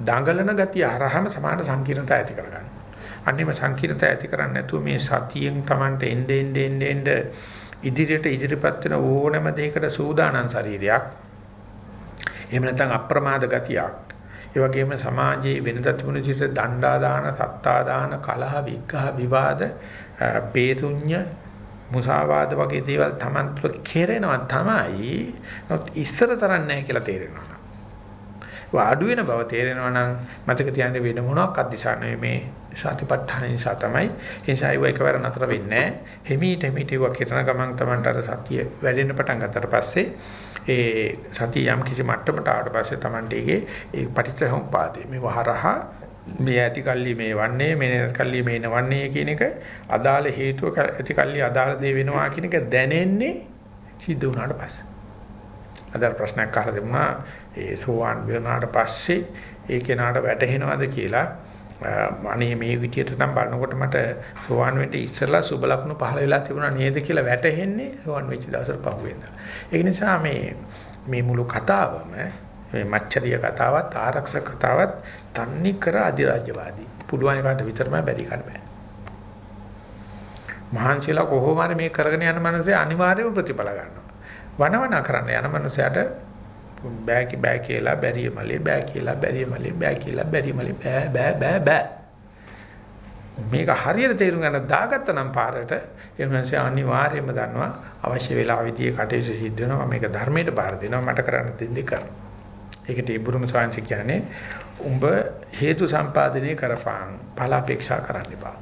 දඟලන ගතිය හරහාම සමාන සංකීර්ණතා ඇති කරගන්න. අන්නේම සංකීර්ණතා ඇති කරන්නේ නැතුව මේ සතියෙන් Tamante එnde ende ende ende ඉදිරියට ඉදිරිපත් වෙන ඕනෑම දෙයකට සූදානම් ශරීරයක් එහෙම නැත්නම් අප්‍රමාද ගතියක්. ඒ වගේම සමාජයේ වෙනදත් තිබුණු විදිහට දණ්ඩා දාන, සත්තා දාන, කලහ, විග්ඝහ, විවාද, පේතුඤ්ඤ, මුසාවාද වගේ දේවල් Taman තුළ කෙරෙනවා තමයි. නමුත් ඉස්සර තරම් නැහැ කියලා තේරෙනවා. අඩු වෙන බව තේරෙනවා නම් මතක තියාගන්න වෙන මොනවාක් අධිසාරණය මේ සතිපට්ඨාන නිසා තමයි. ඒ නිසා ඒව එකවර නතර වෙන්නේ නැහැ. හිමීට හිමීට ඒව කිරණ ගමන් Tamanට අර සතිය වැඩෙන්න පටන් ගත්තට පස්සේ ඒ සතිය යම් කිසි මට්ටමකට ආවට පස්සේ Tamante එකේ ඒ පටිච්චසමුපාදේ මේ වහරහ මේ ඇති කල්ලි මේ වන්නේ මේ නැති කල්ලි මේ නවන්නේ කියන එක අදාළ හේතුව ඇති කල්ලි අදාළ දේ වෙනවා කියන එක දැනෙන්නේ සිද්ධ වුණාට පස්සේ. අදාළ ප්‍රශ්නයක් අහලා දෙමුනා ඒ සෝවාන් වෙනාට පස්සේ ඒ කෙනාට වැටහෙනවද කියලා අනේ මේ විදියට නම් බලනකොට මට සෝවාන් වෙන්න ඉස්සෙල්ලා සුබ ලක්ෂණ පහළ වෙලා තිබුණා නේද කියලා වැටහෙන්නේ සෝවාන් වෙච්ච දවසට පහුවෙන්දා. ඒක නිසා මේ මේ මුළු කතාවම මේ මච්චරිය කතාවත් ආරක්ෂක කතාවත් තන්නේ කර අධිරාජ්‍යවාදී. පුළුවන් එකට විතරමයි බැරි කන්න බෑ. මහන්සියලා කොහොම හරි මේ කරගෙන යන මනසේ අනිවාර්යම ප්‍රතිඵල ගන්නවා. වනවන කරන්න යන මනසයට බෑ බෑ කියලා බැරිය මලේ බෑ කියලා බැරිය මලේ බෑ කියලා බැරිය මලේ බෑ බෑ බෑ බෑ. මේක හරියට තේරුම් ගන්න දාගත්ත නම් පාරට එමන්සේ අනිවාර්යයෙන්ම දන්නවා අවශ්‍ය වෙලාවෙදී කටයුතු සිද්ධ වෙනවා. මේක ධර්මයට බාර දෙනවා. මට කරන්න දෙන්නේ කරනවා ඒකට ඒ බුරුම සාංශ කියන්නේ උඹ හේතු සම්පාදනය කරපං ඵල අපේක්ෂා කරන්න එපා.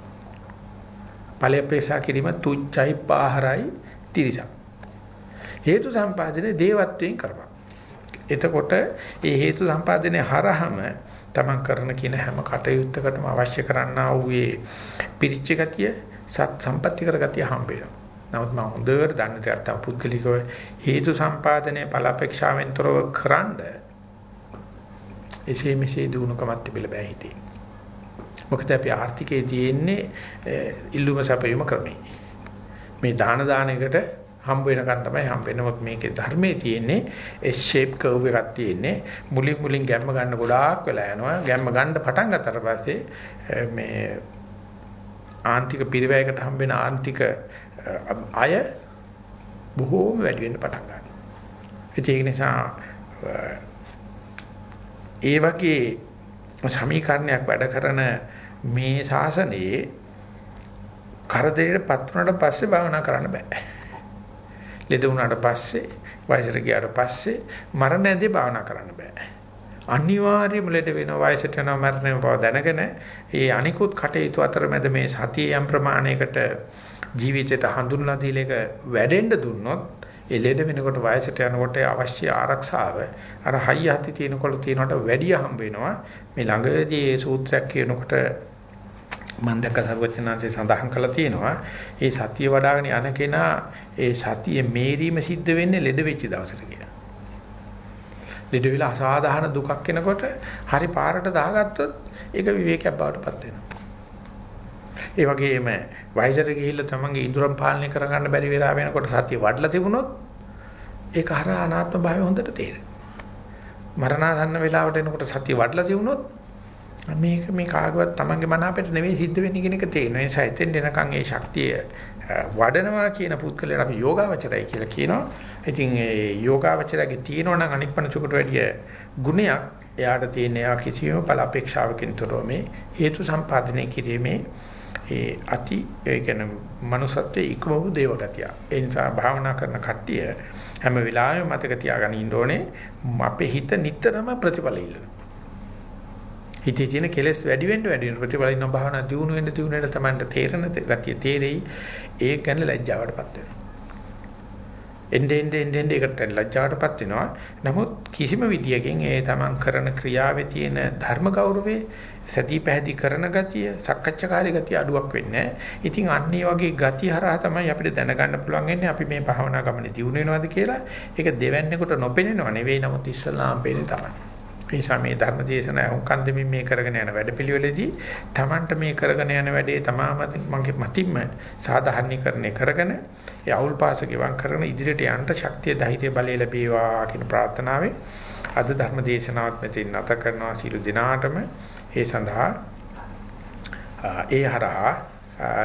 ඵල අපේක්ෂා කිරීම තුච්චයි පාහරයි තිරිසක් හේතු සම්පාදනයේ දේවත්වයෙන් කරපං එතකොට ඒ හේතු සම්පාදනයේ හරහම තමන් කරන කියන හැම කටයුත්තකටම අවශ්‍ය කරන්නා වූ ඒ පිරිච්ච ගතිය සත් සම්පත්‍ති කර ගතිය හම්බ වෙනවා. නමුත් මම හොඳට දන්න දෙයක් තමයි පුද්ගලිකව හේතු සම්පාදනයේ ඵලපේක්ෂාවෙන් තොරව කරන්ඩ එසේ මෙසේ දුණුකමක් තිබිලා බෑ හිතේ. මොකද අපි ආර්ථිකයේ තියෙන්නේ ඉල්ලුම සැපයීම ක්‍රමයි. මේ දාන දාන එකට හම්බ වෙනකන් තමයි හම්බ වෙන්නේ. මොකද මේකේ ධර්මයේ තියෙන්නේ S shape curve එකක් තියෙන්නේ. මුලින් මුලින් ගැම්ම ගන්න ගොඩාක් වෙලා යනවා. ගැම්ම ගන්න පටන් ගත්තට පස්සේ මේ ආන්තික පිරිවැයකට හම්බ වෙන ආන්තික අය බොහෝම වැඩි වෙන්න පටන් ගන්නවා. ඒක නිසා ඒ වගේ සමීකරණයක් වැඩ කරන මේ ශාසනයේ කරදරයටපත් වුණාට පස්සේ භාවනා කරන්න බෑ. ලෙඩ වුණාට පස්සේ වයසට ගියාට පස්සේ මරණයේදී භාවනා කරන්න බෑ. අනිවාර්යයෙන්ම ලෙඩ වෙනවා වයසට යනවා මරණය බව දැනගෙන ඒ අනිකුත් කටයුතු අතරමැද මේ සතිය යම් ප්‍රමාණයකට ජීවිතයට හඳුන්ලා දීලා ඒක වැඩෙන්න දුන්නොත් ඒ ලෙඩ වෙනකොට වයසට යනකොට අවශ්‍ය ආරක්ෂාව අර හයිය හති තියෙනකොට තියෙනවට වැඩිය හම්බ වෙනවා මේ ළඟදී මේ සූත්‍රයක් කියනකොට මම දැක්ක සර්වචනාංශේ සඳහන් කරලා තියෙනවා ඒ සතිය වඩ아가න යන කෙනා ඒ සතිය මේරීම සිද්ධ වෙන්නේ ලෙඩ වෙච්ච දවසට කියලා. ලෙඩ වෙලා අසාධාරණ දුකක් එනකොට හරි පාරට දාගත්තොත් ඒක විවේකයක් බවට පත් වෙනවා. ඒ වගේම වයසට ගිහිල්ලා තමන්ගේ ඉඳුරම් පාලනය කරගන්න බැරි වෙලා වෙනකොට සතිය වඩලා තිබුණොත් ඒක හරහා අනාත්ම භාවය හොඳට තේරෙනවා. මරණාසන්න වෙලාවට එනකොට සතිය වඩලා තිබුණොත් මේක මේ කාගවත් තමන්ගේ මන අපිට නෙවෙයි සිද්ධ වෙන්නේ කියන එක තේරෙනවා. ඒ නිසා එතෙන් එනකන් ඒ ශක්තිය වඩනවා කියන පුද්ගලයාට අපි යෝගාවචරයි කියලා කියනවා. ඉතින් ඒ යෝගාවචරයේ තියෙනවා නම් අනික් පණචුකට වැඩිය ගුණයක් එයාට තියෙන එයා කිසියම් බල අපේක්ෂාවකින් තොරව මේ හේතු සම්පාදනය කිරීමේ ඒ අති ඒ කියන්නේ manussත්වයේ ඉක්මවු දේව ගතිය. ඒ නිසා භාවනා කරන කට්ටිය හැම වෙලාවෙම මතක තියාගන්න ඉන්න ඕනේ අපේ හිත නිතරම ප්‍රතිඵල ඉල්ලනවා. හිතේ තියෙන කෙලෙස් වැඩි වෙන්න වැඩි වෙන ප්‍රතිඵල ඉන්න භාවනා දියුණු වෙන්න දියුණු වෙන්න තමයි තේරෙන ගතිය තේරෙයි. ඒක ගැන ලැජ්ජාවටපත් වෙනවා. එnde ende ende ende ඒකට ලැජ්ජාවටපත් වෙනවා. නමුත් කිසිම විදියකින් ඒ තමන් කරන ක්‍රියාවේ තියෙන ධර්ම ගෞරවේ සතිය පැහැදි කරන ගතිය, සක්කච්ඡාකාරී ගතිය අඩුවක් වෙන්නේ ඉතින් අන්න ඒ වගේ ගතිය හරහා තමයි අපිට දැනගන්න පුළුවන් වෙන්නේ අපි මේ භාවනා ගමනේ දියුණු වෙනවද කියලා. ඒක දෙවන්නේකට නොපෙනෙනව නෙවෙයි නමුත් ඉස්සල්ලාම පේන්නේ තමයි. ඒ නිසා මේ ධර්ම දේශනා හුඟක් දෙමින් මේ කරගෙන යන වැඩපිළිවෙලේදී Tamanට මේ කරගෙන යන වැඩේ තමාම මගේ මතින්ම සාධාරණීකරණය කරගෙන ඒ අවුල් පාස ගෙවන් කරන ඉදිරියට යන්න ශක්තිය ධෛර්ය බලය ලැබේවා කියන ප්‍රාර්ථනාවෙන් අද ධර්ම දේශනාවත් මෙතෙන් නැත කරනවා සියලු දිනාටම ඒ සඳහා ඒ හරහා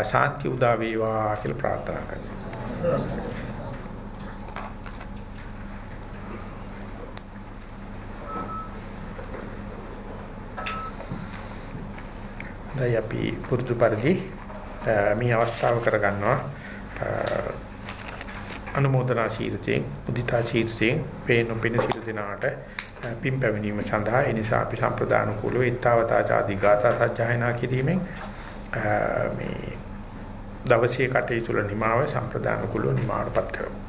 ශාන්ති උදා වේවා කියලා ප්‍රාර්ථනා කරනවා. දැන් අපි පුරුදු පරිදි මේ අවස්ථාව කරගන්නවා අනුමೋದනා ශීර්ෂයෙන් උදිතා ශීර්ෂයෙන් පේන පෙන සිල් දිනාට පින් පැමිණීම සඳහා ඒ නිසා අපි සම්ප්‍රදාන කුලෝ ඊත්තාවතා ආදී ගාථා සජ්ජායනා කිරීමෙන් මේ දවසේ කටයුතු වල නිමාව සම්ප්‍රදාන කුලෝ නිමාවටපත් කරමු.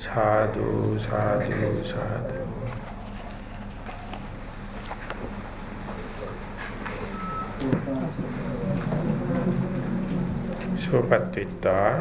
සාදු සාදු සාදු සුවපත් විත්තා